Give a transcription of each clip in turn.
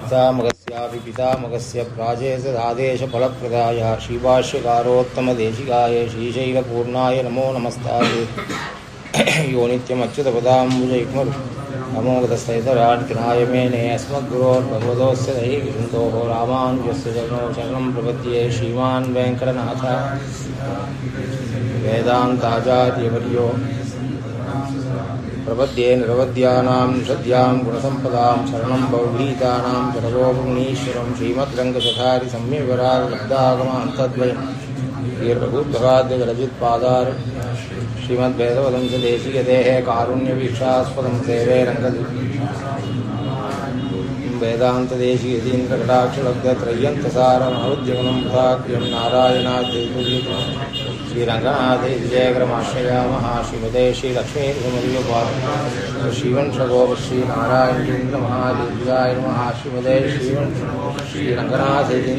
पितामहस्यापि पितामहस्य प्राचेतदादेशफलप्रदाय श्रीभाष्यकारोत्तमदेशिकाय श्रीशैलपूर्णाय नमो नमस्ताये। यो नित्यमच्युतपदाम्बुजैक्मरु नमोगतस्तैतराट्किनाय मेने अस्मद्गुरोर्भगवतोस्य दैविन्दोः रामानुजस्य चरणो शरणं प्रपद्ये श्रीमान् वेङ्कटनाथ। वेदान्ताचार्यवर्यो प्रपद्ये निरवद्यानां निषद्यां गुणसम्पदां शरणं बौभीतानां जडवोगुणीश्वरं श्रीमद्रङ्गशधारि संविवरालब्धागमान्तद्वयं श्रीरघुत्वराद्यजलजित्पादार श्रीमद्वेदवदंशदेशीयतेः कारुण्यवीक्षास्पदं सेवे रङ्गदु। वेदान्तदेशीयतीन्द्रकटाक्षलब्धत्रय्यन्तसारमहवद्यगुणं श्रीरङ्गनाथैर्जयग्रमाश्रयामः श्रीमते श्रीलक्ष्मीर्घमर्योपाद श्रीवंशगोप श्रीनारायणेन्द्रमहादेव्याय श्रीमते श्रीवंश श्रीरङ्गनाथैर्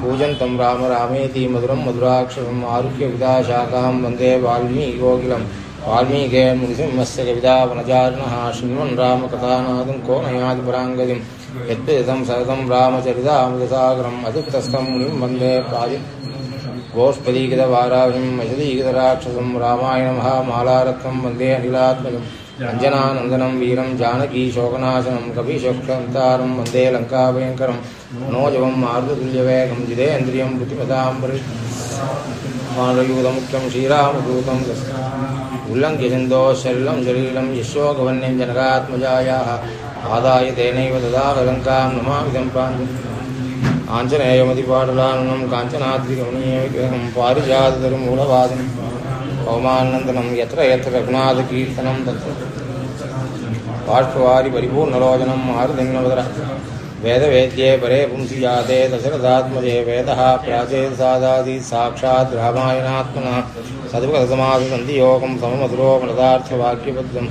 पूजन्तं राम रामेति मधुरं मधुराक्षरम् आरुह्य विदाशाखां वंदे वाल्मीकोकिलं वाल्मीके मुनिसिंहस्य कवितावनचारिणः शृण्वन् रामकथानादं को नयाति पराङ्गतिं यत्पिदं सततं रामचरितामृतसागरम् अदुक्तस्थं मुनिं वंदे प्राय गोष्पदीकृतवाराहिं मशदीकृतराक्षसं रामायणमहामालारत्नं वंदे अनिलात्मजम् अञ्जनानन्दनं वीरं जानकीशोकनाशनं कपिशोक्षन्तारं वंदे लङ्काभयङ्करं मनोजवं मारुतुल्यवेगं जितेन्द्रियं बुद्धिमतां परिमानयूतमुख्यं श्रीरामदूतं उल्लङ्घ्यचन्दो शरीरं शरीरं यशोगवन्यं जनकात्मजायाः आदाय तेनैव ददाहलङ्कां नमामिदं ఆంజనేయమతిపాటలానం కాంచనాద్రిగమనీయవిగ్రహం పారిజాతరు మూలవాదనం అవమానందనం ఎత్ర ఎత్ర రఘునాథ కీర్తనం తత్ర బాష్పవారి పరిపూర్ణలోచనం ఆరుదిన్నవదర వేదవేద్యే పరే పుంసి జాతే దశరథాత్మజే వేద ప్రాచేదాదాది సాక్షాత్ రామాయణాత్మన సదుపద సమాధి సంధియోగం సమమధురోమృతార్థవాక్యబద్ధం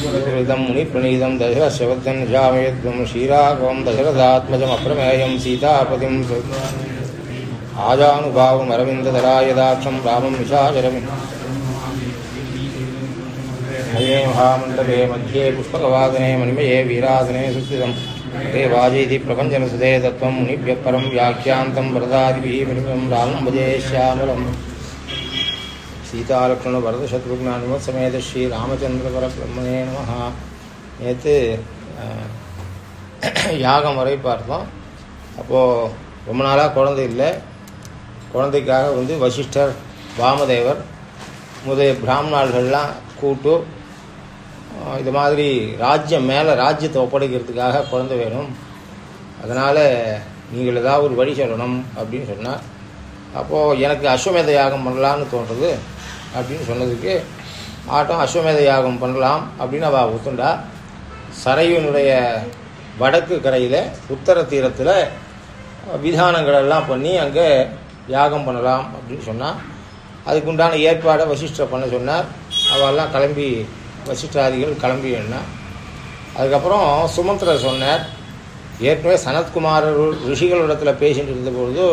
विकृतं मुनिप्रणीतं दशरथशबद्धं निजामयद्वं श्रीराघवं दशरथात्मजमप्रमेयं सीतापतिं आजानुभावमरविन्दधरायदाक्षं रामं निशाचरमिम् हये महामण्डले मध्ये पुष्पकवादने मणिमये वीरासने सुस्थितं। ते प्रपञ्चनसुते तत्त्वं मुनिभ्यः परं व्याख्यान्तं वरदादिभिः रामं भजे श्यामलम्। சீதாலக்ஷ்மண ஸ்ரீ ராமச்சந்திர பரபிரம்மனே நம நேற்று யாகம் வரை பார்த்தோம். அப்போது ரொம்ப நாளாக குழந்தை இல்லை. குழந்தைக்காக வந்து வசிஷ்டர் வாமதேவர் முதலிய பிராமணாள்கள்லாம் கூட்டு இது மாதிரி ராஜ்யம் மேலே ராஜ்யத்தை ஒப்படைக்கிறதுக்காக குழந்தை வேணும். அதனால் நீங்கள் ஏதாவது ஒரு வழி சொல்லணும் அப்படின்னு சொன்னார். அப்போது எனக்கு அஸ்வமேத யாகம் பண்ணலான்னு தோன்றுறது அப்படின்னு சொன்னதுக்கு ஆட்டம் அஸ்வமேத யாகம் பண்ணலாம் அப்படின்னு அவள் ஒத்துண்டா சரையுனுடைய வடக்கு கரையில் உத்தர தீரத்தில் விதானங்கள் எல்லாம் பண்ணி அங்கே யாகம் பண்ணலாம் அப்படின்னு சொன்னான் அதுக்குண்டான ஏற்பாடை வசிஷ்டர் பண்ண சொன்னார். அவெல்லாம் கிளம்பி வசிஷ்டாதிகள் கிளம்பி என்ன அதுக்கப்புறம் சுமந்திரர் சொன்னார். ஏற்கனவே சனத்குமாரர் ரிஷிகளிடத்தில் பேசிட்டு இருந்தபொழுது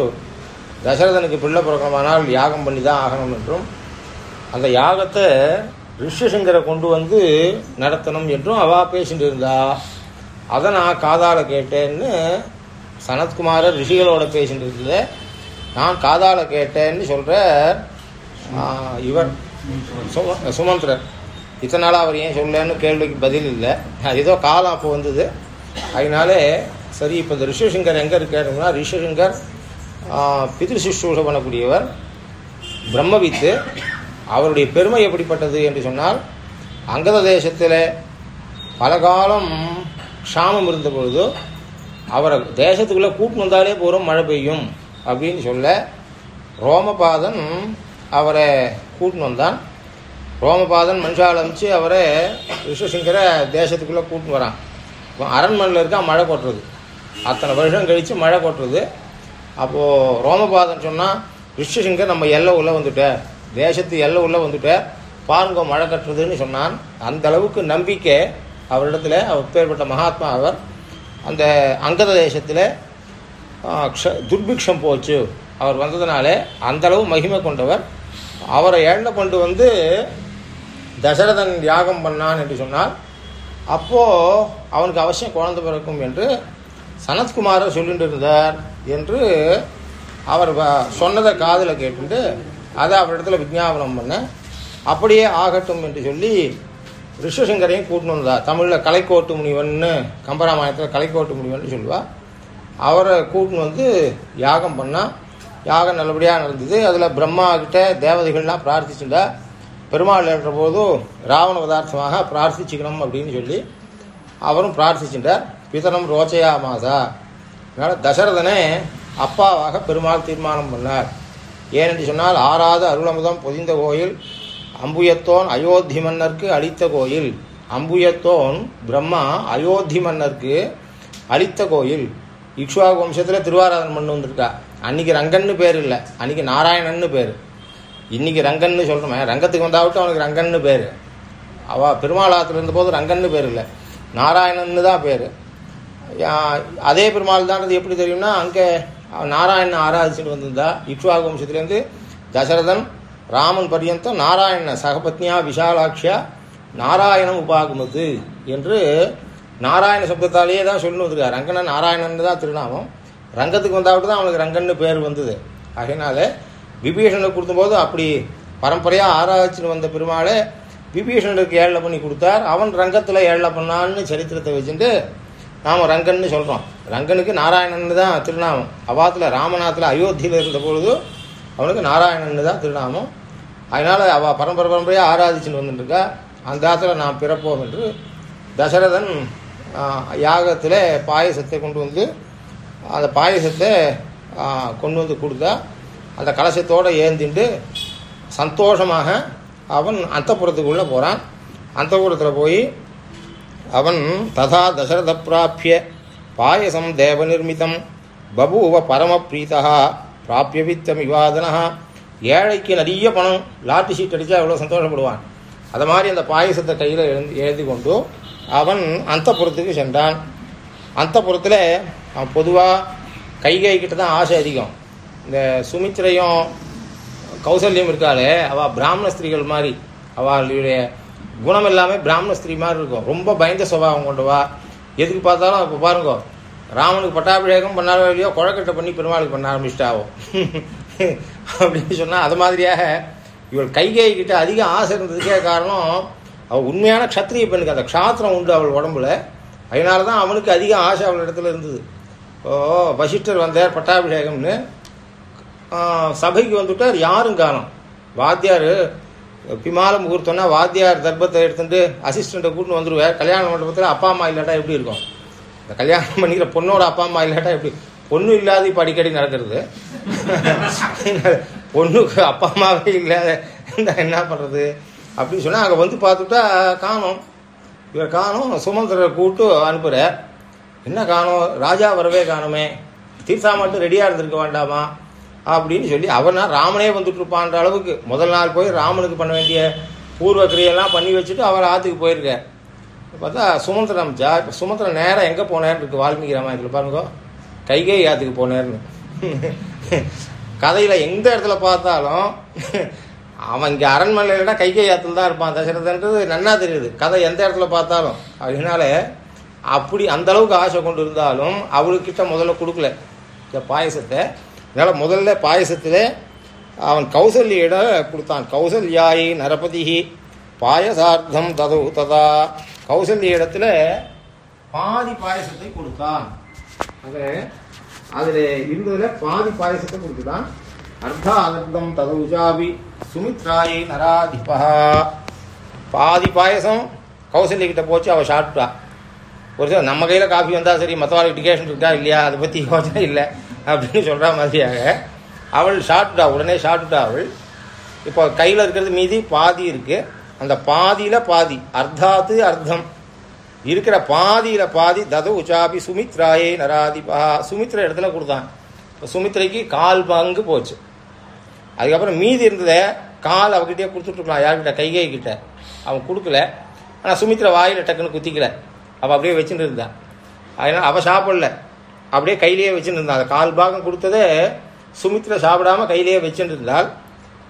தசரதனுக்கு பிள்ளை பிறக்கமானால் யாகம் பண்ணி தான் ஆகணும் என்றும் அந்த யாகத்தை ரிஷிசங்கரை கொண்டு வந்து நடத்தணும் என்றும் அவா பேசிட்டு இருந்தா அதை நான் காதால் கேட்டேன்னு சனத்குமாரர் ரிஷிகளோட பேசிட்டு இருந்தது நான் காதால் கேட்டேன்னு சொல்கிற இவர் சும சுமந்திரர். இத்தனை நாளாக அவர் ஏன் சொல்லலன்னு கேள்விக்கு பதில் இல்லை. அது ஏதோ காலம் அப்போ வந்தது. அதனாலே சரி இப்போ இந்த ரிஷிசங்கர் எங்கே இருக்காருன்னா ரிஷிசங்கர் பிதிரு சுஷ்ரூஷ பண்ணக்கூடியவர் பிரம்மவித்து அவருடைய பெருமை எப்படிப்பட்டது என்று சொன்னால் அங்கத தேசத்தில் பல காலம் க்ஷாமம் இருந்த பொழுது அவரை தேசத்துக்குள்ளே கூட்டு வந்தாலே போகிறோம் மழை பெய்யும் அப்படின்னு சொல்ல ரோமபாதன் அவரை கூட்டின்னு வந்தான். ரோமபாதன் மனுஷால் அமைச்சு அவரை ரிஷசிங்கரை தேசத்துக்குள்ளே கூட்டின்னு வரான். இப்போ அரண்மனையில் இருக்கா மழை கொட்டுறது. அத்தனை வருஷம் கழித்து மழை கொட்டுறது. அப்போது ரோமபாதன் சொன்னால் ரிஷசிங்கர் நம்ம எல்லை உள்ளே வந்துட்டார். தேசத்து எல்லை உள்ளே வந்துட்டார் பாருங்க மழை கட்டுறதுன்னு சொன்னான். அந்த அளவுக்கு நம்பிக்கை அவரிடத்துல அவர் பேர்பட்ட மகாத்மா அவர். அந்த அங்கத தேசத்தில் துர்பிக்ஷம் போச்சு. அவர் வந்ததுனாலே அந்தளவு மகிமை கொண்டவர். அவரை ஏழை கொண்டு வந்து தசரதன் யாகம் பண்ணான் என்று சொன்னார். அப்போது அவனுக்கு அவசியம் குழந்தை பிறக்கும் என்று சனத்குமாரை சொல்லிட்டு இருந்தார் என்று அவர் வ- சொன்னதை காதில் கேட்டுட்டு அதை அவரிடத்துல விஞ்ஞாபனம் பண்ண அப்படியே ஆகட்டும் என்று சொல்லி ரிஷசங்கரையும் கூட்டணும் வந்தார் தமிழில் கலைக்கோட்டு முனிவன்னு கம்பராமாயணத்தில் கலைக்கோட்டு முனிவன் சொல்லுவா. அவரை கூட்டின்னு வந்து யாகம் பண்ணா. யாகம் நல்லபடியாக நடந்தது. அதில் பிரம்மா கிட்ட தேவதைகள்லாம் பிரார்த்திச்சுட்டா. பெருமாள் ஏற்ற போது ராவண பதார்த்தமாக பிரார்த்திச்சுக்கணும் அப்படின்னு சொல்லி அவரும் பிரார்த்திச்சுட்டார். பிதனம் ரோச்சையா மாதா அதனால் தசரதனே அப்பாவாக பெருமாள் தீர்மானம் பண்ணார். ஏனென்று சொன்னால் ஆறாவது அருளமுதம் பொதிந்த கோயில் அம்புயத்தோன் அயோத்தி மன்னருக்கு அளித்த கோயில். அம்புயத்தோன் பிரம்மா அயோத்தி மன்னருக்கு அளித்த கோயில். இக்ஷுவா வம்சத்தில் திருவாராதன் மண்ணு வந்திருக்கா. அன்னைக்கு ரங்கன்னு பேர் இல்லை. அன்னைக்கு நாராயணன்னு பேர். இன்னைக்கு ரங்கன்னு சொல்கிறோமே ரங்கத்துக்கு வந்தாவிட்டு அவனுக்கு ரங்கன்னு பேர். அவள் பெருமாளாத்துல இருந்தபோது ரங்கன்னு பேர் இல்லை. நாராயணன்னு தான் பேர். அதே பெருமாள் தான்றது எப்படி தெரியும்னா அங்கே நாராயணன் ஆராதிச்சுட்டு வந்திருந்தா. இக்ஷுவாக வம்சத்துலேருந்து தசரதன் ராமன் பரியந்தம் நாராயண சகபத்னியா விஷாலாட்சியா நாராயணம் உபாகுமது என்று நாராயண சப்தத்தாலேயே தான் சொல்லி வந்திருக்கார். ரங்கனன் நாராயணன் தான் திருநாமம். ரங்கத்துக்கு வந்தாவிட்டு தான் அவனுக்கு ரங்கன்னு பேர் வந்தது. அதனால விபீஷணனுக்கு கொடுத்தபோது அப்படி பரம்பரையாக ஆராய்ச்சின்னு வந்த பெருமாளை விபீஷணனுக்கு ஏழை பண்ணி கொடுத்தார். அவன் ரங்கத்தில் ஏழை பண்ணான்னு சரித்திரத்தை வச்சுட்டு நாம் ரங்கன்னு சொல்கிறோம் ரங்கனுக்கு நாராயணன் தான் திருநாமம். அவாத்தில் ராமநாத்தில் அயோத்தியில் இருந்த பொழுது அவனுக்கு நாராயணன் தான் திருநாமம். அதனால் அவள் பரம்பரை பரம்பரையாக ஆராதிச்சுட்டு வந்துட்டுருக்கா. அந்த காலத்தில் நாம் பிறப்போம் என்று தசரதன் யாகத்தில் பாயசத்தை கொண்டு வந்து அந்த பாயசத்தை கொண்டு வந்து கொடுத்தா அந்த கலசத்தோடு ஏந்திண்டு சந்தோஷமாக அவன் அந்தப்புறத்துக்குள்ளே போகிறான் அந்தப்புறத்தில் போய் அவன் ததா தசரத பிராபிய பாயசம் தேவநிர்மிதம். பபூவ பரமப்ரீதா பிராப்பிய வித்தம் விவாதனா ஏழைக்கு நிறைய பணம் லாட்டி சீட் அடித்தா எவ்வளோ சந்தோஷப்படுவான். அது மாதிரி அந்த பாயசத்தை கையில் எழுந்து எழுதி கொண்டு அவன் அந்தப்புறத்துக்கு சென்றான். அந்தப்புறத்தில் அவன் பொதுவாக கைகை கிட்ட தான் ஆசை அதிகம். இந்த சுமித்திரையும் கௌசல்யம் இருக்காளே அவள் பிராமண ஸ்திரீகள் மாதிரி அவளுடைய குணம் எல்லாமே பிராமண ஸ்திரீ மாதிரி இருக்கும். ரொம்ப பயந்த சுபாவம் கொண்டவா எதுக்கு பார்த்தாலும் இப்போ பாருங்க ராமனுக்கு பட்டாபிஷேகம் பண்ணாலும் இல்லையோ குழக்கட்டை பண்ணி பெருமாளுக்கு பண்ண ஆரம்பிச்சிட்டாவோ. அப்படின்னு சொன்னால் அது மாதிரியாக இவள் கைகை கிட்ட அதிக ஆசை இருந்ததுக்கே காரணம் அவள் உண்மையான க்ஷத்ரிய பெண்ணுக்கு அந்த க்ஷாத்திரம் உண்டு அவள் உடம்புல. அதனால தான் அவனுக்கு அதிக ஆசை அவள் இடத்துல இருந்தது. ஓ வசிஷ்டர் வந்தார் பட்டாபிஷேகம்னு. சபைக்கு வந்துட்டார் யாரும் காரணம் வாத்தியார் பிமால முகூர்த்தம்னா வாத்தியார் தர்ப்பத்தை எடுத்துட்டு அசிஸ்டண்ட்டை கூட்டின்னு வந்துடுவேன் கல்யாண மண்டபத்தில் அப்பா அம்மா இல்லாட்டா எப்படி இருக்கும்? இந்த கல்யாணம் பண்ணிக்கிற பொண்ணோட அப்பா அம்மா இல்லாட்டா எப்படி? பொண்ணு இல்லாத இப்போ அடிக்கடி நடக்கிறது. பொண்ணுக்கு அப்பா அம்மாவே இல்லாத என்ன பண்ணுறது அப்படின்னு சொன்னால் அங்கே வந்து பார்த்துட்டா காணோம். இவர் காணும். சுமந்திரரை கூப்பிட்டு அனுப்புகிற என்ன காணும்? ராஜா வரவே காணுமே. தீர்த்தா மட்டும் ரெடியாக இருந்திருக்க வேண்டாமா? அப்படின்னு சொல்லி அவனா ராமனே வந்துட்டு இருப்பான்ற அளவுக்கு முதல் நாள் போய் ராமனுக்கு பண்ண வேண்டிய பூர்வ கிரியெல்லாம் பண்ணி வச்சுட்டு அவர் ஆற்றுக்கு போயிருக்கார். பார்த்தா சுமந்திரம் ஜா இப்போ சுமந்திரம் நேராக எங்கே போனேன்னு இருக்கு வால்மீகி ராமாயணத்தில் பாருங்க. கைகை ஆற்றுக்கு போனேன்னு கதையில் எந்த இடத்துல பார்த்தாலும் அவன் இங்கே அரண்மனையிலனா கைகை ஆற்றுல தான் இருப்பான். தசரதன்றது நன்னா தெரியுது. கதை எந்த இடத்துல பார்த்தாலும். அதனால அப்படி அந்த அளவுக்கு ஆசை கொண்டு இருந்தாலும் அவளுக்கிட்ட முதல்ல கொடுக்கல. இந்த பாயசத்தை அதனால் முதல்ல பாயசத்தில் அவன் கௌசல்யிட கொடுத்தான். கௌசல்யாயி நரபதிஹி பாயசார்த்தம் ததோ ததா. கௌசல்ய இடத்துல பாதி பாயசத்தை கொடுத்தான். அது அதில் இருந்ததில் பாதி பாயசத்தை கொடுத்துட்டான். அர்த்தானர்த்தம் ததவுஜாபி சுமித்ராயை நராதிபா பாதி பாயசம் கௌசல்யக்கிட்ட போச்சு அவள் சாப்பிட்டா. ஒரு சார் நம்ம கையில் காஃபி வந்தால் சரி மற்றவாளுக்கு டிகேஷன் இருக்கா இல்லையா? அதை பற்றி யோசனை இல்லை. அப்படின்னு சொல்கிற மாதிரியாக அவள் சாப்பிட்டா உடனே சாப்பிட்டா அவள். இப்போ கையில் இருக்கிறது மீதி பாதி இருக்குது அந்த பாதியில் பாதி. அர்த்தாத்து அர்த்தம். இருக்கிற பாதியில் பாதி தது உச்சாபி சுமித்ராயே நராதிபா சுமித்ரா இடத்துல கொடுத்தான். இப்போ சுமித்ரைக்கு கால் பங்கு போச்சு. அதுக்கப்புறம் மீதி இருந்ததை கால் அவகிட்டே கொடுத்துட்ருக்கலாம் யார்கிட்ட? கைகை கிட்ட அவன் கொடுக்கல. ஆனால் சுமித்ரா வாயில் டக்குன்னு குத்திக்கல. அவள் அப்படியே வச்சுட்டு இருந்தான் அதனால் அவள் சாப்பிடல. அப்படியே கையிலேயே வச்சுட்டு இருந்தாள் அந்த கால் பாகம் கொடுத்ததே சுமித்ரா சாப்பிடாம கையிலேயே வச்சுட்டு இருந்தால்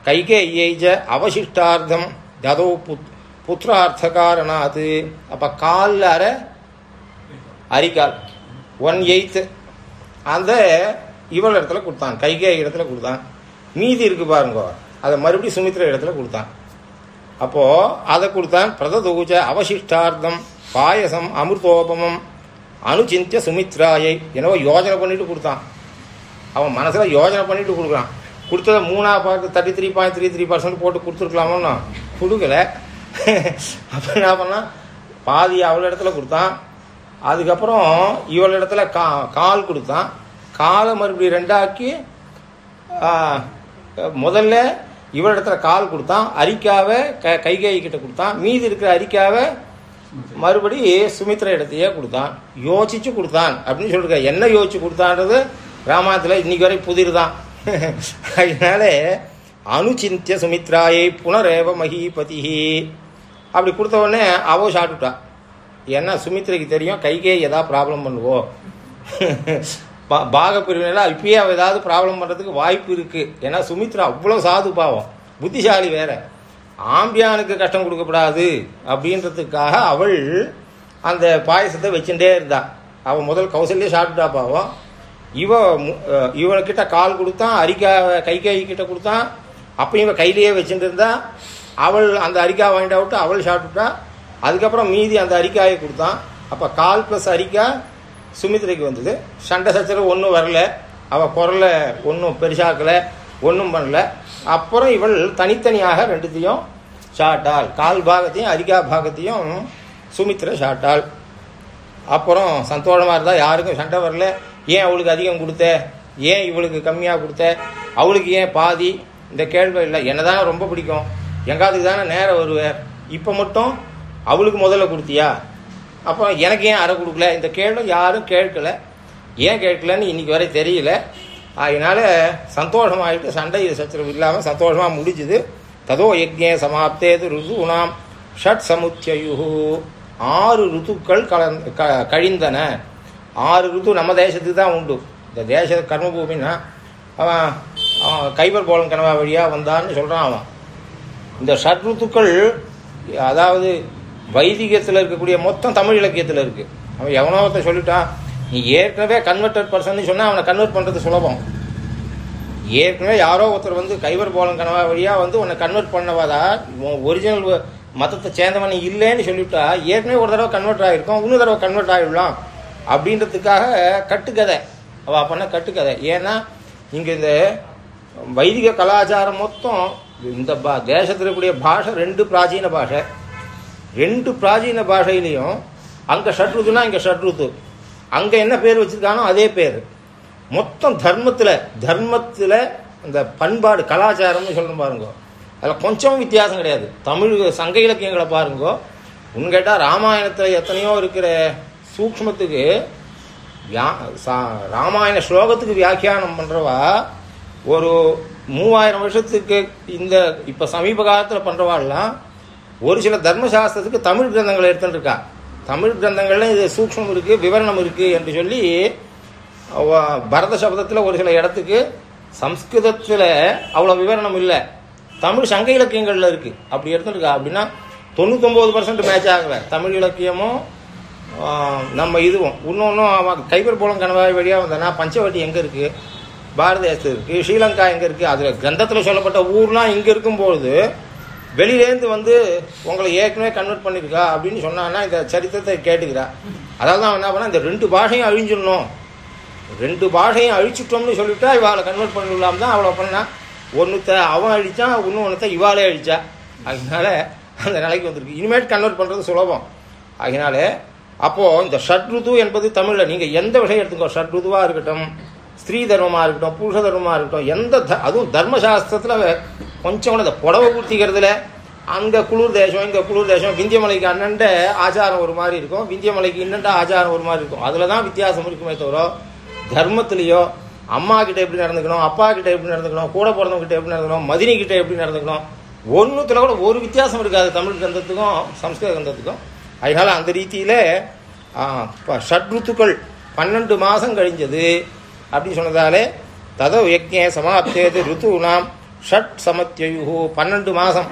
கைகே ஐஜ அவசிஷ்டார்த்தம் ததோ புத் புத்திரார்த்த காரணாது அப்போ காலில் அரை அரிக்கால். ஒன் எயித்து அந்த இவள் இடத்துல கொடுத்தான். கைகே இடத்துல கொடுத்தான். மீதி இருக்கு பாருங்க. அதை மறுபடியும் சுமித்ர இடத்துல கொடுத்தான். அப்போது அதை கொடுத்தான் பிரததூஜ அவசிஷ்டார்த்தம் பாயசம் அமிர்தோபமம். அனுச்சிந்திய சுமித்ராயை என்னவோ யோஜனை பண்ணிட்டு கொடுத்தான். அவன் மனசில் யோஜனை பண்ணிட்டு கொடுக்குறான். கொடுத்ததை மூணா பார்த்து thirty three point three three percent போட்டு கொடுத்துருக்கலாமோன்னு கொடுக்கல. அப்புறம் என்ன பண்ணான் பாதி அவள் இடத்துல கொடுத்தான். அதுக்கப்புறம் இவள் இடத்துல கா கால் கொடுத்தான். காலை மறுபடியும் ரெண்டாக்கி முதல்ல இவள் இடத்துல கால் கொடுத்தான். அரிக்காவை க கைகை கிட்ட கொடுத்தான். மீதி இருக்கிற அரிக்காவை மறுபடி சுமித்ரா இடத்தையே கொடுத்தான். யோசிச்சு கொடுத்தான். அப்படின்னு சொல்லிருக்க என்ன யோசிச்சு கொடுத்தான்றது? ராமாயணத்தில் இன்னைக்கு வரை புதிர் தான் அதனால அனுச்சிந்திய சுமித்ராயை புனரேவ மகீபதி அப்படி கொடுத்த உடனே அவ சாப்பிட்டுட்டா. ஏன்னா சுமித்ரைக்கு தெரியும் கைக்கே ஏதாவது ப்ராப்ளம் பண்ணுவோம் பா- பாக பிரிவினால் இப்பயே அவள் ஏதாவது ப்ராப்ளம் பண்ணுறதுக்கு வாய்ப்பு இருக்குது ஏன்னா சுமித்ரா அவ்வளோ சாது பாவம். புத்திசாலி வேற. ஆம்பியானுக்கு கஷ்டம் கொடுக்கப்படாது அப்படின்றதுக்காக அவள் அந்த பாயசத்தை வச்சுட்டே இருந்தா. அவள் முதல் கௌசல்யே சாப்பிட்டா பாவம். இவ இவனுக்கிட்ட கால் கொடுத்தான் அரிக்கா கை கை கிட்ட கொடுத்தான் அப்போ இவன் கையிலேயே வச்சுட்டு இருந்தா. அவள் அந்த அரிக்கா வாங்கிட்டா விட்டு அவள் சாப்பிட்டுட்டா. அதுக்கப்புறம் மீதி அந்த அரிக்காயை கொடுத்தான். அப்போ கால் ப்ளஸ் அரிக்கா சுமித்ரைக்கு வந்தது. சண்டை சச்சரவு ஒன்றும் வரல. அவள் குரலை ஒன்றும் பெருசாக்கலை ஒன்றும் பண்ணல. அப்புறம் இவள் தனித்தனியாக ரெண்டுத்தையும் சாட்டாள் கால் பாகத்தையும் அரிகா பாகத்தையும் சுமித்ரை சாட்டாள் அப்புறம் சந்தோஷமாக இருந்தால் யாருக்கும் சண்டை வரல. ஏன் அவளுக்கு அதிகம் கொடுத்த? ஏன் இவளுக்கு கம்மியாக கொடுத்த? அவளுக்கு ஏன் பாதி? இந்த கேள்வி இல்லை. என்ன தானே ரொம்ப பிடிக்கும். எங்காத்துக்கு தானே நேரம் வருவேன் இப்போ மட்டும் அவளுக்கு முதல்ல கொடுத்தியா? அப்புறம் எனக்கு ஏன் அரை கொடுக்கல? இந்த கேள்வி யாரும் கேட்கல. ஏன் கேட்கலன்னு இன்றைக்கி வரை தெரியல. அதனால சந்தோஷமாயிட்டு சண்டை சச்சரவு இல்லாமல் சந்தோஷமாக முடிஞ்சுது. ததோ யஜ்ஞே சமாப்தேது ருதுனாம். ஷட் சமுத்தியு ஆறு ருத்துக்கள் கலந் க கழிந்தன. ஆறு ருத்து நம்ம தேசத்துக்கு தான் உண்டு. இந்த தேச கர்மபூமின்னா அவன் அவன் கைபர் போலன் கனவா வழியாக வந்தான்னு சொல்கிறான் அவன். இந்த ஷட் ருத்துக்கள் அதாவது வைதிகத்தில் இருக்கக்கூடிய மொத்தம் தமிழ் இலக்கியத்தில் இருக்குது அவன் எவனோ சொல்லிட்டான் நீ ஏற்கனவே கன்வெர்டட் பர்சன் சொன்னால் அவனை கன்வெர்ட் பண்ணுறது சுலபம். ஏற்கனவே யாரோ ஒருத்தர் வந்து கைவர் போலன் கனவா வழியாக வந்து உன்னை கன்வெர்ட் பண்ணவாதா உன் ஒரிஜினல் மதத்தை சேர்ந்தவன் இல்லைன்னு சொல்லிவிட்டா ஏற்கனவே ஒரு தடவை கன்வெர்ட் ஆகிருக்கும் இன்னொரு தடவை கன்வெர்ட் ஆகிடலாம் அப்படின்றதுக்காக கட்டுக்கதை. அவள் அப்போனா கட்டுக்கதை. ஏன்னா இங்கே இந்த வைதிக கலாச்சாரம் மொத்தம் இந்த பா தேசத்தில் இருக்கக்கூடிய பாஷை ரெண்டு பிராச்சீன பாஷை. ரெண்டு பிராச்சீன பாஷையிலையும் அங்கே ஷட்ருதுன்னா இங்கே ஷட்ருத்து அங்கே என்ன பேர் வச்சிருக்கானோ அதே பேர். மொத்தம் தர்மத்தில் தர்மத்தில் இந்த பண்பாடு கலாச்சாரம்னு சொல்லணும் பாருங்க. அதில் கொஞ்சம் வித்தியாசம் கிடையாது. தமிழ் சங்க இலக்கியங்களை பாருங்கோ. உன்னு கேட்டால் ராமாயணத்தில் எத்தனையோ இருக்கிற சூக்ஷ்மத்துக்கு வியா- சா- ராமாயண ஸ்லோகத்துக்கு வியாக்கியானம் பண்ணுறவா ஒரு மூவாயிரம் வருஷத்துக்கு இந்த இப்போ சமீப காலத்தில் பண்ணுறவாள்லாம் ஒரு சில தர்மசாஸ்திரத்துக்கு தமிழ் கிரந்தங்களை எடுத்துட்டு இருக்கா. தமிழ் கிரந்தங்களில் இது சூக்ஷ்மம் இருக்குது விவரணம் இருக்குது என்று சொல்லி பரத சப்தத்தில் ஒரு சில இடத்துக்கு சம்ஸ்கிருதத்தில் அவ்வளோ விவரணம் இல்லை. தமிழ் சங்க இலக்கியங்களில் இருக்குது அப்படி எடுத்துருக்கா அப்படின்னா தொண்ணூத்தொம்பது பர்சன்ட் மேட்ச் ஆகலை. தமிழ் இலக்கியமும் நம்ம இதுவும். இன்னொன்றும் அவன் கைபர் போலம் கணவாய் வழியாக வந்தனா பஞ்சவட்டி எங்கே இருக்குது பாரதேசத்தில் இருக்குது ஸ்ரீலங்கா எங்கே இருக்குது அதில் கிரந்தத்தில் சொல்லப்பட்ட ஊர்லாம் இங்கே இருக்கும்பொழுது வெளியிலேருந்து வந்து உங்களை ஏற்கனவே கன்வெர்ட் பண்ணியிருக்கா அப்படின்னு சொன்னான்னா இந்த சரித்திரத்தை கேட்டுக்கிறா. அதாவது அவன் என்ன பண்ணா இந்த ரெண்டு பாஷையும் அழிஞ்சிடணும். ரெண்டு பாஷையும் அழிச்சிட்டோம்னு சொல்லிவிட்டா இவாளை கன்வெர்ட் பண்ணிடலாம் தான் அவளை பண்ணா. ஒன்றுத்த அவன் அழித்தான் இன்னும் ஒன்றுத்த இவாளே அழிச்சா. அதனால அந்த நிலைக்கு வந்திருக்கு. இனிமேட் கன்வெர்ட் பண்ணுறது சுலபம். அதனால அப்போது இந்த ஷட்ருது என்பது தமிழில். நீங்கள் எந்த விஷயம் எடுத்துக்கோ ஷட்ருதுவாக இருக்கட்டும் ஸ்திரீ தர்மமாக இருக்கட்டும் புருஷ தர்மமாக இருக்கட்டும் எந்த த- அதுவும் தர்மசாஸ்திரத்தில் கொஞ்சம் கூட இந்த புடவை குத்திக்கிறதுல அங்கே குளிர் தேசம் இங்கே குளிர் தேசம் விந்தியமலைக்கு அண்ணன்ட ஆச்சாரம் ஒரு மாதிரி இருக்கும் விந்தியமலைக்கு இன்னண்ட ஆச்சாரம் ஒரு மாதிரி இருக்கும். அதில் தான் வித்தியாசம் இருக்குமே தவிர தர்மத்துலேயோ அம்மா கிட்ட எப்படி நடந்துக்கணும் அப்பா கிட்ட எப்படி நடந்துக்கணும் கூட பிறந்தவங்க கிட்ட எப்படி நடந்துக்கணும் மதினி கிட்ட எப்படி நடந்துக்கணும் ஒன்றுத்தில் கூட ஒரு வித்தியாசம் இருக்காது தமிழ் கிரந்தத்துக்கும் சம்ஸ்கிருத கிரந்தத்துக்கும். அதனால் அந்த ரீதியில் ப- ஷட்ருத்துக்கள் பன்னெண்டு மாதம் கழிஞ்சது அப்படி சொன்னதாலே ததோ யஜ்ஞே சமாப்தேது ருத்துனாம் ஷட் சமத்யயுகு பன்னெண்டு மாதம்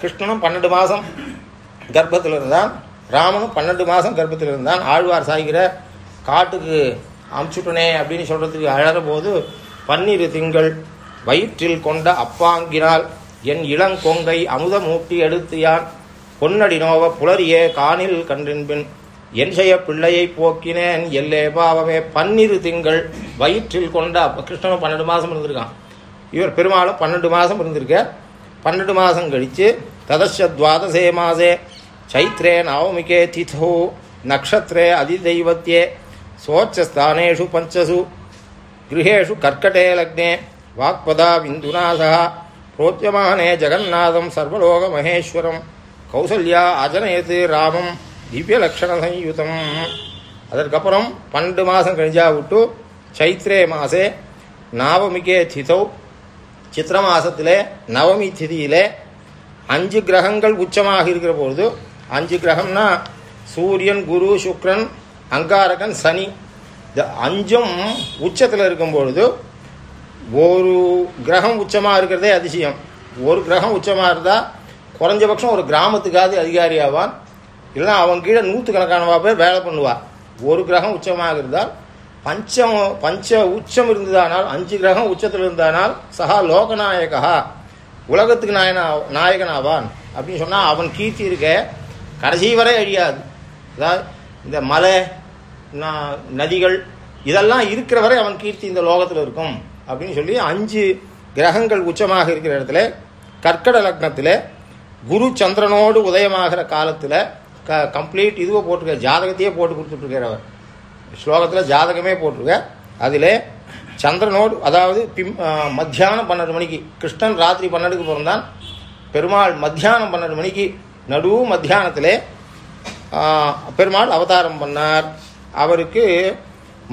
கிருஷ்ணனும் பன்னெண்டு மாதம் கர்ப்பத்தில் இருந்தான் ராமனும் பன்னெண்டு மாதம் கர்ப்பத்தில் இருந்தான் ஆழ்வார் சாய்கிற காட்டுக்கு அமுச்சுட்டனே அப்படின்னு சொல்கிறதுக்கு அழற போது பன்னிரு திங்கள் வயிற்றில் கொண்ட அப்பாங்கினால் என் இளங்கொங்கை அமுதமூட்டி எடுத்து யான். பொன்னடி நோவ புலரியே காணில் கன்றின்பின். என் செய்ய பிள்ளையை போக்கினேன் எல்லே பாவமே பன்னிரு திங்கள் வயிற்றில் கொண்ட அப்ப கிருஷ்ணனும் பன்னெண்டு மாதம் இருந்திருக்கான் இவர் பெருமாளும் பன்னெண்டு மாதம் இருந்திருக்க பன்னெண்டு மாதம் கழித்து ததச துவாதசே மாசே சைத்ரே நவமிகே திதோ நக்ஷத்ரே அதிதெய்வத்யே சோச்சஸ்தானேஷு பஞ்சசு गृहेषु कर्कटे लग्ने वाक्पदा बिन्दुना सह प्रोच्यमाने जगन्नाथं सर्वलोकमहेश्वरं கௌசல்யா அஜனயத் ராமம் திவ்யலக்ஷண சயுதம் அதற்கப்புறம் பன்னெண்டு மாதம் கழிஞ்சா விட்டு சைத்ரே மாசே நவமிகே திதௌ. சித்திர மாசத்திலே நவமி திதியிலே அஞ்சு கிரகங்கள் உச்சமாக இருக்கிற பொழுது அஞ்சு கிரகம்னா சூரியன் குரு சுக்ரன் அங்காரகன் சனி. இந்த அஞ்சும் உச்சத்தில் இருக்கும் பொழுது ஒரு கிரகம் உச்சமாக இருக்கிறதே அதிசயம். ஒரு கிரகம் உச்சமாக இருந்தால் குறைஞ்சபட்சம் ஒரு கிராமத்துக்காவது அதிகாரி ஆவான். இல்லை அவன் கீழே நூற்றுக்கணக்கானவா பேர் வேலை பண்ணுவா. ஒரு கிரகம் உச்சமாக இருந்தால் பஞ்சம் பஞ்ச உச்சம் இருந்ததானால் அஞ்சு கிரகம் உச்சத்தில் இருந்தானால் சகா லோகநாயகா. உலகத்துக்கு நாயனா நாயகனாவான். அப்படின்னு சொன்னால் அவன் கீர்த்தி இருக்க கடைசி வரை அழியாது. அதாவது இந்த மலை நதிகள் இதெல்லாம் இருக்கிற வரை அவன் கீர்த்தி இந்த லோகத்தில் இருக்கும். அப்படின்னு சொல்லி அஞ்சு கிரகங்கள் உச்சமாக இருக்கிற இடத்துல கற்கட லக்னத்தில் குரு சந்திரனோடு உதயமாகிற காலத்தில் க கம்ப்ளீட் இதுவை போட்டிருக்க ஜாதகத்தையே போட்டு கொடுத்துட்ருக்கிறவர் ஸ்லோகத்தில் ஜாதகமே போட்டிருக்க அதில் சந்திரனோடு அதாவது பிம் மத்தியானம் பன்னெண்டு மணிக்கு கிருஷ்ணன் ராத்திரி பன்னெண்டுக்கு பிறந்தான். பெருமாள் மத்தியானம் பன்னெண்டு மணிக்கு நடுவு மத்தியானத்தில் பெருமாள் அவதாரம் பண்ணார். அவருக்கு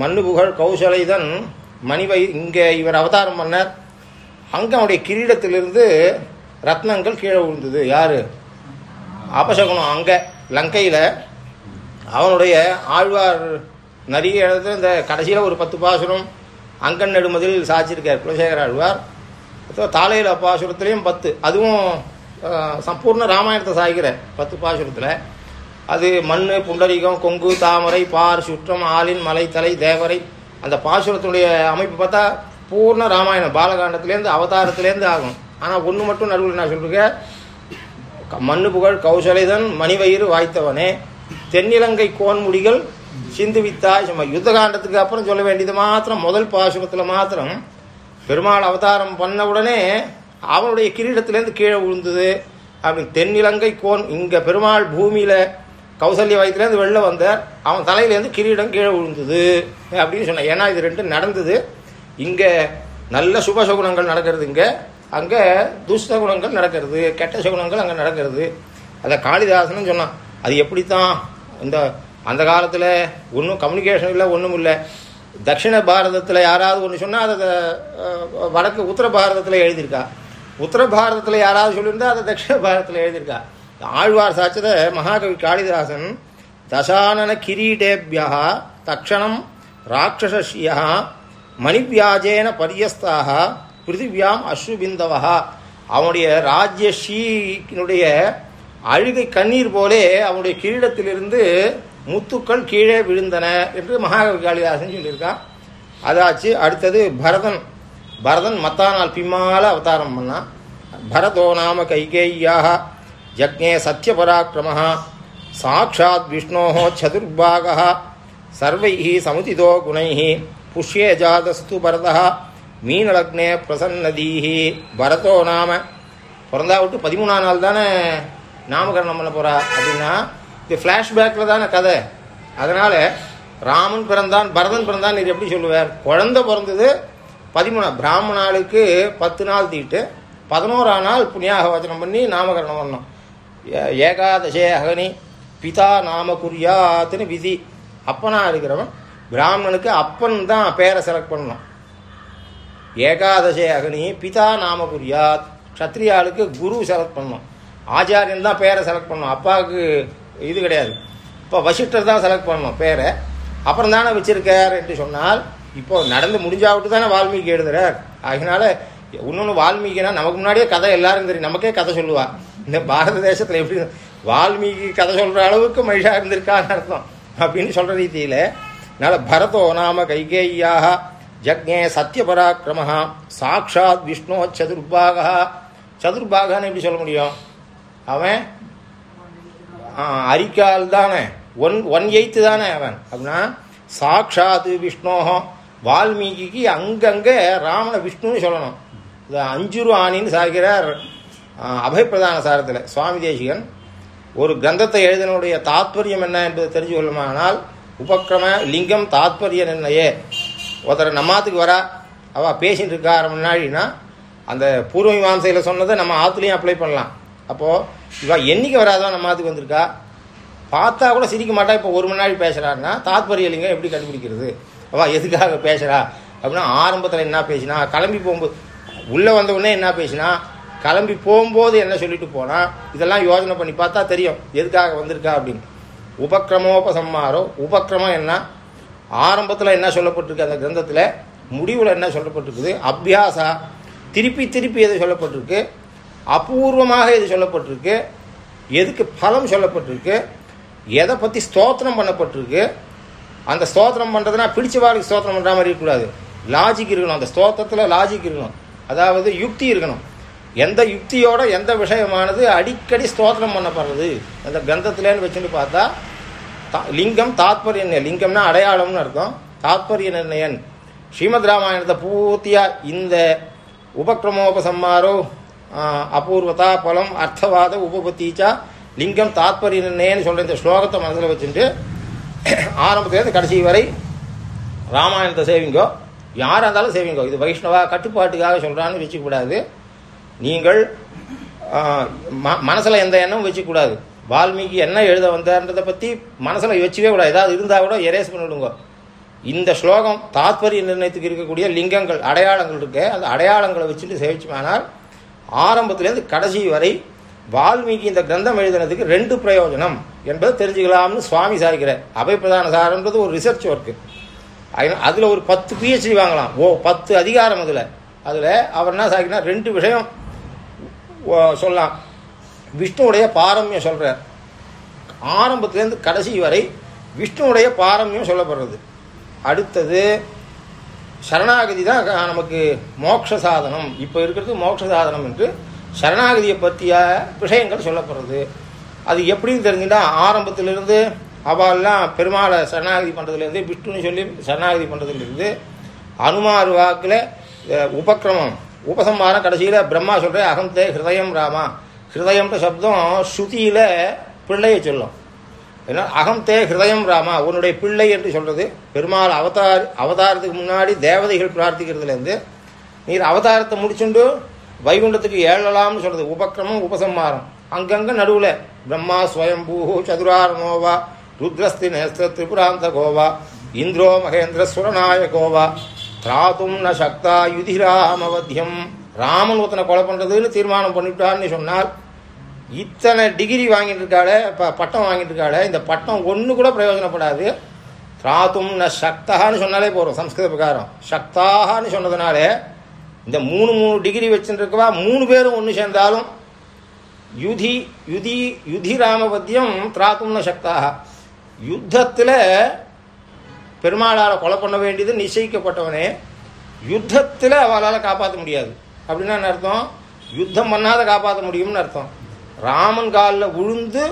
மண்ணு புகழ் கௌசலைதன் மணிவை இங்கே இவர் அவதாரம் பண்ணார். அங்கே அவனுடைய கிரீடத்திலிருந்து ரத்னங்கள் கீழே விழுந்தது. யார்? அபசகுணம் அங்கே. லங்கையில் அவனுடைய ஆழ்வார் நிறைய இடத்துல இந்த கடைசியில் ஒரு பத்து பாசுரம் அங்கன் நெடுமதில் சாச்சிருக்கார் குலசேகர ஆழ்வார். தாளையில் பாசுரத்துலேயும் பத்து. அதுவும் சம்பூர்ண ராமாயணத்தை சாய்கிற பத்து பாசுரத்தில். அது மண் புண்டரீகம் கொங்கு தாமரை பார் சுற்றம் ஆளின் மலை தலை தேவரை. அந்த பாசுரத்துடைய அமைப்பு பார்த்தா பூர்ண ராமாயணம். பாலகாண்டத்துலேருந்து அவதாரத்துலேருந்து ஆகும். ஆனால் ஒன்று மட்டும் நடுவில் நான் சொல்லிருக்கேன் மண்ணு புகழ் கௌசலைதன் மணிவயிறு வாய்த்தவனே. தென்னிலங்கை கோன்முடிகள் சிந்துவித்தாய் சும்மா யுத்த காண்டத்துக்கு அப்புறம் சொல்ல வேண்டியது மாத்திரம் முதல் பாசுரத்தில் மாத்திரம். பெருமாள் அவதாரம் பண்ண உடனே அவனுடைய கிரீடத்திலேருந்து கீழே விழுந்தது. அப்படி தென்னிலங்கை கோன் இங்கே பெருமாள் பூமியில் கௌசல்ய வயத்துலேருந்து வெளில வந்தார். அவன் தலையிலேருந்து கிரீடம் கீழே விழுந்தது. அப்படின்னு சொன்னேன். ஏன்னா இது ரெண்டும் நடந்தது. இங்கே நல்ல சுபசகுணங்கள் நடக்கிறது இங்கே. அங்கே துஷ்ட குணங்கள் நடக்கிறது கெட்ட சகுனங்கள் அங்கே நடக்கிறது. அதை காளிதாசனும் சொன்னான். அது எப்படித்தான்? இந்த அந்த காலத்தில் ஒன்றும் கம்யூனிகேஷன் இல்லை ஒன்றும் இல்லை. தட்சிண பாரதத்தில் யாராவது ஒன்று சொன்னால் அதை வடக்கு உத்தர பாரதத்தில் எழுதியிருக்கா. உத்தர பாரதத்தில் யாராவது சொல்லியிருந்தால் அதை தட்சிண பாரதத்தில் எழுதியிருக்கா. ஆழ்வார் சாச்சத மகாகவி காளிதாசன் தசானன கிரீடேபியா தக்ஷணம் ராட்சசியா மணிவியாஜேன பரியஸ்தாக பிருத்திவியாம் அஸ்ருபிந்தவா அவனுடைய ராஜ்யஷீனுடைய அழுகை கண்ணீர் போலே அவனுடைய கிரீடத்திலிருந்து முத்துக்கள் கீழே விழுந்தன என்று மகாகவி காளிதாசன் சொல்லியிருக்கான். அதாச்சு அடுத்தது பரதன். பரதன் மத்தா நாள் பிம்மால அவதாரம் பண்ணான். பரதோ நாம கைகேய்யாக. ஜக்ஞே சத்யபராக்கிரம சாட்சாத் விஷ்ணோ சதுர்பாக சர்வை சமுதிதோ குணை புஷ்யே ஜாதஸ்து பரதா மீனலக்னே பிரசன்னதீஹி. பரதோ நாம. பிறந்தா விட்டு பதிமூணாம் நாள் தானே நாமகரணம் பண்ண போறா. அப்படின்னா இது ஃப்ளாஷ்பேக்கில் தானே கதை. அதனால ராமன் பிறந்தான் பரதன் பிறந்தான் இது எப்படி சொல்லுவார்? குழந்தை பிறந்தது பதிமூணா பிராமணாளுக்கு பத்து நாள் தீட்டு பதினோராம் நாள் புண்ணியாக வச்சனம் பண்ணி நாமகரணம் பண்ணோம் ஏ- ஏகாதசே அகனி பிதா நாம குறியாத்துன்னு விதி. அப்பனா இருக்கிறவன் பிராமணனுக்கு அப்பன் தான் பேரை செலக்ட் பண்ணணும். ஏகாதசே அகனி பிதா நாம க்ஷத்ரியாளுக்கு குரு செலக்ட் பண்ணோம் ஆச்சாரியன் தான் பேரை செலக்ட் பண்ணோம் அப்பாவுக்கு இது கிடையாது. இப்போ வசிஷ்டர் தான் செலக்ட் பண்ணோம் பேரை. அப்புறம் தானே வச்சிருக்கார் என்று சொன்னால் இப்போ நடந்து முடிஞ்சாவிட்டு தானே வால்மீகி எழுதுறார். அதனால இன்னொன்று வால்மீகினா நமக்கு முன்னாடியே கதை எல்லாரும் தெரியும். நமக்கே கதை சொல்லுவா. இந்த பாரத தேசத்தில் எப்படி வால்மீகி கதை சொல்கிற அளவுக்கு மகிஷா இருந்திருக்கான்னு அர்த்தம். அப்படின்னு சொல்கிற ரீதியில் அதனால் பரதோ நாம கைகேயாக ஜக்ஞே சத்யபராக்கிரம சாக்ஷாத் விஷ்ணு சதுர்பாகா சதுர்பாகான்னு எப்படி சொல்ல முடியும்? அவன் அரிக்கால் தானே. ஒன் ஒன் எய்த்து தானே அவன். அப்படின்னா சாக்ஷாத் விஷ்ணோகம் வால்மீகிக்கு அங்கங்கே ராமனை விஷ்ணுன்னு சொல்லணும். இது அஞ்சுரு ஆணின்னு சாகிறார் அபயப்பிரதான சாரத்தில் சுவாமி தேசிகன். ஒரு கிரந்தத்தை எழுதினுடைய தாத்பரியம் என்ன என்பது தெரிஞ்சு கொள்ளுமானால் உபக்கிரம லிங்கம் தாத்பரிய நிர்ணயே ஒருத்தர் நம்மாத்துக்கு வரா அவள் பேஷண்ட் இருக்கா அரை மணி அந்த பூர்வ மீமாசையில் சொன்னதை நம்ம ஆற்றுலையும் அப்ளை பண்ணலாம். அப்போது இவள் என்றைக்கு வராதோ நம்மாத்துக்கு வந்திருக்கா பார்த்தா கூட சிரிக்க மாட்டா இப்போ ஒரு மணி நாள் பேசுகிறாருன்னா தாத்பரிய லிங்கம் எப்படி கண்டுபிடிக்கிறது? அவள் எதுக்காக பேசுகிறா அப்படின்னா ஆரம்பத்தில் என்ன பேசினா கிளம்பி போகும்போது உள்ளே வந்த உடனே என்ன பேசினா கிளம்பி போகும்போது என்ன சொல்லிட்டு போனால் இதெல்லாம் யோசனை பண்ணி பார்த்தா தெரியும் எதுக்காக வந்திருக்கா அப்படின்னு. உபக்கிரமோபசம்மாரோ உபக்கிரமம் என்ன? ஆரம்பத்தில் என்ன சொல்லப்பட்டிருக்கு அந்த கிரந்தத்தில்? முடிவில் என்ன சொல்லப்பட்டிருக்குது? அபியாசா. திருப்பி திருப்பி எது சொல்லப்பட்டிருக்கு? அபூர்வமாக எது சொல்லப்பட்டிருக்கு? எதுக்கு பலம் சொல்லப்பட்டிருக்கு? எதை பற்றி ஸ்தோத்திரம் பண்ணப்பட்டிருக்கு? அந்த ஸ்தோத்திரம் பண்ணுறதுனா பிடிச்சவாளுக்கு ஸ்தோத்திரம் பண்ணுற மாதிரி இருக்கக்கூடாது. லாஜிக் இருக்கணும். அந்த ஸ்தோத்திரத்தில் லாஜிக் இருக்கணும். அதாவது யுக்தி இருக்கணும். எந்த யுக்தியோட எந்த விஷயமானது அடிக்கடி ஸ்தோத்திரம் பண்ணப்படுறது? அந்த கிரந்தத்திலேன்னு வச்சுன்னு பார்த்தா தா- லிங்கம் தாத்பரிய நிர்ணயம். லிங்கம்னா அடையாளம்னு அர்த்தம். தாத்பரிய நிர்ணயன் ஸ்ரீமத் ராமாயணத்தை பூர்த்தியாக இந்த உபக்ரமோபசம்மாரோ அபூர்வதா பலம் அர்த்தவாத உபபத்தீச்சா லிங்கம் தாத்பரிய நிர்ணயன்னு சொல்கிற இந்த ஸ்லோகத்தை மனசில் வச்சுட்டு ஆரம்பத்துலேருந்து கடைசி வரை ராமாயணத்தை சேவிங்கோ. யாராக இருந்தாலும் சேவிங்கோ. இது வைஷ்ணவா கட்டுப்பாட்டுக்காக சொல்கிறான்னு வச்சுக்கூடாது நீங்கள் மனசில் எந்த எண்ணமும் வச்சுக்கூடாது வால்மீகி என்ன எழுத வந்தார்ன்றதை பற்றி மனசில் வச்சுக்கவே கூடாது. ஏதாவது இருந்தால் கூட எரேஸ் பண்ணிவிடுங்க இந்த ஸ்லோகம் தாத்பரிய நிர்ணயத்துக்கு இருக்கக்கூடிய லிங்கங்கள் அடையாளங்கள் இருக்கு அந்த அடையாளங்களை வச்சுட்டு சேவிச்சுமானால் ஆரம்பத்திலேருந்து கடைசி வரை வால்மீகி இந்த கிரந்தம் எழுதினதுக்கு ரெண்டு பிரயோஜனம் என்பதை தெரிஞ்சுக்கலாம்னு சுவாமி சாரிக்கிறேன் அபை பிரதான சாரன்றது ஒரு ரிசர்ச் ஒர்க்கு அதில் ஒரு பத்து பிஹெச்டி வாங்கலாம். ஓ பத்து அதிகாரம் அதில். அதில் அவர் என்ன சாய்க்கிறார் ரெண்டு விஷயம் ஓ, சொல்லலாம். விஷ்ணுவுடைய பாரம்யம் சொல்கிறார் ஆரம்பத்திலேருந்து கடைசி வரை விஷ்ணுவுடைய பாரம்யம் சொல்லப்படுறது. அடுத்தது சரணாகதி தான் நமக்கு மோட்ச சாதனம். இப்போ இருக்கிறது மோட்ச சாதனம் என்று சரணாகதியை பற்றிய விஷயங்கள் சொல்லப்படுறது. அது எப்படின்னு தெரிஞ்சுட்டா ஆரம்பத்திலிருந்து அவெல்லாம் பெருமாளை சரணாகதி பண்ணுறதுலேருந்து விஷ்ணுன்னு சொல்லி சரணாகதி பண்ணுறதுலேருந்து அனுமார் வாக்கில் அஹ், உபக்கிரமம் உபசம்மாரம் கடைசியில் பிரம்மா சொல்கிற அகந்தே ஹிருதயம் ராமா. ஹிருதயம்ன்ற சப்தம் ஸ்ருதியில் பிள்ளையை சொல்லும். ஏன்னா அகம் தே ஹிருதயம் ராமா உன்னுடைய பிள்ளை என்று சொல்றது. பெருமாள் அவதார் அவதாரத்துக்கு முன்னாடி தேவதைகள் பிரார்த்திக்கிறதுலேருந்து நீர் அவதாரத்தை முடிச்சுண்டு வைகுண்டத்துக்கு ஏழலாம்னு சொல்றது. உபக்கிரமம் உபசம்மாரம் அங்கங்கே நடுவில் பிரம்மா ஸ்வயம்பூ சதுராரணோவா ருத்ரஸ்தி நேஸ்திர திரிபுராந்த கோவா இந்திரோ மகேந்திர சுரநாய கோவா திராத்தும் ந சக்தா யுதிராமவத்தியம் ராமன் ஒருத்தனை கொலை பண்ணுறதுன்னு தீர்மானம் பண்ணிவிட்டார்னு சொன்னால் இத்தனை டிகிரி வாங்கிட்டு இருக்காளே இப்போ பட்டம் வாங்கிட்டு இருக்காளே இந்த பட்டம் ஒன்று கூட பிரயோஜனப்படாது. திராத்தும் ந சக்தகான்னு சொன்னாலே போகிறோம் சம்ஸ்கிருத பிரகாரம். சக்தாகான்னு சொன்னதுனாலே இந்த மூணு மூணு டிகிரி வச்சுருக்கவா மூணு பேரும் ஒன்று சேர்ந்தாலும் யுதி யுதி யுதி ராமபத்தியம் திராத்தும் ந சக்தாக யுத்தத்தில் பெருமாளால் கொலை பண்ண வேண்டியது நிச்சயிக்கப்பட்டவனே. யுத்தத்தில் அவளால் காப்பாற்ற முடியாது. அப்படின்னா என்ன அர்த்தம்? யுத்தம் பண்ணாத காப்பாற்ற முடியும்னு அர்த்தம். ராமன் காலில் விழுந்து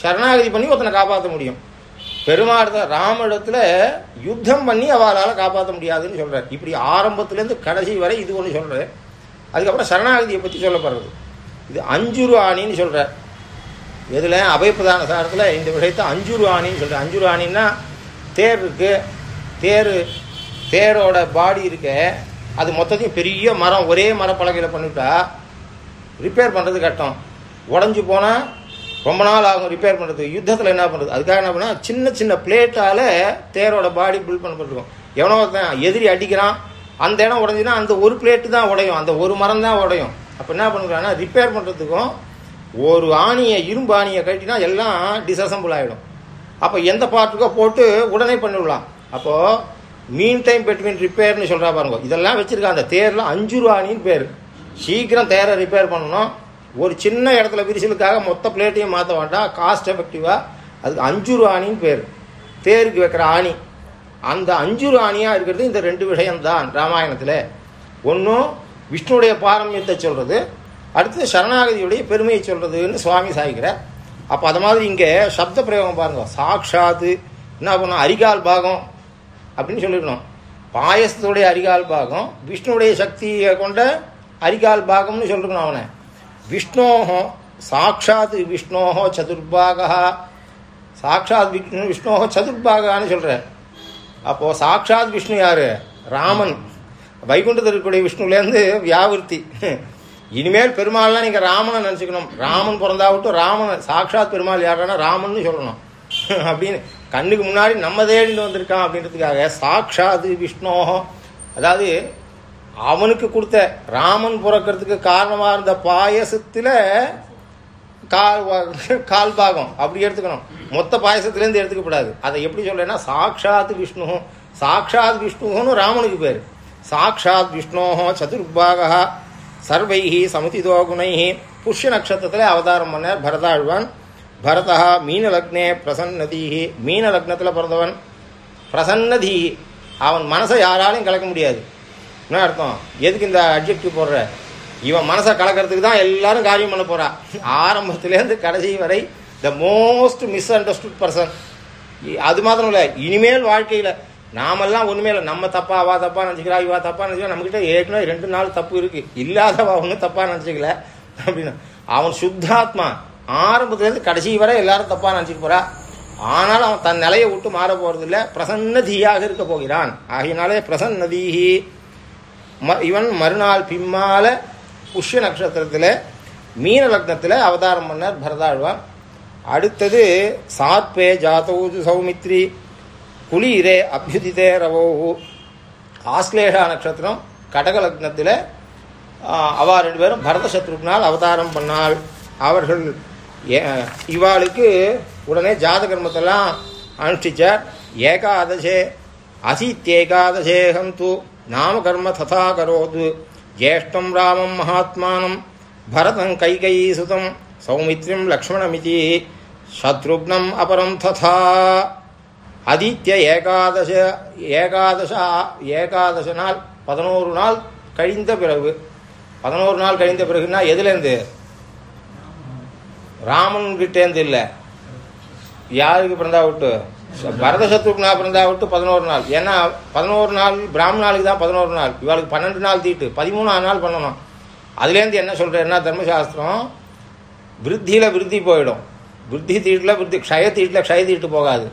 சரணாகதி பண்ணி ஒருத்தனை காப்பாற்ற முடியும். பெருமாள் ராமனிடத்தில் யுத்தம் பண்ணி அவளால் காப்பாற்ற முடியாதுன்னு சொல்கிறார் இப்படி ஆரம்பத்துலேருந்து கடைசி வரை இது ஒன்று சொல்கிறார் அதுக்கப்புறம் சரணாகதியை பற்றி சொல்லப்படுறது இது அஞ்சுரு ஆணின்னு சொல்கிறார் இதில் அபயப்பிரதான சாரத்தில் இந்த விஷயத்தை அஞ்சுரு ஆணின்னு சொல்கிறார் அஞ்சுரு ஆணின்னா தேர் இருக்குது தேர் தேரோட பாடி இருக்க. அது மொத்தத்தையும் பெரிய மரம் ஒரே மரப்பலகையில் பண்ணிவிட்டா ரிப்பேர் பண்ணுறது கஷ்டம். உடஞ்சி போனால் ரொம்ப நாள் ஆகும் ரிப்பேர் பண்ணுறது யுத்தத்தில் என்ன பண்ணுறது அதுக்காக என்ன பண்ணால் சின்ன சின்ன பிளேட்டால் தேரோட பாடி பில்ட் பண்ணப்பட்டிருக்கும். எவனோ ஒருத்தன் எதிரி அடிக்கிறான். அந்த இடம் உடஞ்சினா அந்த ஒரு பிளேட்டு தான் உடையும். அந்த ஒரு மரம் தான் உடையும். அப்போ என்ன பண்ணுறாங்கன்னா ரிப்பேர் பண்ணுறதுக்கும் ஒரு ஆணியை இரும்பு ஆணியை கட்டினா எல்லாம் டிசசம்பிள் ஆகிடும் அப்போ எந்த பார்ட்டுக்கோ போட்டு உடனே பண்ணிவிடலாம் அப்போது மீன் டைம் பெட்வீன் ரிப்பேர்னு சொல்கிறா பாருங்க. இதெல்லாம் வச்சுருக்கா அந்த தேரில் அஞ்சு ரூபானின்னு பேர். சீக்கிரம் தேரை ரிப்பேர் பண்ணணும். ஒரு சின்ன இடத்துல விரிசலுக்காக மொத்த பிளேட்டையும் மாற்ற வேண்டாம். காஸ்ட் எஃபெக்டிவாக அதுக்கு அஞ்சு ரூபானின்னு பேர். தேருக்கு வைக்கிற ஆணி. அந்த அஞ்சு ரூபானியாக இருக்கிறது இந்த ரெண்டு விஷயம்தான் ராமாயணத்தில். ஒன்றும் விஷ்ணுடைய பாரம்பரியத்தை சொல்கிறது அடுத்து சரணாகதியுடைய பெருமையை சொல்கிறதுன்னு சுவாமி சாய்க்கிறார். அப்போ அது மாதிரி இங்கே சப்த பிரயோகம் பாருங்க. சாக்ஷாத்து என்ன பண்ணோம் அரிகால் பாகம். அப்படின்னு சொல்லிடணும் பாயசத்துடைய அரிகால் பாகம் விஷ்ணுடைய சக்தியை கொண்ட அரிகால் பாகம்னு சொல்லிருக்கணும் அவனை. விஷ்ணோஹோ சாட்சாத் விஷ்ணோஹோ சதுர்பாகா சாட்சாத் விஷ்ணு விஷ்ணோஹோ சதுர்பாகான்னு சொல்கிற அப்போது சாட்சாத் விஷ்ணு யார்? ராமன். வைகுண்டத்தில் இருக்கக்கூடிய விஷ்ணுலேருந்து வியாவிருத்தி. இனிமேல் பெருமாள்லாம் நீங்கள் ராமனை நினச்சிக்கணும். ராமன் பிறந்தாவிட்டும் ராமன் சாட்சாத் பெருமாள் யாருன்னா ராமன்னு சொல்லணும் அப்படின்னு கண்ணுக்கு முன்னாடி நம்ம தேடிட்டு வந்திருக்கான் அப்படின்றதுக்காக சாக்ஷாது விஷ்ணோகம் அதாவது அவனுக்கு கொடுத்த ராமன் பிறக்கிறதுக்கு காரணமாக இருந்த பாயசத்தில் கால் வா- கால் பாகம். அப்படி எடுத்துக்கணும். மொத்த பாயசத்துலேருந்து எடுத்துக்கப்படாது. அதை எப்படி சொல்றேன்னா சாக்ஷாத் விஷ்ணு சாக்ஷாத் விஷ்ணுன்னு ராமனுக்கு பேர். சாக்ஷாத் விஷ்ணோஹோ சதுர்பாகா சர்வைஹி சமுதிதோ குணைஹி புஷ்ய நட்சத்திரத்தில் அவதாரம் பண்ணார் பரதாழ்வான். பரதா மீன லக்னே பிரசன்னதீஹி. மீன லக்னத்தில் பிறந்தவன் பிரசன்னதீஹி. அவன் மனசை யாராலையும் கலக்க முடியாது. என்ன அர்த்தம்? எதுக்கு இந்த அட்ஜெக்டிவ் போடுற? இவன் மனசை கலக்கிறதுக்கு தான் எல்லாரும் காரியம் பண்ண போகிறான் ஆரம்பத்துலேருந்து கடைசி வரை the most misunderstood person அது மாத்திரம் இல்லை இனிமேல் வாழ்க்கையில் நாமெல்லாம் ஒன்றுமே இல்லை. நம்ம தப்பா அவா தப்பா நினச்சிக்கிறா இவா தப்பா நினச்சிக்கிறா நம்மக்கிட்ட ஏற்கனவே ரெண்டு நாள் தப்பு இருக்குது இல்லாதவா ஒன்றும் தப்பாக நினச்சிக்கல. அப்படின்னு அவன் சுத்தாத்மா. ஆரம்பத்துலேருந்து கடைசி வரை எல்லாரும் தப்பா நினச்சிட்டு போறா. ஆனால் அவன் தன் நிலையை விட்டு மாற போறதில்ல. பிரசன்னதியாக இருக்க போகிறான். ஆகையினாலே பிரசன்னதீஹி. ம- இவன் மறுநாள் பிம்மால புஷ்ய நட்சத்திரத்தில் மீன லக்னத்தில் அவதாரம் பண்ணார் பரதாழ்வார் அடுத்தது சாத்பே ஜாதௌது சௌமித்ரி குளிரே அபியுதிதே ரவோ ஆஸ்லேஷா நட்சத்திரம் கடக லக்னத்தில் அவா ரெண்டு பேரும் பரத சத்ருக்னால் அவதாரம் பண்ணால் அவர்கள் இவாளுக்கு உடனே ஜாத கர்மத்தெல்லாம் அனுஷ்டிச்சார். ஏகாதசே அசீத்யேகாதசேகம் து நாமகர்ம ததா கரோது ஜேஷ்டம் ராமம் மகாத்மானம் பரதம் கைகை சுதம் சௌமித்ரிம் லக்ஷ்மணமிதி சத்ருக்னம் அபரம் ததா. அதித்ய ஏகாதச ஏகாதச ஏகாதச நாள் பதினோரு நாள் கழிந்த பிறகு பதினோரு நாள் கழிந்த பிறகுன்னா எதுலேருந்து? ராமன் கிட்டேருந்து இல்லை. யாருக்கு பிறந்தா விட்டு? பரத சத்ருக்னா பிறந்தா விட்டு பதினோரு நாள். ஏன்னா பதினோரு நாள் பிராமணாளுக்கு தான் பதினோரு நாள். இவாளுக்கு பன்னெண்டு நாள் தீட்டு. பதிமூணாம் நாள் பண்ணணும். அதுலேருந்து என்ன சொல்கிறேன்னா தர்மசாஸ்திரம் விருத்தியில் விருத்தி போயிடும். விருத்தி தீட்டில் விருத்தி க்ஷய தீட்டில் க்ஷய தீட்டு போகாது.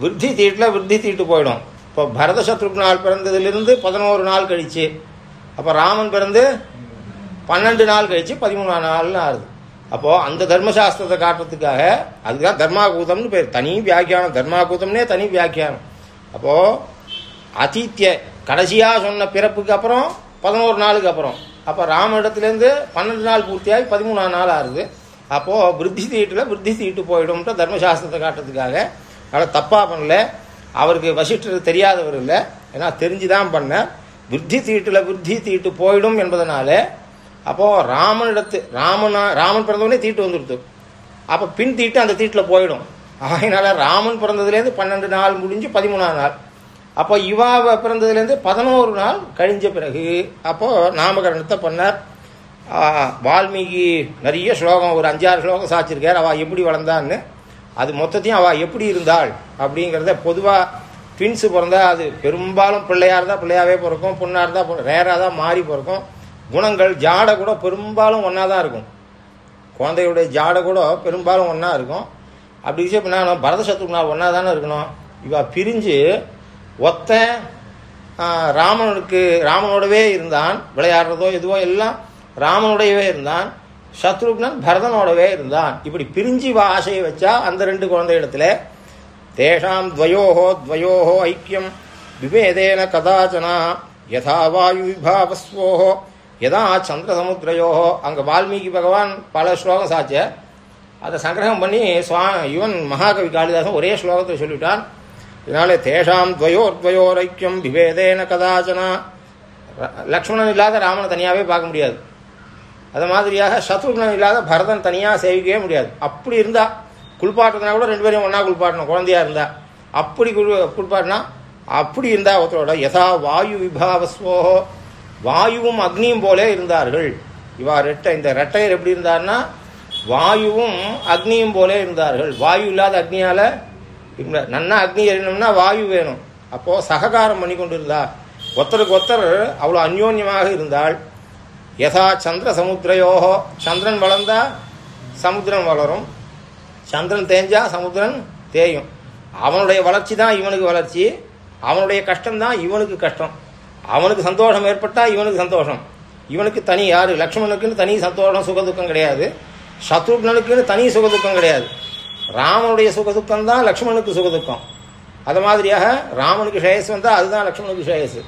விருத்தி தீட்டில் விருத்தி தீட்டு போயிடும். இப்போ பரத சத்ருக்னால் பிறந்ததுலேருந்து பதினோரு நாள் கழிச்சு அப்போ ராமன் பிறந்து பன்னெண்டு நாள் கழித்து பதிமூணாம் நாள்னு ஆகுது அப்போது அந்த தர்மசாஸ்திரத்தை காட்டுறதுக்காக அதுதான் தர்மாகூதம்னு பேர். தனி வியாக்கியானம் தர்மாகூதம்னே தனி வியாக்கியானம். அப்போது அதித்ய கடைசியாக சொன்ன பிறப்புக்கு அப்புறம் பதினோரு நாளுக்கு அப்புறம். அப்போ ராம இடத்துலேருந்து பன்னெண்டு நாள் பூர்த்தியாகி பதிமூணாம் நாள் ஆகுது அப்போது விருத்தி தீட்டில் விருத்தி தீட்டு போயிடும்ன்ற தர்மசாஸ்திரத்தை காட்டுறதுக்காக. அதனால் தப்பாக பண்ணல. அவருக்கு வசிஷ்டர் தெரியாதவர் இல்லை. ஏன்னா தெரிஞ்சு தான் பண்ண. விருத்தி தீட்டில் விருத்தி தீட்டு போயிடும் என்பதனால அப்போது ராமனிடத்து ராமனா ராமன் பிறந்தவொடனே தீட்டு வந்துடுது. அப்போ பின் தீட்டு அந்த தீட்டில் போயிடும். அதனால் ராமன் பிறந்ததுலேருந்து பன்னெண்டு நாள் முடிஞ்சு பதிமூணாம் நாள். அப்போ இவா பிறந்ததுலேருந்து பதினோரு நாள் கழிஞ்ச பிறகு அப்போது நாமகரணத்தை பண்ணார். வால்மீகி நிறைய ஸ்லோகம் ஒரு அஞ்சாறு ஸ்லோகம் சாச்சிருக்கார். அவள் எப்படி வளர்ந்தான்னு அது மொத்தத்தையும் அவள் எப்படி இருந்தாள் அப்படிங்கிறத பொதுவாக ட்வின்ஸு பிறந்தா அது பெரும்பாலும் பிள்ளையாக இருந்தால் பிள்ளையாவே பிறக்கும் பொண்ணாக இருந்தால் ரேராக தான் மாறி பிறக்கும். குணங்கள் ஜாடை கூட பெரும்பாலும் ஒன்றா தான் இருக்கும். குழந்தையுடைய ஜாடை கூட பெரும்பாலும் ஒன்றா இருக்கும். அப்படி விஷயம் என்ன பரத சத்ருகுணா ஒன்றா தானே இருக்கணும். இவ பிரிஞ்சு ஒத்த ராமனுக்கு ராமனோடவே இருந்தான். விளையாடுறதோ எதுவோ எல்லாம் ராமனுடையவே இருந்தான். சத்ருக்னன் பரதனோடவே இருந்தான். இப்படி பிரிஞ்சு இவ ஆசையை வச்சா அந்த ரெண்டு குழந்தை இடத்துல தேஷாம் துவயோஹோ துவயோஹோ ஐக்கியம். விபேதேன கதாச்சனா யதா வாயு விபாவஸ்வோஹோ. எதா யதா சந்திரசமுத்திரையோஹோ அங்கே வால்மீகி பகவான் பல ஸ்லோகம் சாச்ச அதை சங்கிரகம் பண்ணி சுவா இவன் மகாகவி காளிதாசன் ஒரே ஸ்லோகத்தை சொல்லிவிட்டான் இதனாலே தேஷாம் துவயோர் துவயோர் ஐக்கியம் விபேதேன கதாச்சனா லக்ஷ்மணன் இல்லாத ராமனை தனியாகவே பார்க்க முடியாது. அது மாதிரியாக சத்ருக்னன் இல்லாத பரதன் தனியாக சேவிக்கவே முடியாது. அப்படி இருந்தால் குளிப்பாட்டுறதுனா கூட ரெண்டு பேரையும் ஒன்றா குளிப்பாட்டணும் குழந்தையா இருந்தால் அப்படி குளி குளிப்பாட்டினா அப்படி இருந்தால் ஒருத்தரோட யதா வாயு விபாவஸ்வோ. வாயுவும் அக்னியும் போலே இருந்தார்கள். இவா ரெட்டை இந்த ரெட்டையர் எப்படி இருந்தார்னா வாயுவும் அக்னியும் போலே இருந்தார்கள். வாயு இல்லாத அக்னியால் நன்னா அக்னி எறினோம்னா வாயு வேணும். அப்போது சககாரம் பண்ணி கொண்டு இருந்தா ஒருத்தருக்கு ஒருத்தர் அவ்வளோ அந்யோன்யமாக இருந்தால் யதா சந்திர சமுத்திரையோகோ சந்திரன் வளர்ந்தா சமுத்திரம் வளரும். சந்திரன் தேஞ்சா சமுத்திரன் தேயும். அவனுடைய வளர்ச்சி தான் இவனுக்கு வளர்ச்சி. அவனுடைய கஷ்டம் தான் இவனுக்கு கஷ்டம். அவனுக்கு சந்தோஷம் ஏற்பட்டால் இவனுக்கு சந்தோஷம். இவனுக்கு தனி யார்? லக்ஷ்மணனுக்குன்னு தனி சந்தோஷம் சுகதுக்கம் கிடையாது. சத்ருக்னனுக்குன்னு தனி சுகதுக்கம் கிடையாது. ராமனுடைய சுகதுக்கம் தான் லக்ஷ்மணனுக்கு சுகதுக்கம். அது மாதிரியாக ராமனுக்கு ஷேயஸ் வந்தால் அதுதான் லக்ஷ்மணனுக்கு ஷேயஸ்.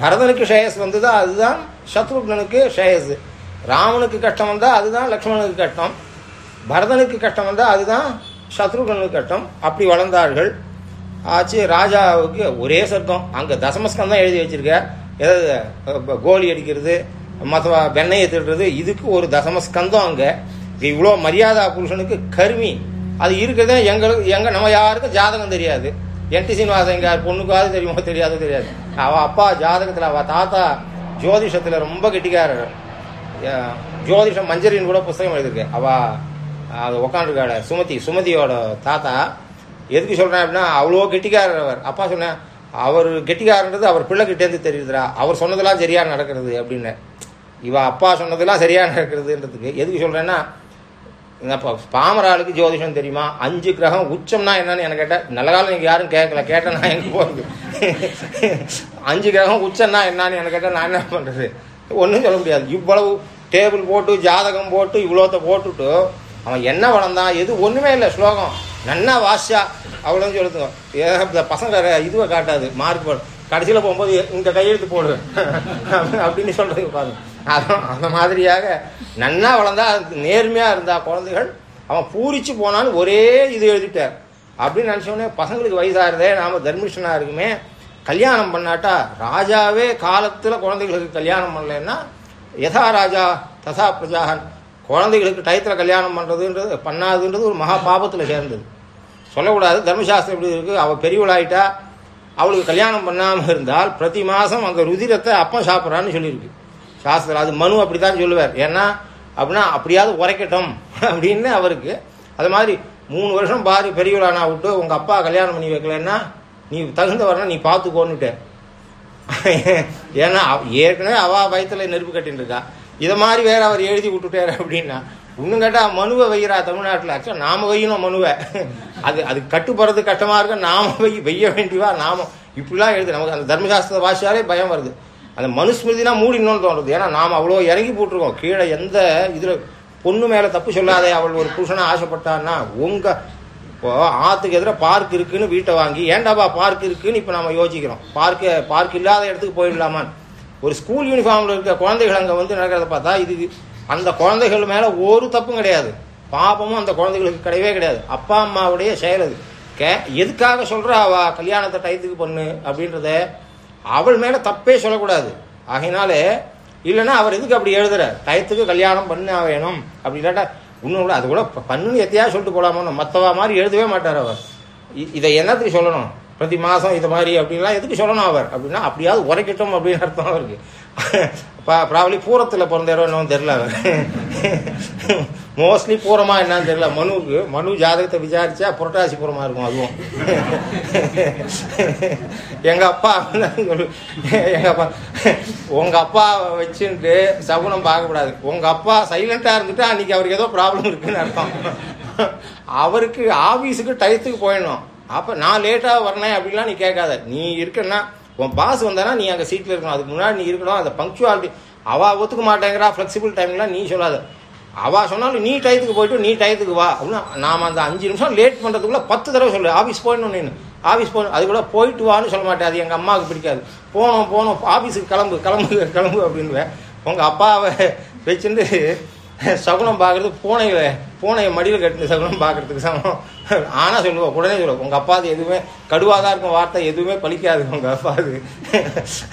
பரதனுக்கு ஷேயஸ் வந்ததா அதுதான் சத்ருக்னனுக்கு ஷேயஸ். ராமனுக்கு கஷ்டம் வந்தால் அதுதான் லக்ஷ்மணனுக்கு கஷ்டம். பரதனுக்கு கஷ்டம் வந்தால் அதுதான் சத்ருகனுக்கு கஷ்டம். அப்படி வளர்ந்தார்கள். ஆச்சு ராஜாவுக்கு ஒரே சொர்க்கம். தசமஸ்கம் தசமஸ்கந்தம் எழுதி வச்சிருக்க. ஏதாவது கோலி அடிக்கிறது மற்ற வெண்ணையை திருடுறது இதுக்கு ஒரு தசமஸ்கந்தம் அங்கே. இவ்வளோ மரியாதா புருஷனுக்கு கருமி. அது இருக்கிறதே எங்களுக்கு எங்கள் நம்ம யாருக்கும் ஜாதகம் தெரியாது. என்டி சீனிவாசன் எங்க பொண்ணுக்காவது தெரியுமோ தெரியாதோ தெரியாது. அவள் அப்பா ஜாதகத்தில் அவள் தாத்தா ஜோதிஷத்தில் ரொம்ப கெட்டிக்காரர். ஜோதிஷம் மஞ்சரின்னு கூட புஸ்தகம் எழுதியிருக்கு. அவள் அது உக்காண்டிருக்காள் சுமதி சுமதியோட தாத்தா. எதுக்கு சொல்கிறேன் அப்படின்னா அவ்வளோ கெட்டிக்காரர் அவர். அப்பா சொன்னேன் அவர் கெட்டிக்காரன்றது அவர் பிள்ளைகிட்டேருந்து தெரியுதுடா. அவர் சொன்னதெல்லாம் சரியாக நடக்கிறது அப்படின்னு. இவ அப்பா சொன்னதெல்லாம் சரியாக நடக்கிறதுன்றதுக்கு எதுக்கு சொல்கிறேன்னா இப்போ பாமராளுக்கு ஜோதிஷம் தெரியுமா? அஞ்சு கிரகம் உச்சம்னா என்னன்னு எனக்கு கேட்டால் நல்ல காலம் நீங்கள் யாரும் கேட்கல கேட்டேன் நான் எங்கே போகிறது அஞ்சு கிரகம் உச்சம்னா என்னன்னு எனக்கு கேட்டால் நான் என்ன பண்ணுறது ஒன்றும் சொல்ல முடியாது. இவ்வளவு டேபிள் போட்டு ஜாதகம் போட்டு இவ்வளோத்த போட்டுட்டு அவன் என்ன வளர்ந்தான்? எது ஒன்றுமே இல்லை ஸ்லோகம். நன்னா வாஷா அவ்வளோன்னு சொல்லுதுங்க ஏன் இந்த பசங்க இதுவை காட்டாது மார்க் போடு. கடைசியில் போகும்போது இந்த கையெழுத்து போடு. அப்படின்னு சொல்றது பாருங்க. அதான் அந்த மாதிரியாக நன்னா வளர்ந்தா அதுக்கு நேர்மையா இருந்தா குழந்தைகள் அவன் பூரிச்சு போனான்னு ஒரே இது எழுதிட்டார். அப்படின்னு நினச்சோடனே பசங்களுக்கு வயசாகிறதே நாம தர்மிஷனாக இருக்குமே கல்யாணம் பண்ணாட்டா ராஜாவே காலத்தில் குழந்தைகளுக்கு கல்யாணம் பண்ணலைன்னா யதா ராஜா ததா பிரஜாகன் குழந்தைகளுக்கு டயத்தில் கல்யாணம் பண்ணுறதுன்றது பண்ணாதுன்றது ஒரு மகா பாபத்தில் சேர்ந்தது. சொல்லக்கூடாது தர்மசாஸ்திரம் எப்படி இருக்குது அவள் பெரியவளாயிட்டா அவளுக்கு கல்யாணம் பண்ணாமல் இருந்தால் பிரதி மாதம் அந்த ருதிரத்தை அப்பம் சாப்பிட்றான்னு சொல்லியிருக்கு. சாஸ்திரம் அது மனு அப்படித்தான் சொல்லுவார். ஏன்னா அப்படின்னா அப்படியாவது உரைக்கட்டும் அப்படின்னு அவருக்கு. அது மாதிரி மூணு வருஷம் பாரு பெரியவளானா விட்டு உங்கள் அப்பா கல்யாணம் பண்ணி வைக்கலன்னா நீ தகுந்த வரணும் நீ பார்த்துக்கோன்னுட்ட ஏன்னா அவ- ஏற்கனவே அவள் வயத்துல நெருப்பு கட்டின்னு இருக்கா. இதை மாதிரி வேற அவர் எழுதி விட்டுட்டாரு அப்படின்னா இன்னும் கேட்டா மனுவை வைகிறா தமிழ்நாட்டில். ஆக்சுவலா நாம வையணும் மனுவை. அது அது கட்டுப்படுறது கஷ்டமா இருக்க. நாம வை வெய்ய வேண்டியவா நாம. இப்படிலாம் எழுது. நமக்கு அந்த தர்மசாஸ்திர பாஷாலே பயம் வருது. அந்த மனுஸ்மிருதினா மூடினோன்னு தோணுது. ஏன்னா நாம் அவ்வளோ இறங்கி போட்டிருக்கோம். கீழே எந்த இதில் பொண்ணு மேலே தப்பு சொல்லாதே அவள் ஒரு புருஷனாக ஆசைப்பட்டான்னா உங்கள் இப்போ ஆற்றுக்கு எதிராக பார்க் இருக்குன்னு வீட்டை வாங்கி ஏண்டாப்பா பார்க் இருக்குன்னு இப்போ நம்ம யோசிக்கிறோம். பார்க்கு பார்க் இல்லாத இடத்துக்கு போயிடலாமான்னு. ஒரு ஸ்கூல் யூனிஃபார்மில் இருக்க குழந்தைகள் அங்கே வந்து நடக்கிறத பார்த்தா இது அந்த குழந்தைகள் மேலே ஒரு தப்பும் கிடையாது. பாபமும் அந்த குழந்தைகளுக்கு கிடையவே கிடையாது. அப்பா அம்மாவுடைய செயல் அது. கே எதுக்காக சொல்றா அவ? கல்யாணத்தை டயத்துக்கு பண்ணு அப்படின்றத அவள் மேலே தப்பே சொல்லக்கூடாது. ஆகையினாலே இல்லைன்னா அவர் எதுக்கு அப்படி எழுதுற? டயத்துக்கு கல்யாணம் பண்ண வேணும். அப்படி இல்லாட்டா இன்னும் கூட அது கூட பண்ணுன்னு எத்தையா சொல்லிட்டு போலாமோ மற்றவா மாதிரி எழுதவே மாட்டார் அவர். இதை என்னத்துக்கு சொல்லணும்? பிரதி மாதம் இது மாதிரி அப்படின்லாம் எதுக்கு சொல்லணும் அவர்? அப்படின்னா அப்படியாவது உரைக்கட்டும் அப்படின்னு அர்த்தம் அவருக்கு. ப்ராப்ளி பூரத்தில் பிறந்தாரோ என்னன்னு தெரியல அவர். மோஸ்ட்லி பூரமா என்னன்னு தெரியல. மனுவுக்கு மனு ஜாதகத்தை விசாரிச்சா புரட்டாசி பூரமா இருக்கும் அதுவும். எங்க அப்பா சொல்லு. எங்க அப்பா உங்க அப்பா வச்சுட்டு சகுனம் பார்க்கக்கூடாது. உங்க அப்பா சைலண்டா இருந்துட்டா அன்னைக்கு அவருக்கு ஏதோ ப்ராப்ளம் இருக்குன்னு அர்த்தம். அவருக்கு ஆபீஸுக்கு டயத்துக்கு போயிடணும். அப்ப நான் லேட்டா வரனேன் அப்படிலாம் நீ கேட்காத. நீ இருக்கன்னா உன் பாஸ் வந்தானா நீ அங்க சீட்ல இருக்கணும். அதுக்கு முன்னாடி நீ இருக்கணும். அந்த பங்க்சுவாலிட்டி அவ ஒத்துக்க மாட்டேங்கிறா ஃபிளெக்சிபிள் டைம்லாம் நீ சொல்லாத. அவ சொன்னாலும் நீ டயத்துக்கு போயிட்டு நீ டயத்துக்கு வா. அப்படின்னா நாம அந்த அஞ்சு நிமிஷம் லேட் பண்றதுக்குள்ள பத்து தடவை சொல்லு. ஆஃபீஸ் போயிடணும் நீ ஆஃபீஸ் போகணும். அது கூட போயிட்டு வான்னு சொல்ல மாட்டேன். அது எங்க அம்மாவுக்கு பிடிக்காது. போனோம் போனோம் ஆஃபீஸுக்கு கிளம்பு கிளம்பு கிளம்பு அப்படின்னு உங்க அப்பாவை வச்சுட்டு சகுனம் பார்க்கறது பூனையை பூனையை மடியில் கட்டின சகுனம் பார்க்கறதுக்கு சமம். ஆனா சொல்லுவோம் உடனே சொல்லுவோம் உங்க அப்பா அது எதுவுமே கடுவாதான் இருக்கும் வார்த்தை எதுவுமே பலிக்காது உங்க அப்பா அது.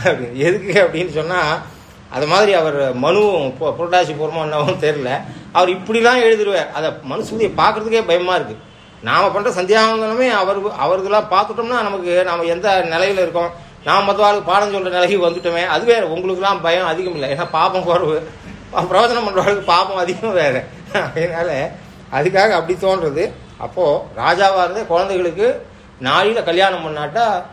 அப்படின்னு எதுக்கு? அப்படின்னு சொன்னா அது மாதிரி அவர் மனுவும் பு- புரட்டாசி பூர்வம் என்னவும் தெரியல. அவர் இப்படிலாம் எழுதிடுவார். அதை மனுஷனுடைய பார்க்கறதுக்கே பயமா இருக்கு. நாம பண்ற சந்தியாவந்தனமே அவர் அவர்களாம் பார்த்துட்டோம்னா நமக்கு நாம எந்த நிலையில இருக்கோம்? நாம் மற்றவாளுக்கு பாடம் சொல்ற நிலைக்கு வந்துட்டோமே அது வேற. உங்களுக்குலாம் பயம் அதிகம் இல்லை. ஏன்னா பாப்பம் குறவு. பிரவச்சனம் பண்றவர்களுக்கு பாப்பம் அதிகம் வேற. அதனால அதுக்காக அப்படி தோன்றது. அப்போது ராஜாவாக இருந்தே குழந்தைகளுக்கு நாளில் கல்யாணம் பண்ணாட்டா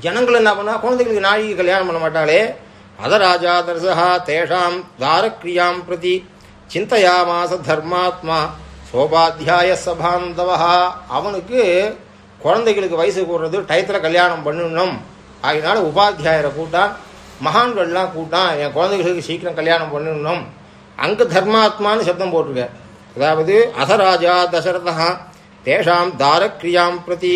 ஜனங்கள் என்ன பண்ணால் குழந்தைகளுக்கு நாளிக்கு கல்யாணம் பண்ண மாட்டாளே. அத ராஜா தர்சா தேஷாம் தாரக்ரியாம் பிரதி சிந்தையாமாச தர்மாத்மா சோபாத்தியாய சபாந்தவா அவனுக்கு குழந்தைகளுக்கு வயசு கூடுறது டயத்தில் கல்யாணம் பண்ணணும். அதனால உபாத்தியாயரை கூட்டான். மகான்கள்லாம் கூட்டான் என் குழந்தைகளுக்கு சீக்கிரம் கல்யாணம் பண்ணணும். அங்கே தர்மாத்மான்னு சப்தம் போட்டிருக்க. அதாவது அசராஜா தசரதா தேஷாம் தாரக்ரியாம் பிரதி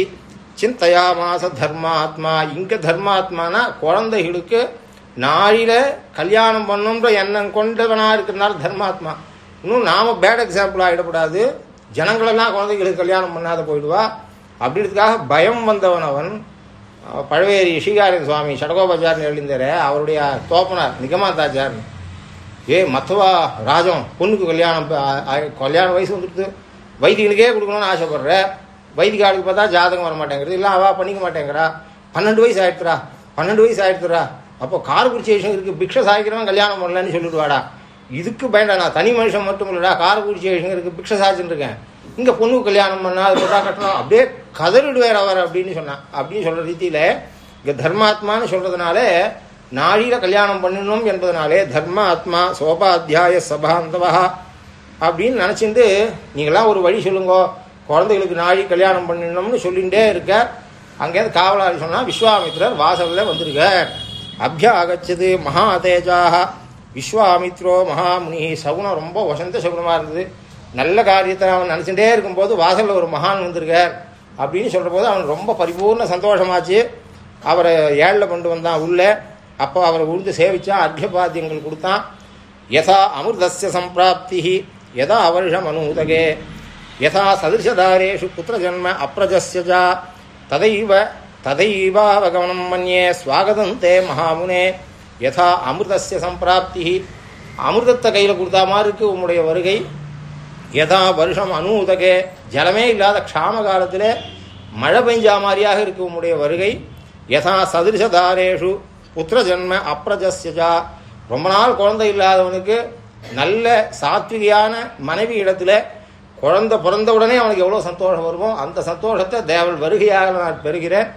சிந்தையாமாச தர்மாத்மா. இங்கே தர்மாத்மானா குழந்தைகளுக்கு நாளில் கல்யாணம் பண்ணுன்ற எண்ணம் கொண்டவனா இருக்கிறனால தர்மாத்மா. இன்னும் நாம் பேட் எக்ஸாம்பிள் ஆகிடக்கூடாது ஜனங்களெல்லாம் குழந்தைகளுக்கு கல்யாணம் பண்ணாத போயிடுவா. அப்படின்றதுக்காக பயம் வந்தவன் அவன். பழவேரி ஸ்ரீகாரன் சுவாமி சடகோபாச்சாரன் எழுந்தார் அவருடைய தோப்பனார் நிகமாந்தாச்சாரன் ஏ மத்தவா ராஜம் பொண்ணுக்கு கல்யாணம் கல்யாண வயசு வந்துடுது. வைதிகனுக்கே கொடுக்கணும்னு ஆசைப்படுற. வைதிக ஆளுக்கு பார்த்தா ஜாதகம் வர மாட்டேங்கிறது இல்லை அவா பண்ணிக்க மாட்டேங்கிறா. பன்னெண்டு வயசு ஆயிடுத்துறா பன்னெண்டு வயசு ஆயிடுத்துறா அப்போ கார் குடிச்ச விஷயம் இருக்குது பிக்ஷை சாய்க்கிறவன் கல்யாணம் பண்ணலன்னு சொல்லிடுவாடா. இதுக்கு பயண்டா நான் தனி மனுஷன் மட்டும் இல்லைடா. கார் குடிச்ச விஷயம் இருக்குது பிக்ஷை சாய்ச்சின்னு இருக்கேன். இங்க பொண்ணுக்கு கல்யாணம் பண்ணா அது போட்டா கட்டணும் அப்படியே கதறிடுவார் அவர் அப்படின்னு சொன்னான் அப்படின்னு சொல்ற ரீதியில இங்க தர்மாத்மான்னு சொல்றதுனால நாழியில கல்யாணம் பண்ணணும் என்பதனாலே தர்ம ஆத்மா சோபாத்தியாய சபாந்தவா அப்படின்னு நினச்சிட்டு நீங்களாம் ஒரு வழி சொல்லுங்க. குழந்தைகளுக்கு நாழி கல்யாணம் பண்ணணும்னு சொல்லிகிட்டே இருக்க. அங்கேருந்து காவலாளி சொன்னால் விஸ்வாமித்ரர் வாசலில் வந்திருக்கார். அபியாகச்சது மகா தேஜாக விஸ்வாமித்ரோ மகாமுனி சகுனம் ரொம்ப வசந்த சகுனமாக இருந்தது. நல்ல காரியத்தை அவன் நினச்சிட்டே இருக்கும்போது வாசலில் ஒரு மகான் வந்திருக்கார் அப்படின்னு சொல்கிற போது அவன் ரொம்ப பரிபூர்ண சந்தோஷமாச்சு. அவரை ஏழில் கொண்டு வந்தான் உள்ளே. அப்போ அவரை உழுந்து சேவித்தான் அர்க்கபாத்தியங்கள் கொடுத்தான். யதா அமிர்தஸ்ய சம்பிராப்தி யதா அவர்ஷம் அனூதகே யதா சதிருஷதாரேஷு புத்திரஜன்ம அப்ரஜஸ்ய ஜா ததைவ ததைவாவகமனம் மன்யே ஸ்வாகதம் தே மகாமுனே. யதா அமிர்தஸ்ய சம்பிராப்தி அமிர்தத்தை கையில் கொடுத்தா மாதிரி இருக்கு உம்முடைய வருகை. எதா வருஷம் அனூதகே ஜலமே இல்லாத க்ஷாம காலத்தில் மழை பெஞ்சா மாதிரியாக இருக்கு உம்முடைய வருகை. யதா சதிருஷதாரேஷு புத்திர ஜன்ம அப்ரஜஸ்யஜா. ரொம்ப நாள் குழந்தை இல்லாதவனுக்கு நல்ல சாத்விகையான மனைவி இடத்துல குழந்தை பிறந்த உடனே அவனுக்கு எவ்வளோ சந்தோஷம் வருமோ அந்த சந்தோஷத்தை தேவல் வருகையாக நான் பெறுகிறேன்.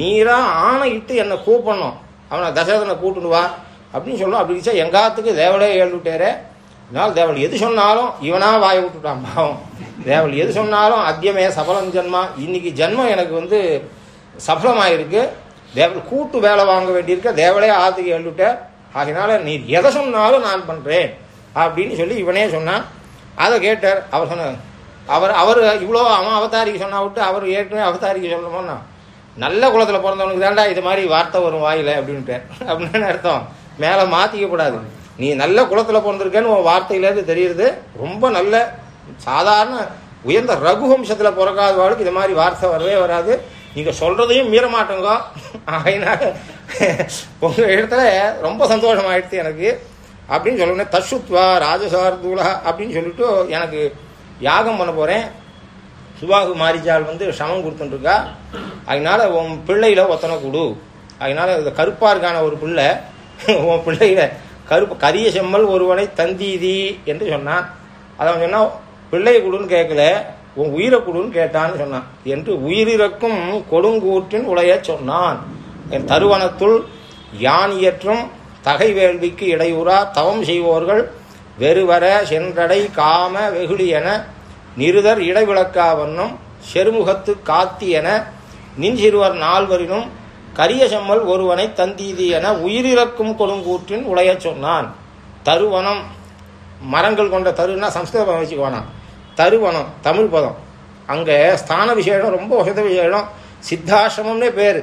நீரா ஆணையிட்டு என்னை கூப்பிடணும். அவனை தசரதனை கூட்டுன்னு வா அப்படின்னு சொல்லுவோம் அப்படி இருந்துச்சா எங்காத்துக்கு தேவலே ஏழுவிட்டாரே அதனால் தேவல் எது சொன்னாலும் இவனா வாயை விட்டுட்டான் பாவம். தேவல் எது சொன்னாலும் அத்தியமே சபலம் ஜென்மா. இன்னைக்கு ஜென்மம் எனக்கு வந்து சபலமாயிருக்கு. தேவல் கூட்டு வேலை வாங்க வேண்டியிருக்க. தேவலே ஆத்துக்கு எழுவிட்டார் ஆகினால நீ எதை சொன்னாலும் நான் பண்ணுறேன் அப்படின்னு சொல்லி இவனே சொன்னான். அதை கேட்டார். அவர் சொன்ன அவர் அவர் இவ்வளோ அவன் அவதாரிக்கு சொன்னா விட்டு அவர் ஏற்கனவே அவதாரிக்கு சொல்லணும்னா நல்ல குளத்தில் பிறந்தவனுக்கு தாண்டா இது மாதிரி வார்த்தை வரும் வாயில் அப்படின்ட்டு அப்படின்னு அர்த்தம். மேலே மாற்றிக்க கூடாது. நீ நல்ல குளத்தில் பிறந்திருக்கேன்னு உன் வார்த்தையிலேருந்து தெரியுது ரொம்ப நல்ல சாதாரண உயர்ந்த ரகுவம்சத்தில் பிறக்காதவாளுக்கு இது மாதிரி வார்த்தை வரவே வராது. நீங்கள் சொல்கிறதையும் மீற மாட்டோங்க. அதனால உங்கள் இடத்துல ரொம்ப சந்தோஷமாயிடுச்சு எனக்கு. அப்படின்னு சொல்லணும். தஷுத்வா ராஜசார்தூலா அப்படின்னு சொல்லிட்டு எனக்கு யாகம் பண்ண போகிறேன் சுபாகு மாரிஜால் வந்து சமம் கொடுத்துட்டுருக்கா. அதனால உன் பிள்ளையில ஒத்தனை கொடு. அதனால இந்த கருப்பாருக்கான ஒரு பிள்ளை உன் பிள்ளையில கருப்பு கரிய செம்மல் ஒருவனை தந்தீதி என்று சொன்னான். அவன் சொன்னான் பிள்ளையை கொடுன்னு கேட்கல உன் உயிரை கொடுன்னு கேட்டான்னு சொன்னான். என்று உயிரிறக்கும் கொடுங்கூற்றின் உளைய சொன்னான். என் தருவனத்துள் யான் இயற்றும் தகை வேள்விக்கு இடையூறா தவம் செய்வோர்கள் வெறுவர சென்றடை காம வெகுளி என நிருதர் இடைவிளக்கா வண்ணம் செருமுகத்து காத்தி என நின் சிறுவர் நால்வரினும் கரிய செம்மல் ஒருவனை தந்தீதி என உயிரிழக்கும் கொடுங்கூற்றின் உடைய சொன்னான். தருவனம் மரங்கள் கொண்ட தருன்னா சம்ஸ்கிருதம் பதம் வச்சுக்குவானா தருவனம் தமிழ் பதம். அங்கே ஸ்தான விசேஷம் ரொம்ப வசத விசேஷம் சித்தாசிரமம்னே பேர்.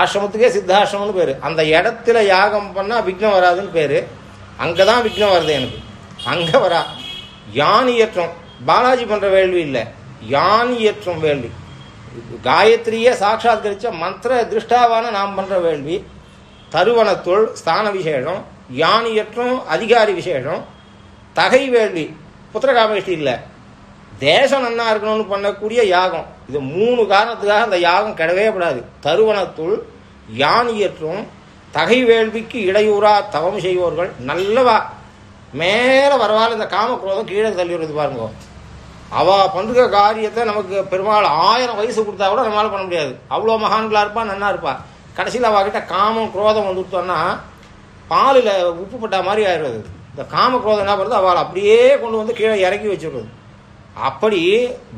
ஆசிரமத்துக்கே சித்தாசிரமம்னு பேர். அந்த இடத்துல யாகம் பண்ணால் விக்னம் வராதுன்னு பேர். அங்கே தான் விக்னம் வருது எனக்கு. அங்கே வரா. யான் இயற்றம். பாலாஜி பண்ணுற வேள்வி இல்லை. யான் இயற்றம் வேள்வி. காயத்ரியே சாட்சாத்கரிச்ச மந்திர திருஷ்டாவான நாம் பண்ற வேள்வி தருவனத்துள் ஸ்தான விசேஷம் யானியற்றும் அதிகாரி விசேஷம் தகை வேள்வி புத்திரகாமேஷ்டி இல்லை. தேசம் நன்னா இருக்கணும்னு பண்ணக்கூடிய யாகம். இது மூணு காரணத்துக்காக அந்த யாகம் கிடவே கூடாது. தருவனத்துள் யானியற்றும் தகை வேள்விக்கு இடையூறா தவம் செய்வோர்கள் நல்லவா? மேலே வரவால் இந்த காமக்ரோதம் கீழே தள்ளிடுறது பாருங்க. அவ பண்ணுற காரியத்தை நமக்கு பெருமாள் ஆயிரம் வயசு கொடுத்தா கூட நம்மளால பண்ண முடியாது. அவ்வளோ மகான்களா இருப்பா நன்னா இருப்பா. கடைசியில் அவகிட்ட காமம் குரோதம் வந்துட்டோன்னா பாலில் உப்பு பட்டா மாதிரி ஆயிடுறது. இந்த காம குரோதம் என்ன பண்ணுறது அவள் அப்படியே கொண்டு வந்து கீழே இறக்கி வச்சுடுறது. அப்படி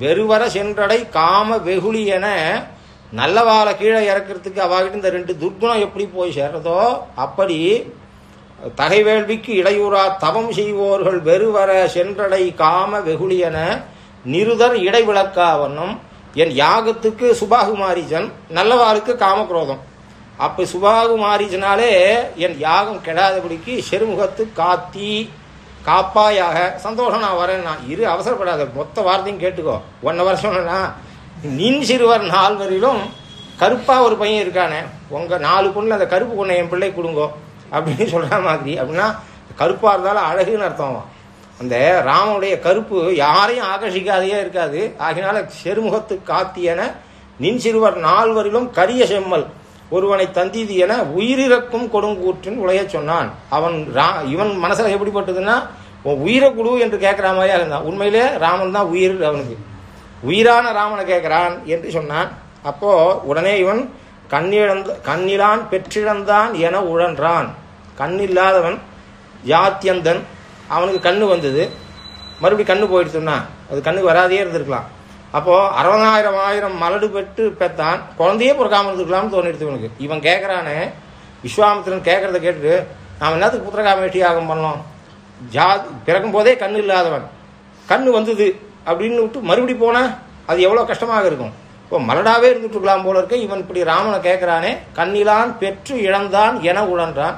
வெறுவர சென்றடை காம வெகுளி என நல்லவாளை கீழே இறக்கிறதுக்கு அவகிட்ட இந்த ரெண்டு துர்குணம் எப்படி போய் சேர்றதோ அப்படி தகை வேள்விக்கு இடையூறா தவம் செய்வோர்கள் வெறுவர சென்றடை காம வெகுளியன நிருதர் இடைவிளக்காவனும் என் யாகத்துக்கு சுபாகுமாரிஜன் நல்லவாளுக்கு காமக்ரோதம். அப்ப சுபாகுமாரிஜனாலே என் யாகம் கெடாதபடிக்கு செருமுகத்து காத்தி காப்பாயாக சந்தோஷம் நான் வரேன் நான். இரு அவசரப்படாத. மொத்த வார்த்தையும் கேட்டுக்கோ. ஒன்ன வருஷம் சொன்னா நின் சிறுவர் நால்வரிலும் கருப்பா ஒரு பையன் இருக்கானே. உங்க நாலு பொண்ணு அந்த கருப்பு பொண்ணை என் பிள்ளை கொடுங்கோ. அப்படின்னு சொல்ற மாதிரி. அப்படின்னா கருப்பா இருந்தாலும் அழகுன்னு அர்த்தம் அந்த ராமனுடைய கருப்பு யாரையும் ஆகர்ஷிக்காதையே இருக்காது. ஆகினால செருமுகத்து காத்தியன நின் சிறுவர் நால்வரிலும் கரிய செம்மல் ஒருவனை தந்தீது என உயிரிறக்கும் கொடுங்கூற்றின் உழைய சொன்னான். அவன் ரா இவன் மனசில் எப்படிப்பட்டதுன்னா உயிரை குழு என்று கேட்குற மாதிரியா இருந்தான். உண்மையிலே ராமன் தான் உயிர் அவனுக்கு. உயிரான ராமனை கேட்குறான் என்று சொன்னான். அப்போ உடனே இவன் கண்ணிழந்த கண்ணிலான் பெற்றிழந்தான் என உழன்றான். கண்ணில்லாதவன் யாத்தியந்தன் அவனுக்கு கண்ணு வந்தது. மறுபடியும் கண்ணு போயிடுச்சுன்னா அது கண்ணுக்கு வராதே இருந்திருக்கலாம். அப்போ அறுபதாயிரம் ஆயிரம் மலடு பெற்று பெத்தான் குழந்தையே பிறக்காம இருந்துருக்கலாம்னு தோணிடுது இவனுக்கு. இவன் கேட்குறானே விஸ்வாமித்திரன் கேட்கறத கேட்டுட்டு நாம என்னத்துக்கு புத்திரகாமேட்டி யாகம் பண்ணோம் ஜா பிறக்கும் போதே கண்ணு இல்லாதவன். கண்ணு வந்தது. அப்படின்னு விட்டு மறுபடி போனால் அது எவ்வளோ கஷ்டமாக இருக்கும். இப்போ மலடாவே இருந்துட்டுருக்கலாம் போல இருக்க. இவன் இப்படி ராமனை கேட்குறானே கண்ணிலான் பெற்று இழந்தான் என உழன்றான்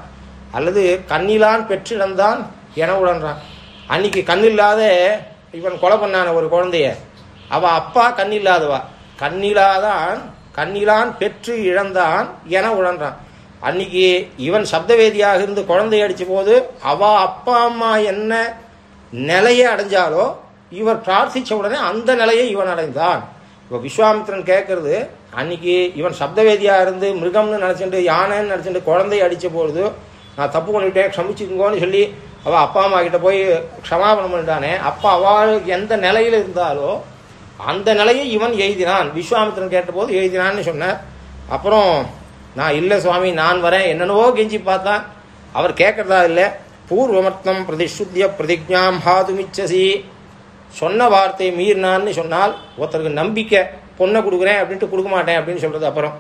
அல்லது கண்ணிலான் பெற்று இழந்தான் என உழன்றான் அன்னைக்கு கண்ணில்லாத இவன் கொலை பண்ணான ஒரு குழந்தைய. அவள் அப்பா கண்ணில்லாதவா கண்ணிலாதான் கண்ணிலான் பெற்று இழந்தான் என உழன்றான் அன்னைக்கு இவன் சப்தவேதியாக இருந்து குழந்தைய அடித்த போது அவ அப்பா அம்மா என்ன நிலையை அடைஞ்சாலோ இவர் பிரார்த்திச்ச உடனே அந்த நிலையை இவன் அடைந்தான். இப்போ விஸ்வாமித்திரன் கேட்கறது அன்னைக்கு இவன் சப்தவேதியாக இருந்து மிருகம்னு நினச்சிட்டு யானைன்னு நினச்சிட்டு குழந்தைய அடித்த பொழுது நான் தப்பு பண்ணிவிட்டேன் க்ஷமிச்சுக்கோன்னு சொல்லி அவ அப்பா அம்மா கிட்ட போய் க்ஷமாபணம் பண்ணிட்டானே. அப்பா அவள் எந்த நிலையில இருந்தாலோ அந்த நிலையை இவன் எழுதினான். விஸ்வாமித்திரன் கேட்டபோது எழுதினான்னு சொன்னார். அப்புறம் நான் இல்லை சுவாமி நான் வரேன். என்னென்னவோ கெஞ்சி பார்த்தான் அவர் கேட்கறதா இல்லை. பூர்வமர்த்தம் பிரதிசுத்திய பிரதிஜாம் ஹாதுமிச்சசி சொன்ன வார்த்தையை மீறினான்னு சொன்னால் ஒருத்தருக்கு நம்பிக்கை பொண்ணை கொடுக்குறேன் அப்படின்ட்டு கொடுக்க மாட்டேன் அப்படின்னு சொல்றது அப்புறம்.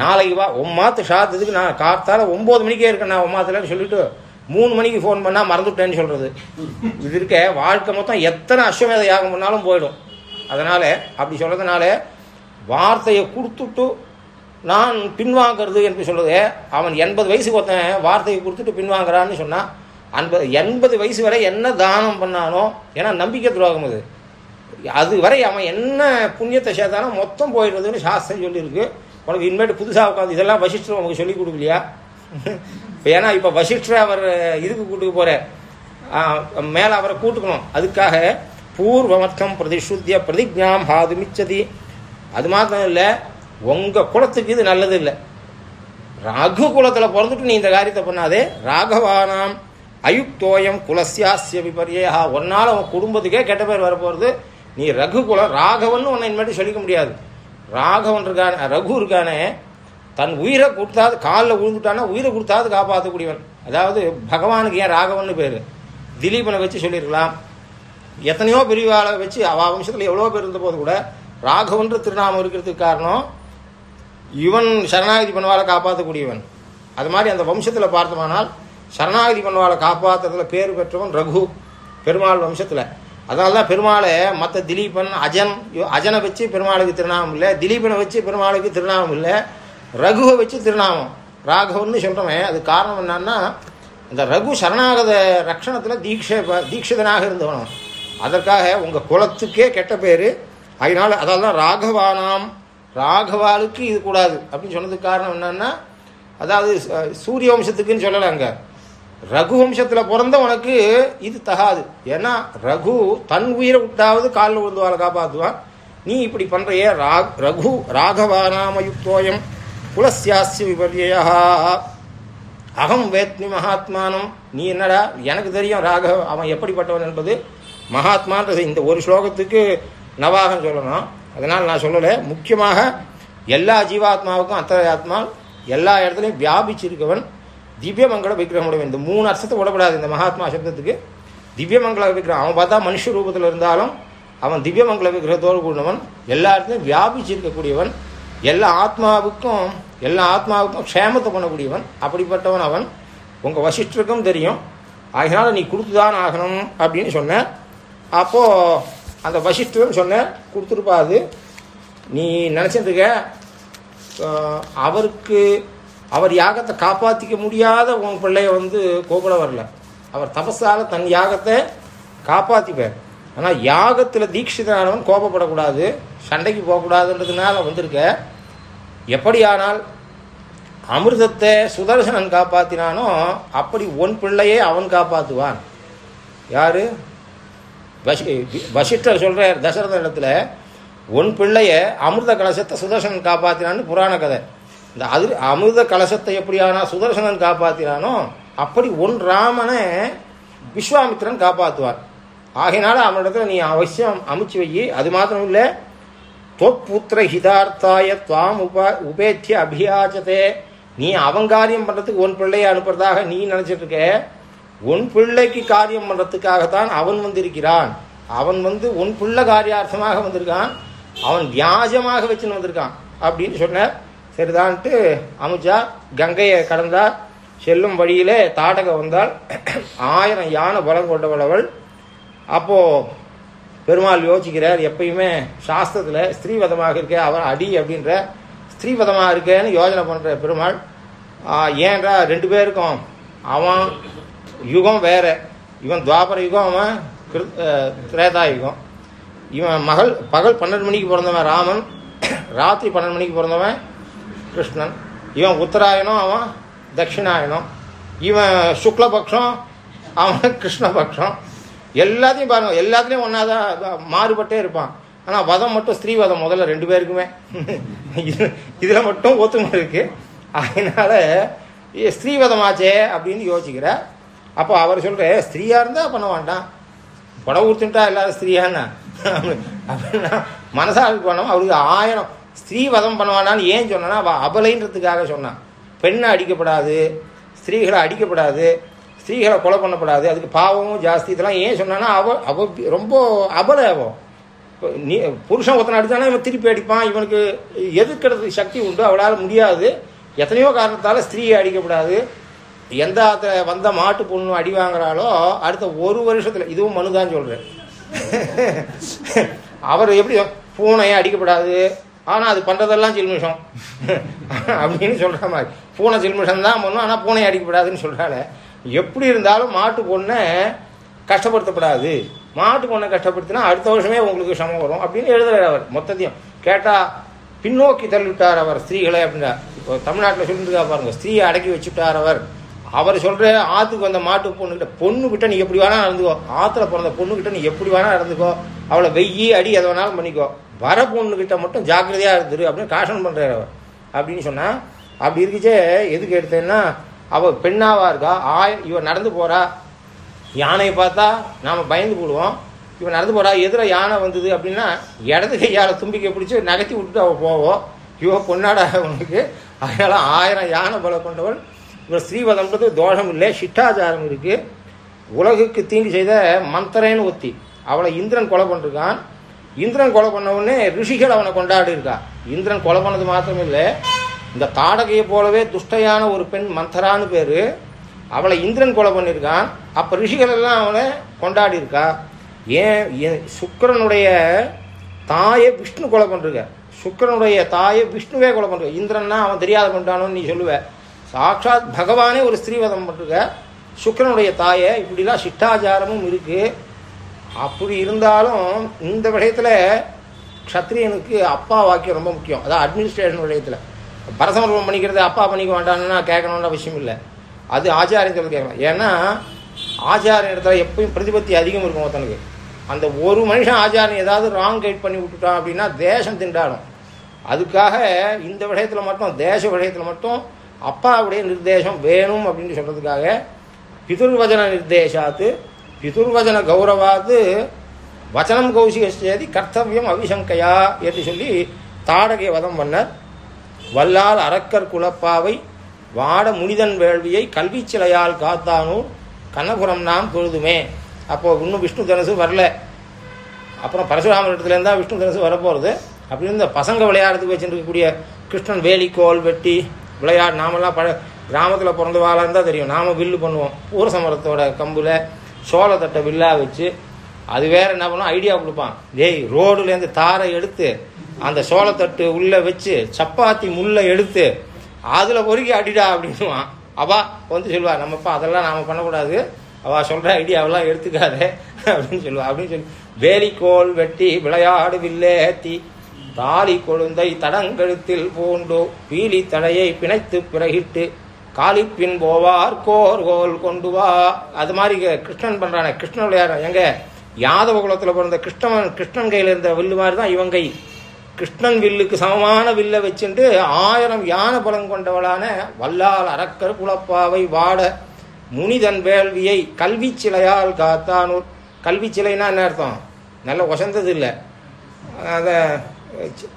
நாளைக்கு வா ஒம்மாத்து ஷாத்துக்கு நான் காத்தால ஒன்பது மணிக்கே இருக்கேன் நான் ஒம்மாத்துலன்னு சொல்லிட்டு மூணு மணிக்கு ஃபோன் பண்ணா மறந்துட்டேன்னு சொல்றது. இது இருக்க வாழ்க்கை மொத்தம் எத்தனை அஸ்வமேத யாகம் பண்ணாலும் போயிடும். அதனால அப்படி சொல்றதுனால வார்த்தையை கொடுத்துட்டு நான் பின்வாங்கிறது என்று சொல்றது. அவன் எண்பது வயசுக்கு ஒருத்தன் வார்த்தையை கொடுத்துட்டு பின்வாங்குறான்னு சொன்னா அன்பது எண்பது வயசு வரை என்ன தானம் பண்ணானோ ஏன்னா நம்பிக்கை துரோகம் அது. அது வரை அவன் என்ன புண்ணியத்தை சேர்த்தானோ மொத்தம் போயிடுறதுன்னு சாஸ்திரம் சொல்லியிருக்கு. உனக்கு இனிமேட்டு புதுசாக உட்காந்து இதெல்லாம் வசிஷ்டர் உனக்கு சொல்லி கொடுக்கலையா? ஏன்னா இப்போ வசிஷ்டர் அவர் இதுக்கு கூட்டுக்கு போற மேலே அவரை கூட்டுக்கணும். அதுக்காக பூர்வமர்த்தம் பிரதிசுத்திய பிரதிஜாம் ஹாதுமிச்சதி அது மாத்திரம் இல்லை உங்க குலத்துக்கு இது நல்லது இல்லை. ராகு குலத்தில் பிறந்துட்டு நீ இந்த காரியத்தை பண்ணாதே. ராகவானாம் அயுக்தோயம் குலசியாசிய விபரியா ஒன்னால உன் குடும்பத்துக்கே கெட்ட பேர் வரப்போறது. நீ ரகு குலம் ராகவன் உன்னை இனிமேட்டு சொல்லிக்க முடியாது. ராகவன் இருக்கானே ரகு இருக்கானே தன் உயிரை கொடுத்தாது காலில் விழுந்துட்டானா உயிரை கொடுத்தாது காப்பாற்றக்கூடியவன். அதாவது பகவானுக்கு ஏன் ராகவன் பேர்? திலீபனை வச்சு சொல்லியிருக்கலாம். எத்தனையோ பிரிவாளை வச்சு அவ வம்சத்தில் எவ்வளோ பேர் இருந்தபோது கூட ராகவன்ற திருநாமம் இருக்கிறதுக்கு காரணம் இவன் சரணாகதி பண்ணுவாளை காப்பாற்றக்கூடியவன். அது மாதிரி அந்த வம்சத்தில் பார்த்தோமானால் சரணாகதி பண்ணுவாளை காப்பாற்றுறதுல பேர் பெற்றவன் ரகு பெருமாள் வம்சத்தில். அதனால தான் பெருமாளை மற்ற திலீபன் அஜன் அஜனை வச்சு பெருமாளுக்கு திருநாமம் இல்லை திலீபனை வச்சு பெருமாளுக்கு திருநாமம் இல்லை. ரகுவை வச்சு திருநாமம். ராகவன்னு சொல்கிறவன் அது காரணம் என்னன்னா இந்த ரகு சரணாகத ரக்ஷணத்தில் தீட்சை தீட்சிதனாக இருந்தவன். அதற்காக உங்கள் குலத்துக்கே கெட்ட பேர். அதனால் அதால் தான் ராகவானாம். ராகவாளுக்கு இது கூடாது. அப்படின்னு சொன்னதுக்கு காரணம் என்னன்னா அதாவது சூரிய வம்சத்துக்குன்னு சொல்லலை அங்கே. ரகு வம்சத்தில் பிறந்த உனக்கு இது தகாது. ஏன்னா ரகு தன் உயிரை விட்டாவது காலில் விழுந்துவாளை காப்பாற்றுவான். நீ இப்படி பண்ணுறையே ராக் ரகு ராகவானாமயுக்தோயம். குலசியாசிய விபர்யா அகம் வேத்மி மகாத்மானம். நீ என்னடா? எனக்கு தெரியும் ராக அவன் எப்படிப்பட்டவன் என்பது மகாத்மான்றது. இந்த ஒரு ஸ்லோகத்துக்கு நவாகம் சொல்லணும். அதனால் நான் சொல்லலை. முக்கியமாக எல்லா ஜீவாத்மாவுக்கும் அத்தராத்மா எல்லா இடத்துலையும் வியாபிச்சிருக்கவன் திவ்யமங்கள விக்கிரகம் இந்த மூணு அர்த்தத்தை விடப்படாது. இந்த மகாத்மா சப்தத்துக்கு திவ்யமங்கள விக்கிரகம். அவன் பார்த்தா மனுஷ ரூபத்தில் இருந்தாலும் அவன் திவ்யமங்கள விக்கிரகத்தோடு கூடவன் எல்லா இடத்துலையும் வியாபிச்சிருக்கக்கூடியவன். எல்லா ஆத்மாவுக்கும் எல்லா ஆத்மாவுக்கும் க்ஷேமத்தை பண்ணக்கூடியவன் அப்படிப்பட்டவன் அவன். உங்கள் வசிஷ்டருக்கும் தெரியும். அதனால் நீ கொடுத்துதான் ஆகணும் அப்படின்னு சொன்னேன் அப்போது அந்த வசிஷ்டரும் சொன்னேன் கொடுத்துருப்பாது நீ நினச்சிருக்க அவருக்கு அவர் யாகத்தை காப்பாற்றிக்க முடியாத உன் பிள்ளைய வந்து கோபுல வரல. அவர் தபஸால் தன் யாகத்தை காப்பாற்றிப்பார் ஆனால் யாகத்தில் தீட்சிதனானவன் கோபப்படக்கூடாது. சண்டைக்கு போகக்கூடாதுன்றதுனால வந்திருக்க. எப்படியானால் அமிர்தத்தை சுதர்சனன் காப்பாற்றினானோ அப்படி உன் பிள்ளையே அவன் காப்பாற்றுவான் யாரு? வசி வசிஷ்டர் சொல்கிறார் தசரத இடத்துல உன் பிள்ளைய அமிர்த கலசத்தை சுதர்சனன் காப்பாற்றினான்னு புராண கதை. இந்த அது அமிர்த கலசத்தை எப்படியானா சுதர்சனன் காப்பாற்றினானோ அப்படி உன் ராமனை விஸ்வாமித்திரன் காப்பாற்றுவார் ஆகையினால அவனிடத்துல நீ அவசியம் அமைச்சு வை. அது மாத்திரம் இல்லை தொப்புத்திர ஹிதார்த்தாய துவாம் உப உபேத்திய அபியாச்சதே நீ அவன் காரியம் பண்ணுறதுக்கு உன் பிள்ளையை அனுப்புறதாக நீ நினச்சிட்டு இருக்க உன் பிள்ளைக்கு காரியம் பண்ணுறதுக்காகத்தான் அவன் வந்திருக்கிறான். அவன் வந்து உன் பிள்ளை காரியார்த்தமாக வந்திருக்கான். அவன் வியாஜமாக வச்சுன்னு வந்திருக்கான். அப்படின்னு சொன்னார். சரிதான்ட்டு அமிச்சா கங்கையை கடந்தார். செல்லும் வழியிலே தாடக வந்தால் ஆயிரம் யானை பலம் கொண்டவள் அவள். அப்போது பெருமாள் யோசிக்கிறார் எப்பயுமே சாஸ்திரத்தில் ஸ்திரீவதமாக இருக்க அவன் அடி அப்படின்ற ஸ்திரீவதமாக இருக்கேன்னு யோஜனை பண்ணுற பெருமாள் ஏன்றா ரெண்டு பேருக்கும்? அவன் யுகம் வேற. இவன் துவாபர யுகம் அவன் திரேதா யுகம். இவன் மகள் பகல் பன்னெண்டு மணிக்கு பிறந்தவன் ராமன் ராத்திரி பன்னெண்டு மணிக்கு பிறந்தவன் கிருஷ்ணன். இவன் உத்தராயணம் அவன் தட்சிணாயனம் இவன் சுக்லபக்ஷம் அவன் கிருஷ்ணபக்ஷம். எல்லாத்தையும் பாருங்க எல்லாத்துலேயும் ஒன்றா தான் மாறுபட்டே இருப்பான். ஆனால் வதம் மட்டும் ஸ்திரீ வதம் முதல்ல ரெண்டு பேருக்குமே. இதில் மட்டும் ஒத்துமை இருக்கு. அதனால ஸ்திரீவதம் ஆச்சே அப்படின்னு யோசிக்கிற. அப்போ அவர் சொல்கிற ஸ்திரீயாக இருந்தால் பண்ண வேண்டாம் புடவை ஊற்றுட்டா எல்லாரும் ஸ்திரீயான்னா அப்படின்னா மனசாவுக்கு பண்ணோம் அவருக்கு ஆயிரம் ஸ்ரீவதம் பண்ணுவானான்னு ஏன் சொன்னா அவ அபலைன்றதுக்காக சொன்னான். பெண்ணை அடிக்கப்படாது ஸ்திரீகளை அடிக்கப்படாது ஸ்திரீகளை கொலை பண்ணப்படாது. அதுக்கு பாவமும் ஜாஸ்தி. இதெல்லாம் ஏன் சொன்னான்னா அவ அவ ரொம்ப அபல அவன் நீ புருஷன் ஒருத்தனை அடித்தானா இவன் திருப்பி அடிப்பான். இவனுக்கு எதிர்க்கிறதுக்கு சக்தி உண்டு. அவளால் முடியாது. எத்தனையோ காரணத்தால் ஸ்திரீயை அடிக்கப்படாது. எந்த வந்த மாட்டு பொண்ணு அடி வாங்குறாளோ அடுத்த ஒரு வருஷத்தில் இதுவும் மனு தான் சொல்கிறேன் அவர் எப்படி பூனையை அடிக்கப்படாது. ஆனால் அது பண்ணுறதெல்லாம் சில்மிஷம் அப்படின்னு சொல்கிற மாதிரி. பூனை சில்மிஷம் தான் பண்ணும் ஆனால் பூனை அடிக்கப்படாதுன்னு சொல்கிறாள் எப்படி இருந்தாலும் மாட்டு பொண்ணை கஷ்டப்படுத்தப்படாது. மாட்டு பொண்ணை கஷ்டப்படுத்தினா அடுத்த வருஷமே உங்களுக்கு சமம் வரும் அப்படின்னு எழுதுறாரு அவர் மொத்தத்தையும். கேட்டால் பின்னோக்கி தள்ளிவிட்டார் அவர் ஸ்திரீகளை அப்படின்னா. இப்போ தமிழ்நாட்டில் சொல்லிட்டு பாருங்க ஸ்திரீயை அடக்கி வச்சுட்டார் அவர். அவர் சொல்கிற ஆற்றுக்கு வந்த மாட்டு பொண்ணுகிட்ட பொண்ணுக்கிட்ட நீ எப்படி வேணால் நடந்துக்கோ. ஆற்றுல பிறந்த பொண்ணுக்கிட்ட நீ எப்படி வேணால் நடந்துக்கோ. அவளை வெய்யி அடி எதை வேணாலும் பண்ணிக்கோ. வர பொண்ணுக்கிட்ட மட்டும் ஜாக்கிரதையாக இருந்துரு அப்படின்னு காஷன் பண்ணுறாரு அவர். அப்படின்னு சொன்னால் அப்படி இருக்குச்சே எதுக்கு எடுத்தேன்னா அவ பெண்ணாவா இருக்கா? ஆய இவ நடந்து போறா. யானையை பார்த்தா நாம பயந்து போடுவோம். இவன் நடந்து போறா. எதிர யானை வந்தது அப்படின்னா இடது கையால தும்பிக்கை பிடிச்சி நகர்த்தி விட்டுட்டு அவள் போவோம் இவ பொன்னாடா உனக்கு. அதனால ஆயிரம் யானை பல கொண்டவள். இவர் ஸ்ரீவதம்ன்றது தோஷம் இல்லை சிட்டாச்சாரம் இருக்கு. உலகுக்கு தீங்கு செய்த மந்திரேன்னு ஒத்தி. அவளை இந்திரன் கொலை பண்ணிருக்கான். இந்திரன் கொலை பண்ண உடனே ரிஷிகள் அவனை கொண்டாடி இருக்கா இந்திரன் கொலை பண்ணது மாத்திரம் இல்லை இந்த தாடகையை போலவே துஷ்டையான ஒரு பெண் மந்தரான்னு பேர். அவளை இந்திரன் கொலை பண்ணியிருக்கான் அப்போ ரிஷிகள் எல்லாம் அவனை கொண்டாடி இருக்கா ஏன் சுக்கரனுடைய தாயை விஷ்ணு கொலை பண்ணிருக்க சுக்கரனுடைய தாயை விஷ்ணுவே கொலை பண்ணிருக்க இந்திரன்னா அவன் தெரியாத பண்ணிட்டானு நீ சொல்லுவ. சாட்சாத் பகவானே ஒரு ஸ்ரீவதம் பண்ணிருக்க சுக்கரனுடைய தாயை இப்படிலாம் சிட்டாச்சாரமும் இருக்கு. அப்படி இருந்தாலும் இந்த விஷயத்தில் க்ஷத்ரியனுக்கு அப்பா வாக்கியம் ரொம்ப முக்கியம். அதான் அட்மினிஸ்ட்ரேஷன் விஷயத்தில். பரசமர்ப்பம் பண்ணிக்கிறது அப்பா பண்ணிக்க வேண்டாம்னா கேட்கணுன்ற அவசியம் இல்லை. அது ஆச்சாரியம் சொல்லி கேட்கலாம் ஏன்னா ஆச்சாரிய இடத்துல எப்பயும் பிரதிபத்தி அதிகம் இருக்கும் ஒருத்தனுக்கு. அந்த ஒரு மனுஷன் ஆச்சாரியன் ஏதாவது ராங் கைட் பண்ணி விட்டுட்டான் அப்படின்னா தேசம் திண்டாடும். அதுக்காக இந்த விஷயத்தில் மட்டும் தேச விஷயத்தில் மட்டும் அப்பாவுடைய நிர்தேசம் வேணும் அப்படின்னு சொல்கிறதுக்காக பிதுர்வஜன நிர்தேசாத்து பிதுர்வஜன கௌரவாத்து வச்சனம் கௌசிகச்சேதி கர்த்தவியம் அவிசங்கையா என்று சொல்லி தாடகை வதம் பண்ணர். வல்லால் அரக்கர் குலப்பாவை வாட முனிதன் வேள்வியை கல்வி சிலையால் காத்தானூர் கண்ணபுரம் நாம் தொழுதுமே. அப்போ இன்னும் விஷ்ணு தனுசு வரல. அப்புறம் பரசுராமர் இடத்துலேருந்து விஷ்ணு தனுசு வரப்போகிறது அப்படி இந்த பசங்க விளையாடுறதுக்கு வச்சுருக்கக்கூடிய கிருஷ்ணன் வேலிக்கோல் வெட்டி விளையாடு நாமெல்லாம் பழ கிராமத்தில் பிறந்தவாளாக இருந்தால் தெரியும். நாம் வில்லு பண்ணுவோம். ஊரசமரத்தோட கம்பில் சோளத்தட்டை வில்லாக வச்சு அது வேறு என்ன பண்ணுவோம் ஐடியா கொடுப்பான். டேய் ரோடுலேருந்து தாரை எடுத்து அந்த சோளத்தட்டு உள்ளே வச்சு சப்பாத்தி முள்ளை எடுத்து அதில் பொறுக்கி அடிடா அப்படின்னுவான். அவா வந்து சொல்லுவா நம்மப்பா அதெல்லாம் நாம் பண்ணக்கூடாது. அவள் சொல்கிற ஐடியாவெல்லாம் எடுத்துக்காதே. அப்படின்னு சொல்லுவா. அப்படின்னு சொல்லி வேலிக்கோல் வெட்டி விளையாடு வில்லேத்தி தாலி கொழுந்தை தடங்கெழுத்தில் பூண்டு. பீலி தடையை பிணைத்து பிறகிட்டு காலிப்பின் போவார் கோர் கோல் கொண்டு வா. அது மாதிரி கிருஷ்ணன் பண்ணுறானே கிருஷ்ணன் விளையாடுறான் எங்க? யாதவ குலத்தில் பிறந்த கிருஷ்ணன் கிருஷ்ணன் கையில் இருந்த வில்லு மாதிரி தான் இவங்கை கிருஷ்ணன் வில்லுக்கு சமமான வில்லை வச்சுட்டு ஆயிரம் யானை பலம் கொண்டவளான வல்லால் அரக்கர் குலப்பாவை வாட முனிதன் வேள்வியை கல்வி சிலையால் காத்தானூர். கல்வி சிலைன்னா என்ன அர்த்தம்? நல்ல ஒசந்தது இல்லை. அதை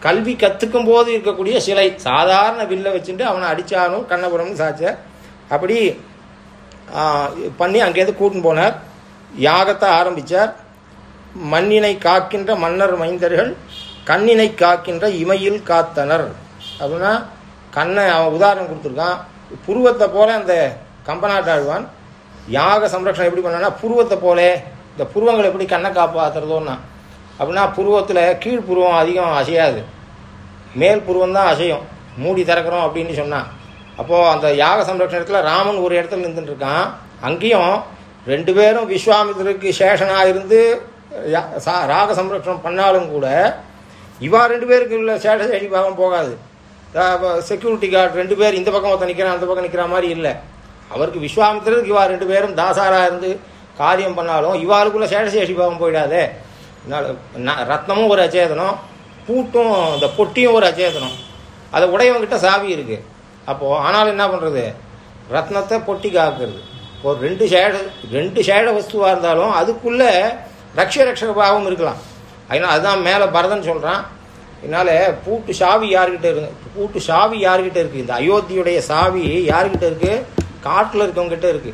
கல்வி கற்றுக்கும் போது இருக்கக்கூடிய சிலை. சாதாரண வில்லை வச்சுட்டு அவனை அடித்தானும் கண்ணபுரம்னு சாச்ச. அப்படி பண்ணி அங்கேருந்து கூட்டின்னு போனார். யாகத்தை ஆரம்பித்தார் மண்ணினை காக்கின்ற மன்னர் மைந்தர்கள் கண்ணினை காக்கின்ற இமையில் காத்தனர். அப்படின்னா கண்ணை அவன் உதாரணம் கொடுத்துருக்கான். புருவத்தை போல அந்த கம்பநாட்டாழ்வான் யாக சம்ரக்ஷணம் எப்படி பண்ணான்னா புருவத்தை போல இந்த புருவங்களை எப்படி கண்ணை காப்பாத்துறதோன்னா அப்படின்னா புருவத்தில் கீழ் புருவம் அதிகம் அசையாது. மேல் புருவம் தான் அசையும். மூடி திறக்கிறோம் அப்படின்னு சொன்னான் அப்போது அந்த யாக சம்ரட்சணத்தில் ராமன் ஒரு இடத்துல நின்றுட்டு இருக்கான் அங்கேயும் ரெண்டு பேரும் விஸ்வாமித்திரருக்கு சேஷனாக இருந்து யா- சா- ராக சம்ரட்சணம் பண்ணாலும் கூட இவா ரெண்டு பேருக்கு உள்ள சேஷ ஐடி பாகம் போகாது. செக்யூரிட்டி கார்டு ரெண்டு பேர் இந்த பக்கம் ஒருத்தன் நிற்கிறான் அந்த பக்கம் நிற்கிற மாதிரி இல்லை. அவருக்கு விஸ்வாமித்திரருக்கு இவா ரெண்டு பேரும் தாசாராக இருந்து காரியம் பண்ணாலும் இவாளுக்குள்ள சேஷசேஷி பாவம் போயிடாதே. ந- ரத்னமும் ஒரு அச்சேதனம் பூட்டும் இந்த பொட்டியும் ஒரு அச்சேதனம். அதை உடையவங்கிட்ட சாவி இருக்கு. அப்போ ஆனாலும் என்ன பண்றது? ரத்னத்தை பொட்டி காக்கிறது. ஒரு ரெண்டு ஷேட ரெண்டு ஷேட வஸ்துவாக இருந்தாலும் அதுக்குள்ள ரக்ஷ ரக்ஷ பாவம் இருக்கலாம். அதனால் அதுதான் மேலே பரதன் சொல்கிறான் இதனால் பூட்டு சாவி யார்கிட்ட இருக்கு பூட்டு சாவி யார்கிட்ட இருக்குது இந்த அயோத்தியுடைய சாவி யார்கிட்ட இருக்குது காட்டில் இருக்கவங்க கிட்ட இருக்கு.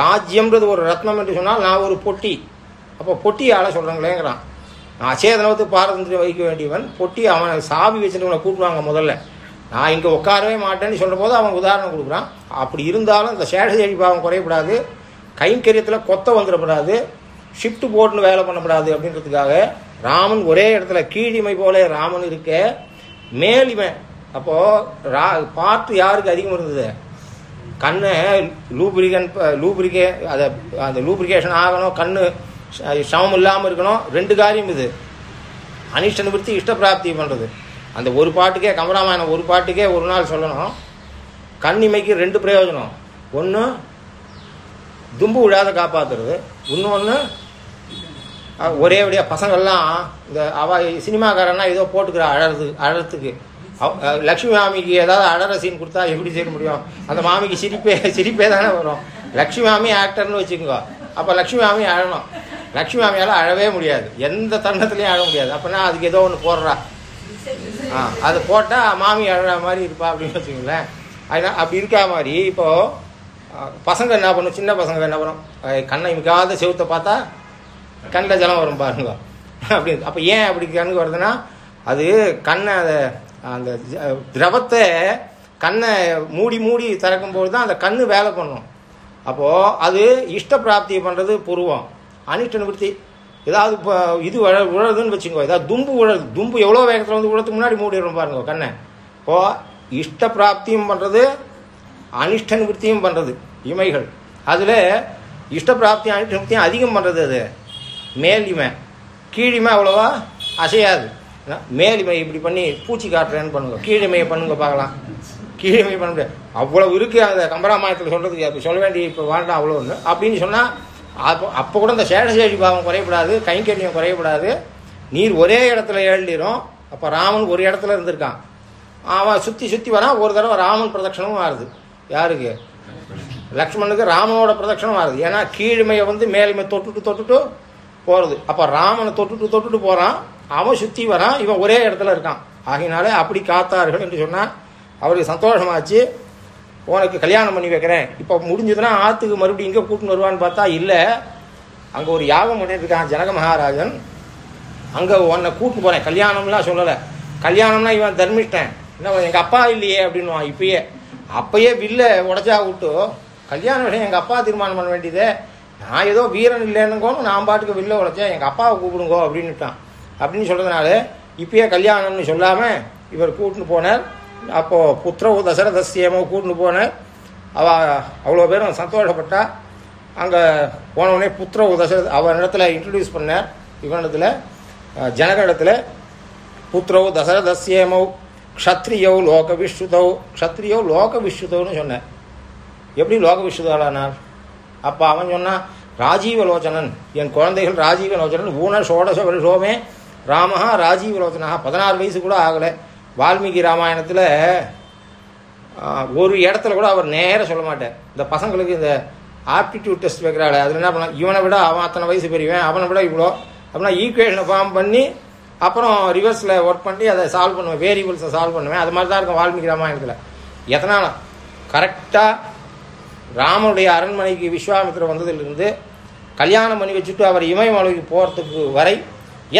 ராஜ்யம்ன்றது ஒரு ரத்னம் என்று சொன்னால் நான் ஒரு பொட்டி. அப்போ பொட்டி ஆள சொல்கிறாங்களேங்கிறான் நான் அச்சேதனத்து பாரதந்திரம் வகிக்க வேண்டியவன் பொட்டி அவன் சாவி வச்சுட்டு கூட்டுவாங்க முதல்ல. நான் இங்கே உட்காரவே மாட்டேன்னு சொல்கிற போது அவன் உதாரணம் கொடுக்குறான். அப்படி இருந்தாலும் இந்த சேடசேடி பாவம் குறையப்படாது. கைங்கரியத்தில் கொத்த வந்துடப்படாது. ஷிஃப்ட் போட்டுன்னு வேலை பண்ணப்படாது அப்படின்றதுக்காக ராமன் ஒரே இடத்துல கீழிமை போல ராமன் இருக்க மேலிமை. அப்போ ரா பாட்டு யாருக்கு அதிகம் இருந்தது? கண்ணு லூப்ரிகன் லூப்ரிகே அதை அந்த லூப்ரிகேஷன் ஆகணும் கண்ணு சமம் இல்லாமல் இருக்கணும் ரெண்டு காரியம் இது. அனிஷ்ட நிவர்த்தி இஷ்டப்பிராப்தி பண்ணுறது அந்த ஒரு பாட்டுக்கே கமராமாயணம் ஒரு பாட்டுக்கே ஒரு நாள் சொல்லணும். கண்ணிமைக்கு ரெண்டு பிரயோஜனம். ஒன்று தும்பு விழாத காப்பாற்றுறது இன்னொன்று ஒரே வழியாக பசங்கள்லாம் இந்த அவ சினிமாக்காரன்னா ஏதோ போட்டுக்கிறா அழறது அழறதுக்கு. லக்ஷ்மி மாமிக்கு ஏதாவது அழற சீன் கொடுத்தா எப்படி செய்ய முடியும்? அந்த மாமிக்கு சிரிப்பே சிரிப்பே தானே வரும். லக்ஷ்மி மாமி ஆக்டர்னு வச்சுக்கோங்க. அப்போ லக்ஷ்மி மாமி அழணும். லக்ஷ்மி மாமியால் அழவே முடியாது. எந்த தருணத்துலையும் அழ முடியாது. அப்படின்னா அதுக்கு ஏதோ ஒன்று போடுறா. ஆ அது போட்டால் மாமி அழகிற மாதிரி இருப்பா அப்படின்னு வச்சுக்கோங்களேன். அதனால் அப்படி இருக்கா மாதிரி இப்போது பசங்க என்ன பண்ணும்? சின்ன பசங்க என்ன பண்ணும்? கண்ணை மிகாத செவுத்தை பார்த்தா கண்ணில் ஜலம் வரும் பாருங்க. அப்படி அப்போ ஏன் அப்படி கண்ணுக்கு வருதுன்னா அது கண்ணை அதை அந்த திரவத்தை கண்ணை மூடி மூடி திறக்கும்போது தான் அந்த கண்ணு வேலை பண்ணும். அப்போது அது இஷ்ட பிராப்தியை பண்ணுறது பூர்வம். அனிஷ்ட நிவர்த்தி ஏதாவது இப்போ இது உழ உழறதுன்னு வச்சுக்கோ ஏதாவது தும்பு உழறது தும்பு எவ்வளோ வேகத்தில் வந்து உழறதுக்கு முன்னாடி மூடிடுறோம் பாருங்க கண்ணை. இப்போ இஷ்ட பிராப்தியும் பண்ணுறது அனிஷ்ட நிவர்த்தியும் பண்ணுறது இமைகள். அதில் இஷ்ட பிராப்தி அனிஷ்ட நிவர்த்தியும் அதிகம் பண்ணுறது அது. மேலிமை. கீழிமை அவ்வளோவா? அசையாது. மேலிமை இப்படி பண்ணி பூச்சி காட்டுறேன்னு பண்ணுங்க. கீழிமையை பண்ணுங்க பார்க்கலாம். கீழமை பண்ண முடியாது அவ்வளோ இருக்கு அந்த கம்பராமாயத்தில் சொல்கிறதுக்கு அப்படி சொல்ல வேண்டிய இப்போ வேண்டாம் அவ்வளோ ஒன்று அப்படின்னு சொன்னால் அப்போ அப்போ கூட இந்த சேடசேடி பாவம் குறையப்படாது கைங்கண்ணியம் குறையப்படாது. நீர் ஒரே இடத்துல எழுதிரும் அப்போ ராமன் ஒரு இடத்துல இருந்திருக்கான். அவன் சுற்றி சுற்றி வரான். ஒரு தடவை ராமன் பிரதட்சணமும் ஆறுது யாருக்கு? லக்ஷ்மணுக்கு ராமனோட பிரதட்சணம் ஆகுது ஏன்னா கீழ்மையை வந்து மேலுமை தொட்டுட்டு தொட்டுட்டு போகிறது அப்போ ராமனை தொட்டுட்டு தொட்டுட்டு போகிறான் அவன் சுற்றி வரான். இவன் ஒரே இடத்துல இருக்கான். ஆகினாலே அப்படி காத்தார்கள் என்று சொன்னால் அவருக்கு சந்தோஷமாச்சு. உனக்கு கல்யாணம் பண்ணி வைக்கிறேன். இப்போ முடிஞ்சதுன்னா ஆற்றுக்கு மறுபடியும் இங்கே கூட்டின்னு வருவான்னு பார்த்தா இல்லை. அங்கே ஒரு யாகம் பண்ணிட்டு இருக்கான் ஜனக மகாராஜன். அங்கே உன்னை கூட்டின்னு போகிறேன் கல்யாணம்லாம் சொல்லலை. கல்யாணம்னா இவன் தர்மிஷ்டன். என்ன எங்கள் அப்பா இல்லையே அப்படின்னுவான் இப்பயே. அப்பயே வில்ல உடச்சா விட்டு கல்யாணம் விஷயம் எங்கள் அப்பா தீர்மானம் பண்ண வேண்டியதே. நான் ஏதோ வீரன் இல்லைன்னுங்கோன்னு நான் பாட்டுக்கு வில்ல உழைச்சேன். எங்கள் அப்பாவை கூப்பிடுங்கோ அப்படின்னுட்டான். அப்படின்னு சொல்கிறதுனால இப்பயே கல்யாணம்னு சொல்லாமல் இவர் கூட்டின்னு போனார். அப்போது புத்திரவு தசரதசியமோ கூட்டின்னு போனார். அவ அவ்வளோ பேரும் சந்தோஷப்பட்டா. அங்கே போனவுடனே புத்திரவு தசரத அவன் இடத்துல இன்ட்ரடியூஸ் பண்ணார். இவனிடத்தில் ஜனகடத்தில் ஜனகனிடத்துல புத்திரவு தசரதசியமோ க்ஷத்ரியோ லோக விஷ்ணுதோ க்ஷத்ரியோ லோக விஷ்ணுதோன்னு சொன்னேன் எப்படி லோக விஸ்ருதாளானார் அப்போ அவன் சொன்னான் ராஜீவலோச்சனன் என் குழந்தைகள் ராஜீவலோச்சனன் ஊன சோடச வருஷோமே ராமஹா ராஜீவலோச்சனா பதினாறு வயசு கூட ஆகலை. வால்மீகி ராமாயணத்தில் ஒரு இடத்துல கூட அவர் நேராக சொல்ல மாட்டார். இந்த பசங்களுக்கு இந்த ஆப்டிடியூட் டெஸ்ட் வைக்கிறாள் அதில் என்ன பண்ண இவனை விட அவன் அத்தனை வயசு பெரியவன் அவனை விட இவ்வளோ. அப்படின்னா ஈக்குவேஷனை ஃபார்ம் பண்ணி அப்புறம் ரிவர்ஸில் ஒர்க் பண்ணி அதை சால்வ் பண்ணுவேன் வேரியபிள்ஸை சால்வ் பண்ணுவேன். அது மாதிரி தான் இருக்கும் வால்மீகி ராமாயணத்தில். எத்தனை கரெக்டாக ராமனுடைய அரண்மனைக்கு விஸ்வாமித்திரர் வந்ததிலிருந்து கல்யாணம் பண்ணி வச்சுட்டு அவர் இமயமலைக்கு போகிறதுக்கு வரை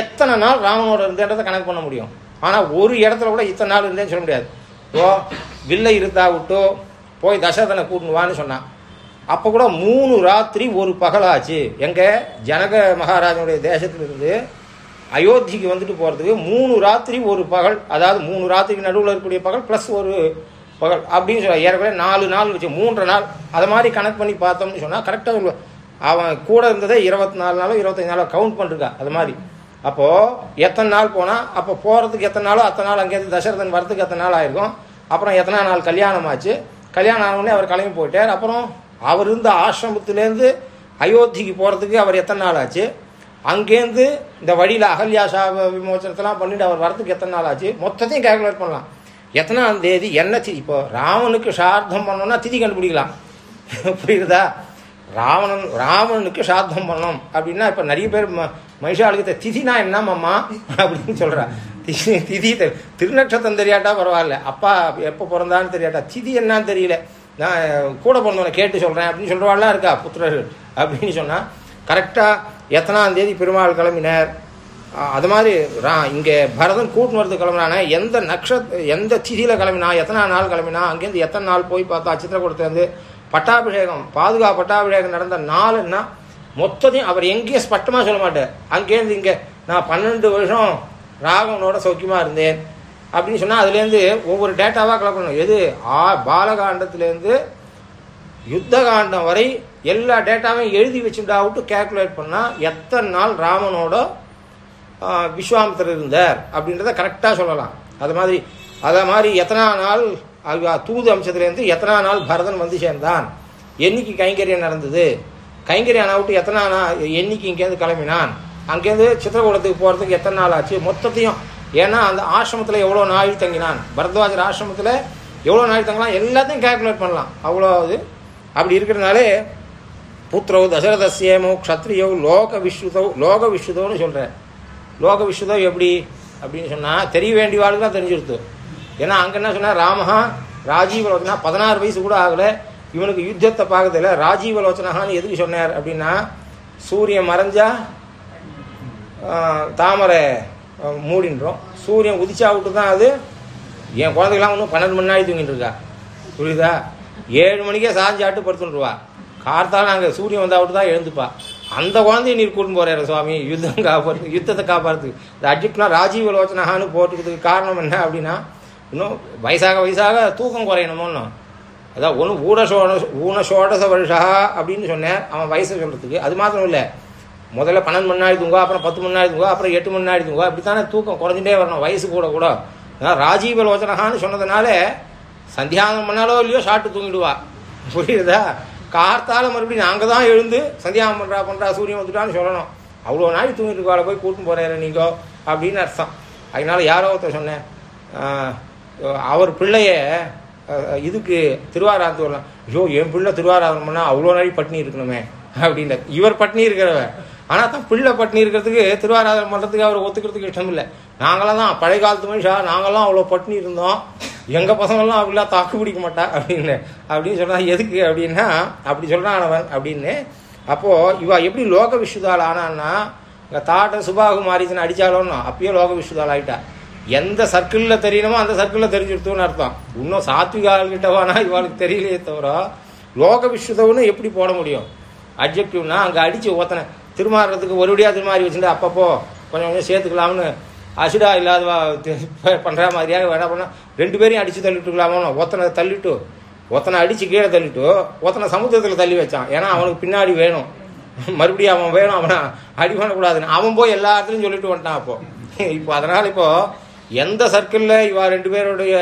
எத்தனை நாள் ராமனோட இருந்தேன்றதை கணக்கு பண்ண முடியும். ஆனால் ஒரு இடத்துல கூட இத்தனை நாள் இருந்தேன்னு சொல்ல முடியாது. ஓ வில்லை இருந்தா விட்டோ போய் தசரதனை கூட்டின்னு வான்னு சொன்னான் அப்போ கூட மூணு ராத்திரி ஒரு பகலாச்சு. எங்கே? ஜனக மகாராஜனுடைய தேசத்திலிருந்து அயோத்திக்கு வந்துட்டு போகிறதுக்கு மூணு ராத்திரி ஒரு பகல். அதாவது மூணு ராத்திரிக்கு நடுவில் இருக்கக்கூடிய பகல் ப்ளஸ் ஒரு பகல் அப்படின்னு சொல்ல ஏற்கனவே நாலு நாள் வச்சு மூன்று நாள். அதை மாதிரி கனெக்ட் பண்ணி பார்த்தோம்னு சொன்னால் கரெக்டாக அவன் கூட இருந்ததே இருபத்தி நாலு நாளோ இருபத்தஞ்சு நாளோ கவுண்ட் பண்ணிருக்கான் அது மாதிரி. அப்போது எத்தனை நாள் போனால் அப்போ போகிறதுக்கு எத்தனை நாளோ அத்தனை நாள் அங்கேருந்து தசரதன் வரத்துக்கு எத்தனை நாள் ஆயிருக்கும்? அப்புறம் எத்தனை நாள் கல்யாணம் ஆச்சு? கல்யாணம் ஆனவுடனே அவர் கிளம்பி போயிட்டார். அப்புறம் அவர் இருந்த ஆசிரமத்திலேருந்து அயோத்திக்கு போகிறதுக்கு அவர் எத்தனை நாள் ஆச்சு? அங்கேருந்து இந்த வழியில் அகல்யா சா விமோச்சனத்தெல்லாம் பண்ணிட்டு அவர் வரதுக்கு எத்தனை நாள் ஆச்சு? மொத்தத்தையும் கேல்குலேட் பண்ணலாம். எத்தனாம் தேதி என்ன திதி? இப்போ ராவனுக்கு சார்த்தம் பண்ணோம்னா திதி கண்டுபிடிக்கலாம். புரியுதா? ராவணன் ராவணனுக்கு சார்த்தம் பண்ணோம் அப்படின்னா இப்போ நிறைய பேர் ம மனுஷாளுக்கு திதினா என்னம்மா அப்படின்னு சொல்கிறா திதி திதி தெ- திருநட்சத்திரம் தெரியாட்டா பரவாயில்ல. அப்பா எப்போ பிறந்தான்னு தெரியாட்டா. திதி என்னன்னு தெரியல. நான் கூட பிறந்தவனை கேட்டு சொல்கிறேன் அப்படின்னு சொல்கிறவாள்லாம் இருக்கா புத்திரர்கள். அப்படின்னு சொன்னால் கரெக்டாக எத்தனாம் தேதி பெருமாள் கிளம்பினார். அது மாதிரி ரா இங்கே பரதன் கூட்டு வரது கிளம்பினானே எந்த நக்ஷத் எந்த திதியில் கிளம்பினா எத்தனை நாள் கிளம்பினா அங்கேருந்து எத்தனை நாள் போய் பார்த்தா சித்திரக்கூடத்துலேருந்து பட்டாபிஷேகம் பாதுகா பட்டாபிஷேகம் நடந்த நாளுன்னா மொத்தத்தையும் அவர் எங்கேயும் ஸ்பஷ்டமாக சொல்ல மாட்டார். அங்கேருந்து இங்கே நான் பன்னெண்டு வருஷம் ராகவனோட சௌக்கியமாக இருந்தேன் அப்படின்னு சொன்னால் அதுலேருந்து ஒவ்வொரு டேட்டாவாக கிளம்பணும் எது? ஆ பாலகாண்டத்துலேருந்து யுத்த காண்டம் வரை எல்லா டேட்டாவையும் எழுதி வச்சுட்டா விட்டு கேல்குலேட் பண்ணால் எத்தனை நாள் ராமனோட ஆ, விஸ்வாமித்திரர் இருந்தார் அப்படின்றத கரெக்டாக சொல்லலாம். அது மாதிரி அதை மாதிரி எத்தனா நாள் தூது அம்சத்துலேருந்து எத்தனா நாள் பரதன் வந்து சேர்ந்தான். என்னைக்கு கைங்கரியம் நடந்தது? கைங்கரியம் விட்டு எத்தனை நாள் என்னைக்கு இங்கேருந்து கிளம்பினான்? அங்கேருந்து சித்திரகூடத்துக்கு போகிறதுக்கு எத்தனை நாள் ஆச்சு? மொத்தத்தையும் ஏன்னா அந்த ஆசிரமத்தில் எவ்வளோ நாள் தங்கினான்? பரத்வாஜர் ஆசிரமத்தில் எவ்வளோ நாள் தங்கலாம் எல்லாத்தையும் கேல்குலேட் பண்ணலாம். அவ்வளோ இது. அப்படி இருக்கிறதுனாலே புத்திரவு தசரதசியமோ க்ஷத்ரியோ லோக விஸ்ருதோ லோக விஸ்ருதோன்னு சொல்கிறேன் லோக விஸ்ருதோ எப்படி? அப்படின்னு சொன்னால் தெரிய வேண்டிய வாழ்க்கை தான் தெரிஞ்சிருத்து ஏன்னா அங்கே என்ன சொன்னால் ராமஹா ராஜீவலோச்சனா பதினாறு வயசு கூட ஆகலை. இவனுக்கு யுத்தத்தை பார்க்கறதில்ல ராஜீவலோச்சனஹான்னு எதுக்கு சொன்னார் அப்படின்னா சூரியன் மறைஞ்சா தாமரை மூடின்றோம். சூரியன் உதிச்சா விட்டு தான் அது. என் குழந்தைகளாம் ஒன்றும் பன்னெண்டு மணி நாள் தூங்கிட்டு இருக்கா. புரியுதா? ஏழு மணிக்கே சாஞ்சாட்டு படுத்துட்டுருவா கார்த்தால் நாங்கள் சூரியன் வந்தா விட்டு தான் எழுந்துப்பா. அந்த குழந்தைய நீர் கூட்டு போறாரு சுவாமி. யுத்தம் காப்பாற்று யுத்தத்தை காப்பாற்றுக்கு இந்த அஜிப்லாம் ராஜீவ லோச்சனஹான்னு போட்டுக்கிறதுக்கு காரணம் என்ன அப்படின்னா இன்னும் வயசாக வயசாக தூக்கம் குறையணுமோன்னு அதான் ஒன்று ஊனசோட ஊனசோடச வருஷா அப்படின்னு சொன்னேன். அவன் வயசை சொல்கிறதுக்கு அது மாத்திரம் இல்லை. முதல்ல பன்னெண்டு மணி நேரம் தூங்குவா அப்புறம் பத்து மணி நேரம் தூங்குவா அப்புறம் எட்டு மணி நேரம் தூங்குவா. இப்படி தானே தூக்கம் குறைஞ்சிட்டே வரணும். வயசு கூட கூட. அதான் ராஜீவ லோச்சனஹான்னு சொன்னதுனால சந்தியாவந்தனம் பண்ணாலோ இல்லையோ சாப்பிட்டு தூங்கிடுவா. புரியுதா? கார்த்தால மறுபடியும் நாங்கள் தான் எழுந்து சந்தியாகம் பண்ணுறா பண்ணுறா சூரியன் வந்துட்டான்னு சொல்லணும். அவ்வளோ நாள் தூங்கிட்டு இருக்கவாளை போய் கூட்டின்னு போகிறேன் நீங்கோ அப்படின்னு அர்த்தம். அதனால யாரோ ஒருத்தர் சொன்னேன் அவர் பிள்ளைய இதுக்கு திருவாராத்தூர்லாம் ஐயோ என் பிள்ளை திருவாராதனம் பண்ணால் அவ்வளோ நாள் பட்டினி இருக்கணுமே அப்படின்ற இவர் பட்டினி இருக்கிறவர் ஆனால் தான் பிள்ளை பட்டினி இருக்கிறதுக்கு திருவாராதனம் பண்ணுறதுக்கு அவர் ஒத்துக்கிறதுக்கு இஷ்டம் இல்லை நாங்களாம் தான் பழைய காலத்து மனுஷா நாங்களாம் அவ்வளோ பட்டினி இருந்தோம். எங்கள் பசங்கள்லாம் அப்படிலாம் தாக்கு பிடிக்க மாட்டா அப்படின்னு. அப்படின்னு சொன்னா எதுக்கு? அப்படின்னா அப்படி சொல்கிறான் அவன் அப்படின்னு. அப்போது இவ எப்படி லோக விஷுதால் ஆனான்னா இங்கே தாட்டை சுபாகு மாறிச்சுன்னு அடித்தாலோன்னு அப்பயே லோக விஷுதால் ஆகிட்டா எந்த சர்க்கிளில் தெரியணுமோ அந்த சர்க்கிளில் தெரிஞ்சுடுத்துன்னு அர்த்தம். இன்னும் சாத்விகால்கிட்டவானா இவாளுக்கு தெரியலையே தவிர லோக விஸ்வதம்னு எப்படி போட முடியும்? அப்ஜெக்டிவ்னா அங்கே அடித்து ஓத்தனை. திருமாறுறதுக்கு ஒருபடியாக திருமாறி வச்சுட்டு அப்பப்போ கொஞ்சம் கொஞ்சம் சேர்த்துக்கலாம்னு அசிடா இல்லாதவா பண்ணுற மாதிரியாக வேணா பண்ணால் ரெண்டு பேரையும் அடித்து தள்ளிட்டுக்கலாமோ ஒத்தனை தள்ளிட்டு ஒத்தனை அடித்து கீழே தள்ளிட்டு ஒத்தனை சமுத்திரத்தில் தள்ளி வச்சான். ஏன்னா அவனுக்கு பின்னாடி வேணும். மறுபடியும் அவன் வேணும் அவனை அடி பண்ணக்கூடாதுன்னு. அவன் போய் எல்லா இடத்துலையும் சொல்லிட்டு வந்துட்டான் அப்போது இப்போ அதனால் இப்போது எந்த சர்க்கிளில் இவா ரெண்டு பேருடைய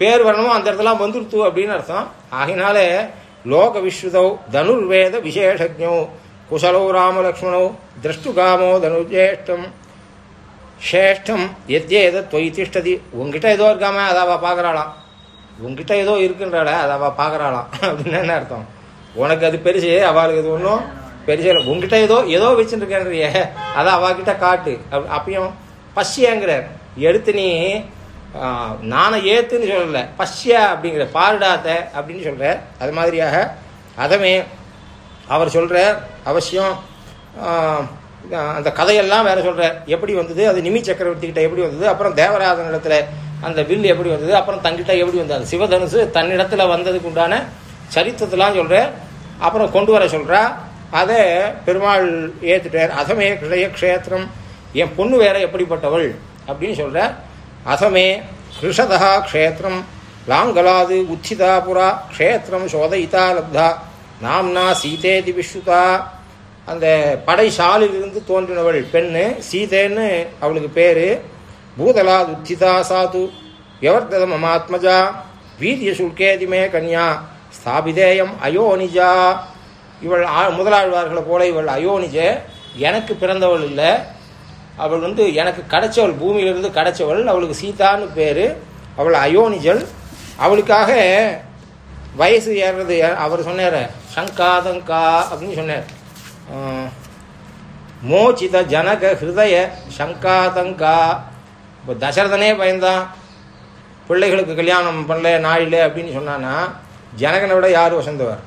பேர் வரணுமோ அந்த இடத்துல வந்துருத்து அப்படின்னு அர்த்தம். ஆகினாலே லோக விஸ்ருதௌ தனுர்வேத விசேஷஜோ குசலோ ராமலக்ஷ்மணோ திரஷ்டுகாமோ தனுர்ஜேஷ்டம். சேஷ்டம் எத்தேத தொய் திஷ்டதி உங்ககிட்ட ஏதோ இருக்காம அதாவா பார்க்குறாளாம் உங்ககிட்ட ஏதோ இருக்குன்றாள அதாவா பார்க்குறாளாம் அப்படின்னு என்ன அர்த்தம்? உனக்கு அது பெருசு அவளுக்கு அது ஒன்றும் பெருசு இல்லை. உங்ககிட்ட ஏதோ ஏதோ வச்சுருக்கேன்றியே அதை அவகிட்ட காட்டு. அப் அப்பயும் பசியாங்கிறார். எடுத்து நீ நானை ஏத்துன்னு சொல்லல. பஷ்ய அப்படிங்கிற பாருடாத்த அப்படின்னு சொல்கிறார் அது மாதிரியாக அதமே அவர் சொல்கிறார் அவசியம் அந்த கதையெல்லாம் வேற சொல்றார் எப்படி வந்தது? அது நிமி சக்கரவர்த்தி கிட்ட எப்படி வந்தது? அப்புறம் தேவராஜன் இடத்துல அந்த வில் எப்படி வந்தது? அப்புறம் தங்கிட்ட எப்படி வந்தது? சிவதனுசு தன்னிடத்துல வந்ததுக்கு உண்டான சரித்திரத்தெல்லாம் சொல்கிறேன் அப்புறம் கொண்டு வர சொல்கிறா அதை பெருமாள் ஏற்றுட்டார் அசமே கிளைய க்ஷேத்திரம். என் பொண்ணு வேற எப்படிப்பட்டவள்? அப்படின்னு சொல்கிற அசமே கிருஷதா க்ஷேத்திரம். லாங்கலாது உச்சிதாபுரா க்ஷேத்திரம் சோதயிதா லப்தா. நாம்னா சீதேதி விஸ்ருதா அந்த படைசாலிலிருந்து தோன்றினவள் பெண்ணு சீதேன்னு அவளுக்கு பேர். பூதலா துத்திதா சாது. வியவர்த்தத மமாத்மஜா வீரிய சுல்கேதிமே கன்யா. ஸ்தாபிதேயம் அயோனிஜா. இவள் ஆ- முதலாழ்வார்களை போல இவள் அயோனிஜ. எனக்கு பிறந்தவள் இல்லை. அவள் வந்து எனக்கு கிடைச்சவள் பூமியிலிருந்து கிடைச்சவள். அவளுக்கு சீதான்னு பேர். அவள் அயோனிஜள். அவளுக்காக வயசு ஏறுறது அவர் சொன்னார் சங்காதங்கா அப்படின்னு சொன்னார். மோச்சித ஜனக ஹிருதய சங்காதங்கா இப்போ தசரதனே பயந்தான் பிள்ளைகளுக்கு கல்யாணம் பண்ணல நாளில் அப்படின்னு சொன்னான்னா ஜனகனை விட யார் வசந்தவர்?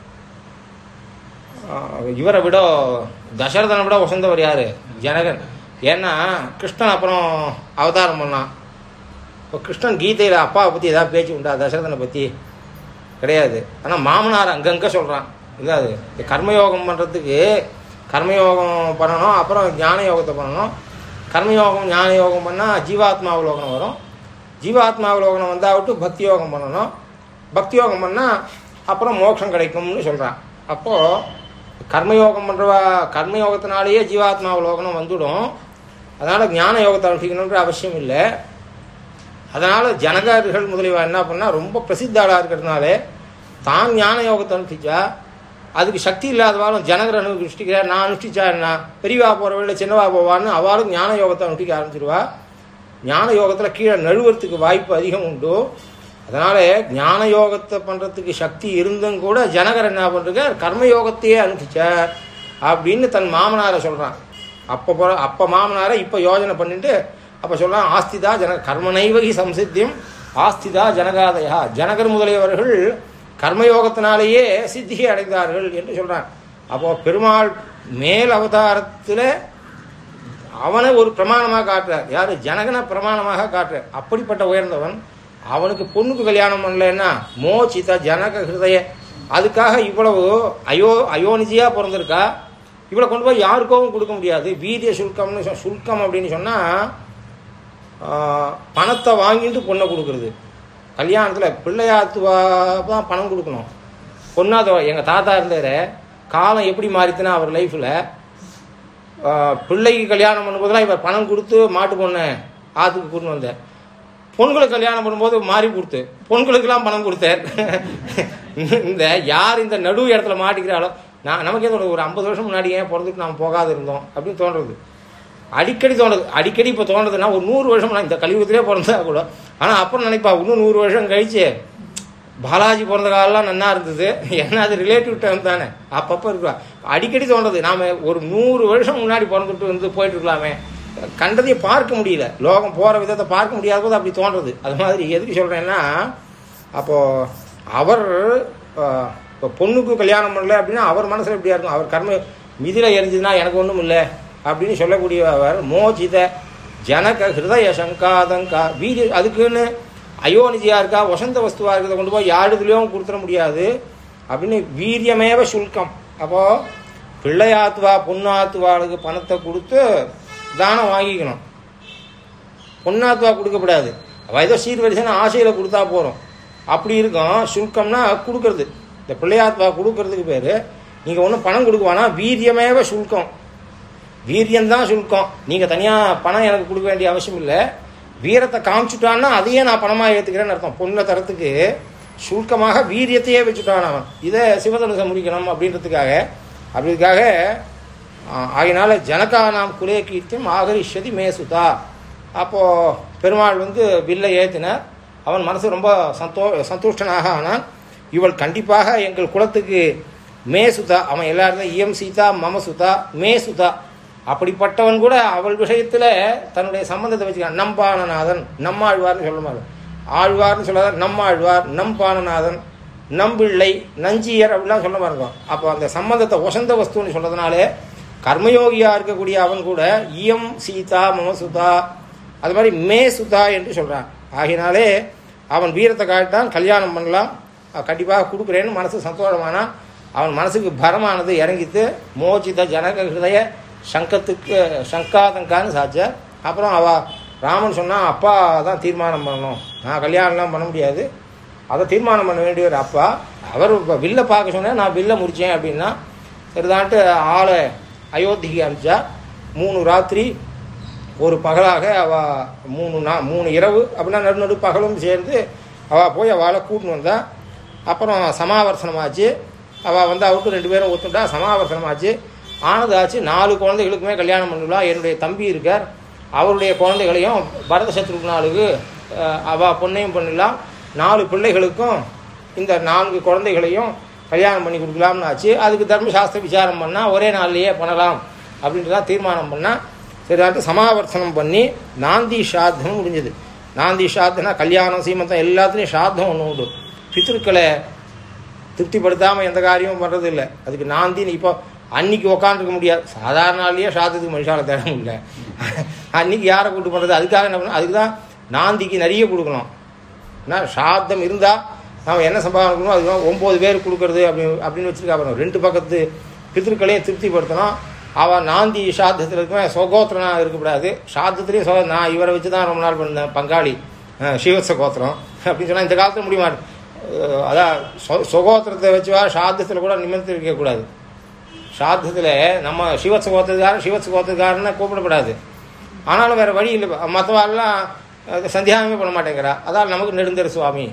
இவரை விட தசரதனை விட வசந்தவர் யார்? ஜனகன். ஏன்னா கிருஷ்ணன் அப்புறம் அவதாரம் பண்ணான். இப்போ கிருஷ்ணன் கீதையில் அப்பாவை பற்றி ஏதாவது பேச்சு உண்டா? தசரதனை பற்றி கிடையாது. ஆனால் மாமனார் அங்கங்கே சொல்கிறான் இதாது இந்த கர்மயோகம் பண்ணுறதுக்கு கர்மயோகம் பண்ணணும் அப்புறம் ஞான யோகத்தை பண்ணணும். கர்மயோகம் ஞான யோகம் பண்ணால் ஜீவாத்மாவலோகனம் வரும். ஜீவாத்மாவலோகனம் வந்தாவிட்டு பக்தி யோகம் பண்ணணும். பக்தி யோகம் பண்ணால் அப்புறம் மோட்சம் கிடைக்கும்னு சொல்கிறான் அப்போது கர்மயோகம் பண்ணுறவா கர்மயோகத்தினாலேயே ஜீவாத்மாவலோகனம் வந்துடும். அதனால் ஞான யோகத்தை அனுஷ்டிக்கணுன்ற அவசியம் இல்லை. அதனால் ஜனகர்கள் முதலியவா என்ன பண்ணால் ரொம்ப பிரசித்தாளாக இருக்கிறதுனால தான் ஞான யோகத்தை அனுஷ்டிச்சா அதுக்கு சக்தி இல்லாதவாலும் ஜனகர் அனுஷ்டிக்கிறார் நான் அனுஷ்டிச்சா பெரியவா போகிற வழியில் சின்னவா போவான்னு அவளும் ஞான யோகத்தை அனுஷ்டிக்க ஆரம்பிச்சிருவா. ஞான யோகத்தில் கீழே நழுவுறதுக்கு வாய்ப்பு அதிகம் உண்டு. அதனால ஞான யோகத்தை பண்ணுறதுக்கு சக்தி இருந்தும் கூட ஜனகர் என்ன பண்ணுறார் கர்மயோகத்தையே அனுஷ்டிச்சார் அப்படின்னு தன் மாமனாரை சொல்கிறான் அப்போ போற அப்போ மாமனாரை இப்போ யோஜனை பண்ணிட்டு அப்போ சொல்லலாம் ஆஸ்திதா ஜன கர்மனைவகி சம்சித்தியம் ஆஸ்திதா ஜனகாதயா. ஜனகர் முதலியவர்கள் கர்மயோகத்தினாலேயே சித்தியை அடைந்தார்கள் என்று சொல்கிறான் அப்போ பெருமாள் மேல் அவதாரத்தில் அவனை ஒரு பிரமாணமாக காட்டுறார். யார்? ஜனகனை பிரமாணமாக காட்டுறார். அப்படிப்பட்ட உயர்ந்தவன் அவனுக்கு பொண்ணுக்கு கல்யாணம் பண்ணலன்னா மோச்சித ஜனக ஹிருதய. அதுக்காக இவ்வளவு அயோ அயோனிஜியாக பிறந்திருக்கா? இவளை கொண்டு போய் யாருக்கும் கொடுக்க முடியாது. வீரிய சுல்கம்னு சொ- சுல்கம் அப்படின்னு சொன்னால் பணத்தை வாங்கிட்டு பொண்ணை கொடுக்குறது. கல்யாணத்தில் பிள்ளையாத்துவா தான் பணம் கொடுக்கணும். பொண்ணாத எங்கள் தாத்தா இருந்தார் காலம் எப்படி மாறித்துனா அவர் லைஃப்பில் பிள்ளைக்கு கல்யாணம் பண்ணும்போதெல்லாம் இவர் பணம் கொடுத்து மாட்டு பொண்ணை ஆற்றுக்கு கூட்டு வந்தேன் பொண்களுக்கு கல்யாணம் பண்ணும்போது மாறி கொடுத்து பொண்களுக்கெல்லாம் பணம் கொடுத்தார். இந்த யார் இந்த நடு இடத்துல மாட்டிக்கிறாளோ நான் நமக்கே தோணுது ஒரு ஐம்பது வருஷம் முன்னாடி ஏன் பிறந்துட்டு நாம் போகாது இருந்தோம் அப்படின்னு தோன்றது. அடிக்கடி தோணுது அடிக்கடி இப்போ தோணுதுன்னா ஒரு நூறு வருஷம் நான் இந்த கலியுகத்திலே பிறந்தா கூட. ஆனால் அப்புறம் நினைப்பா இன்னும் நூறு வருஷம் கழிச்சு பாலாஜி பிறந்த காலம்லாம் நன்னா இருந்தது. ஏன்னா அது ரிலேட்டிவ் டைம் தானே. அப்பப்போ இருக்கா அடிக்கடி தோணுது. நாம் ஒரு நூறு வருஷம் முன்னாடி பிறந்துட்டு வந்து போயிட்டு இருக்கலாமே. கண்டதையும் பார்க்க முடியல. லோகம் போகிற விதத்தை பார்க்க முடியாத போது அப்படி தோன்றது. அது மாதிரி எதுக்கு சொல்கிறேன்னா அப்போது அவர் இப்போ பொண்ணுக்கு கல்யாணம் பண்ணல அப்படின்னா அவர் மனசில் எப்படியா இருக்கும்? அவர் கர்ம மிதியில் எரிஞ்சதுன்னா எனக்கு ஒன்றும் இல்லை. அப்படின்னு சொல்லக்கூடிய அவர் மோஜித ஜனக ஹிருதய சங்காதங்கா. வீடு அதுக்குன்னு அயோனிஜியா இருக்கா வசந்த வஸ்துவாக இருக்கிறத கொண்டு போய் யாருதுலேயும் கொடுத்துட முடியாது. அப்படின்னு வீரியமேவ சுல்கம். அப்போது பிள்ளையாத்துவா பொண்ணாத்துவாளுக்கு பணத்தை கொடுத்து தானம் வாங்கிக்கணும். பொண்ணாத்துவா கொடுக்கப்படாது. அவள் ஏதோ சீர்வரிசைன்னு ஆசையில் கொடுத்தா போகிறோம் அப்படி இருக்கும். சுல்கம்னா கொடுக்கறது. இந்த பிள்ளையாத்வா கொடுக்கறதுக்கு பேர். நீங்கள் ஒன்றும் பணம் கொடுக்குவானா வீரியமேவ சுல்கம். வீரியம்தான் சுல்கம் நீங்கள் தனியாக பணம் எனக்கு கொடுக்க வேண்டிய அவசியம் இல்லை. வீரத்தை காமிச்சுட்டான்னா அதையே நான் பணமாக ஏற்றுக்கிறேன்னு அர்த்தம். பொண்ணை தரத்துக்கு சுல்கமாக வீரியத்தையே வச்சுட்டான் அவன். இதை சிவதனுசம் முடிக்கணும் அப்படின்றதுக்காக. அப்படிக்காக ஆகினால ஜனகா நாம் குலே கீர்த்தியம் ஆகரிஷதி மேசுதா அப்போது பெருமாள் வந்து வில்லை ஏற்றினார் அவன் மனசு ரொம்ப சந்தோ சந்துஷ்டனாக ஆனான். இவள் கண்டிப்பாக எங்கள் குலத்துக்கு மேசுதா அவன் எல்லாருமே இயம் சீதா மம சுதா மேசுதா அப்படிப்பட்டவன் கூட அவள் விஷயத்தில் தன்னுடைய சம்பந்தத்தை வச்சுக்கான். நம்பானநாதன் நம்மாழ்வார்னு சொல்ல மாதிரி ஆழ்வார்னு சொல்லாத நம்மாழ்வார் நம்பானநாதன் நம்பிள்ளை நஞ்சியர் அப்படிலாம் சொல்ல மாதிரி அப்போ அந்த சம்பந்தத்தை வசந்த வஸ்துன்னு சொல்றதுனாலே கர்மயோகியா இருக்கக்கூடிய அவன் கூட இயம் சீதா மமசுதா அது மாதிரி மே சுதா என்று சொல்றான். ஆகினாலே அவன் வீரத்தை காட்டான் கல்யாணம் பண்ணலாம். கண்டிப்பாக கொடுக்குறேன்னு மனசு சந்தோஷமானான் அவன் மனசுக்கு பரமானது இறங்கித்து மோச்சித ஜனக ஹிருதய சங்கத்துக்கு சங்காதங்கான்னு சாச்சார் அப்புறம் அவ ராமன் சொன்னால் அப்பா தான் தீர்மானம் பண்ணணும். நான் கல்யாணம்லாம் பண்ண முடியாது. அதை தீர்மானம் பண்ண வேண்டிய ஒரு அப்பா. அவர் இப்போ வில்லை பார்க்க சொன்னேன். நான் வில்லை முடித்தேன் அப்படின்னா சரிதான்ட்டு ஆளை அயோத்திக்கு அனுப்பிச்சா மூணு ராத்திரி ஒரு பகலாக அவ மூணு நா மூணு இரவு அப்படின்னா நடு நடு பகலும் சேர்ந்து அவள் போய் அவளை கூட்டின்னு வந்தா. அப்புறம் சமாவர்த்தனமாச்சு. அவள் வந்து அவருக்கு ரெண்டு பேரும் ஒத்துட்டா சமாவர்த்தனமாச்சு. ஆனதாச்சு நாலு குழந்தைகளுக்குமே கல்யாணம் பண்ணலாம் என்னுடைய தம்பி இருக்கார். அவருடைய குழந்தைகளையும் பரத சத்ருகுனாளுக்கு அவள் பொண்ணையும் பண்ணலாம் நாலு பிள்ளைகளுக்கும் இந்த நான்கு குழந்தைகளையும் கல்யாணம் பண்ணி கொடுக்கலாம்னு ஆச்சு அதுக்கு தர்மசாஸ்திர விசாரம் பண்ணால் ஒரே நாள்லேயே பண்ணலாம் அப்படின்றதான் தீர்மானம் பண்ணால் சரி அடுத்து சமாவர்த்தனம் பண்ணி நாந்தி சாத்தனம் முடிஞ்சது. நாந்தி சாத்தனா கல்யாணம் சீமந்தம் எல்லாத்துலேயும் சாத்தம் ஒன்று உண்டு. பித்திருக்களை திருப்திப்படுத்தாமல் எந்த காரியமும் பண்ணுறது இல்லை அதுக்கு நாந்தின்னு இப்போ அன்னைக்கு உக்காந்துருக்க முடியாது. சாதாரணாலேயே சாதத்துக்கு மனுஷால தேட முடியல. அன்னைக்கு யாரை கூட்டு பண்ணுறது அதுக்காக என்ன பண்ண அதுக்கு தான் நாந்திக்கு நிறைய கொடுக்கணும். ஏன்னா சாதம் இருந்தால் நாம் என்ன சம்பாதம் இருக்கணும் அதுக்கு ஒம்பது பேர் கொடுக்கறது அப்படி அப்படின்னு வச்சுருக்கா பாருங்க. ரெண்டு பக்கத்து பித்திருக்களையும் திருப்திப்படுத்தணும். அவன் நாந்தி சாத்தத்தில் இருக்கவன் சொகோத்திரனாக இருக்கக்கூடாது. சாத்தத்துலேயும் சோ நான் இவரை வச்சு தான் ரொம்ப நாள் பண்ணேன். பங்காளி. சிவச கோத்திரம் அப்படின்னு சொன்னால் இந்த காலத்தில் முடியுமா? அதான் சொ சொகோத்திரத்தை வச்சுவா சாத்தத்தில் கூட நிமிர்த்தி இருக்கக்கூடாது. சாத்தத்தில் நம்ம சிவத்ச கோத்திரக்காரன் சிவத்ச கோத்திரக்காரன்னு கூப்பிடக்கூடாது ஆனாலும் வேறு வழி இல்லை. மற்றவாள்லாம் சந்தியாகமே பண்ண மாட்டேங்கிறா. அதால் நமக்கு நெடுந்தர சுவாமி.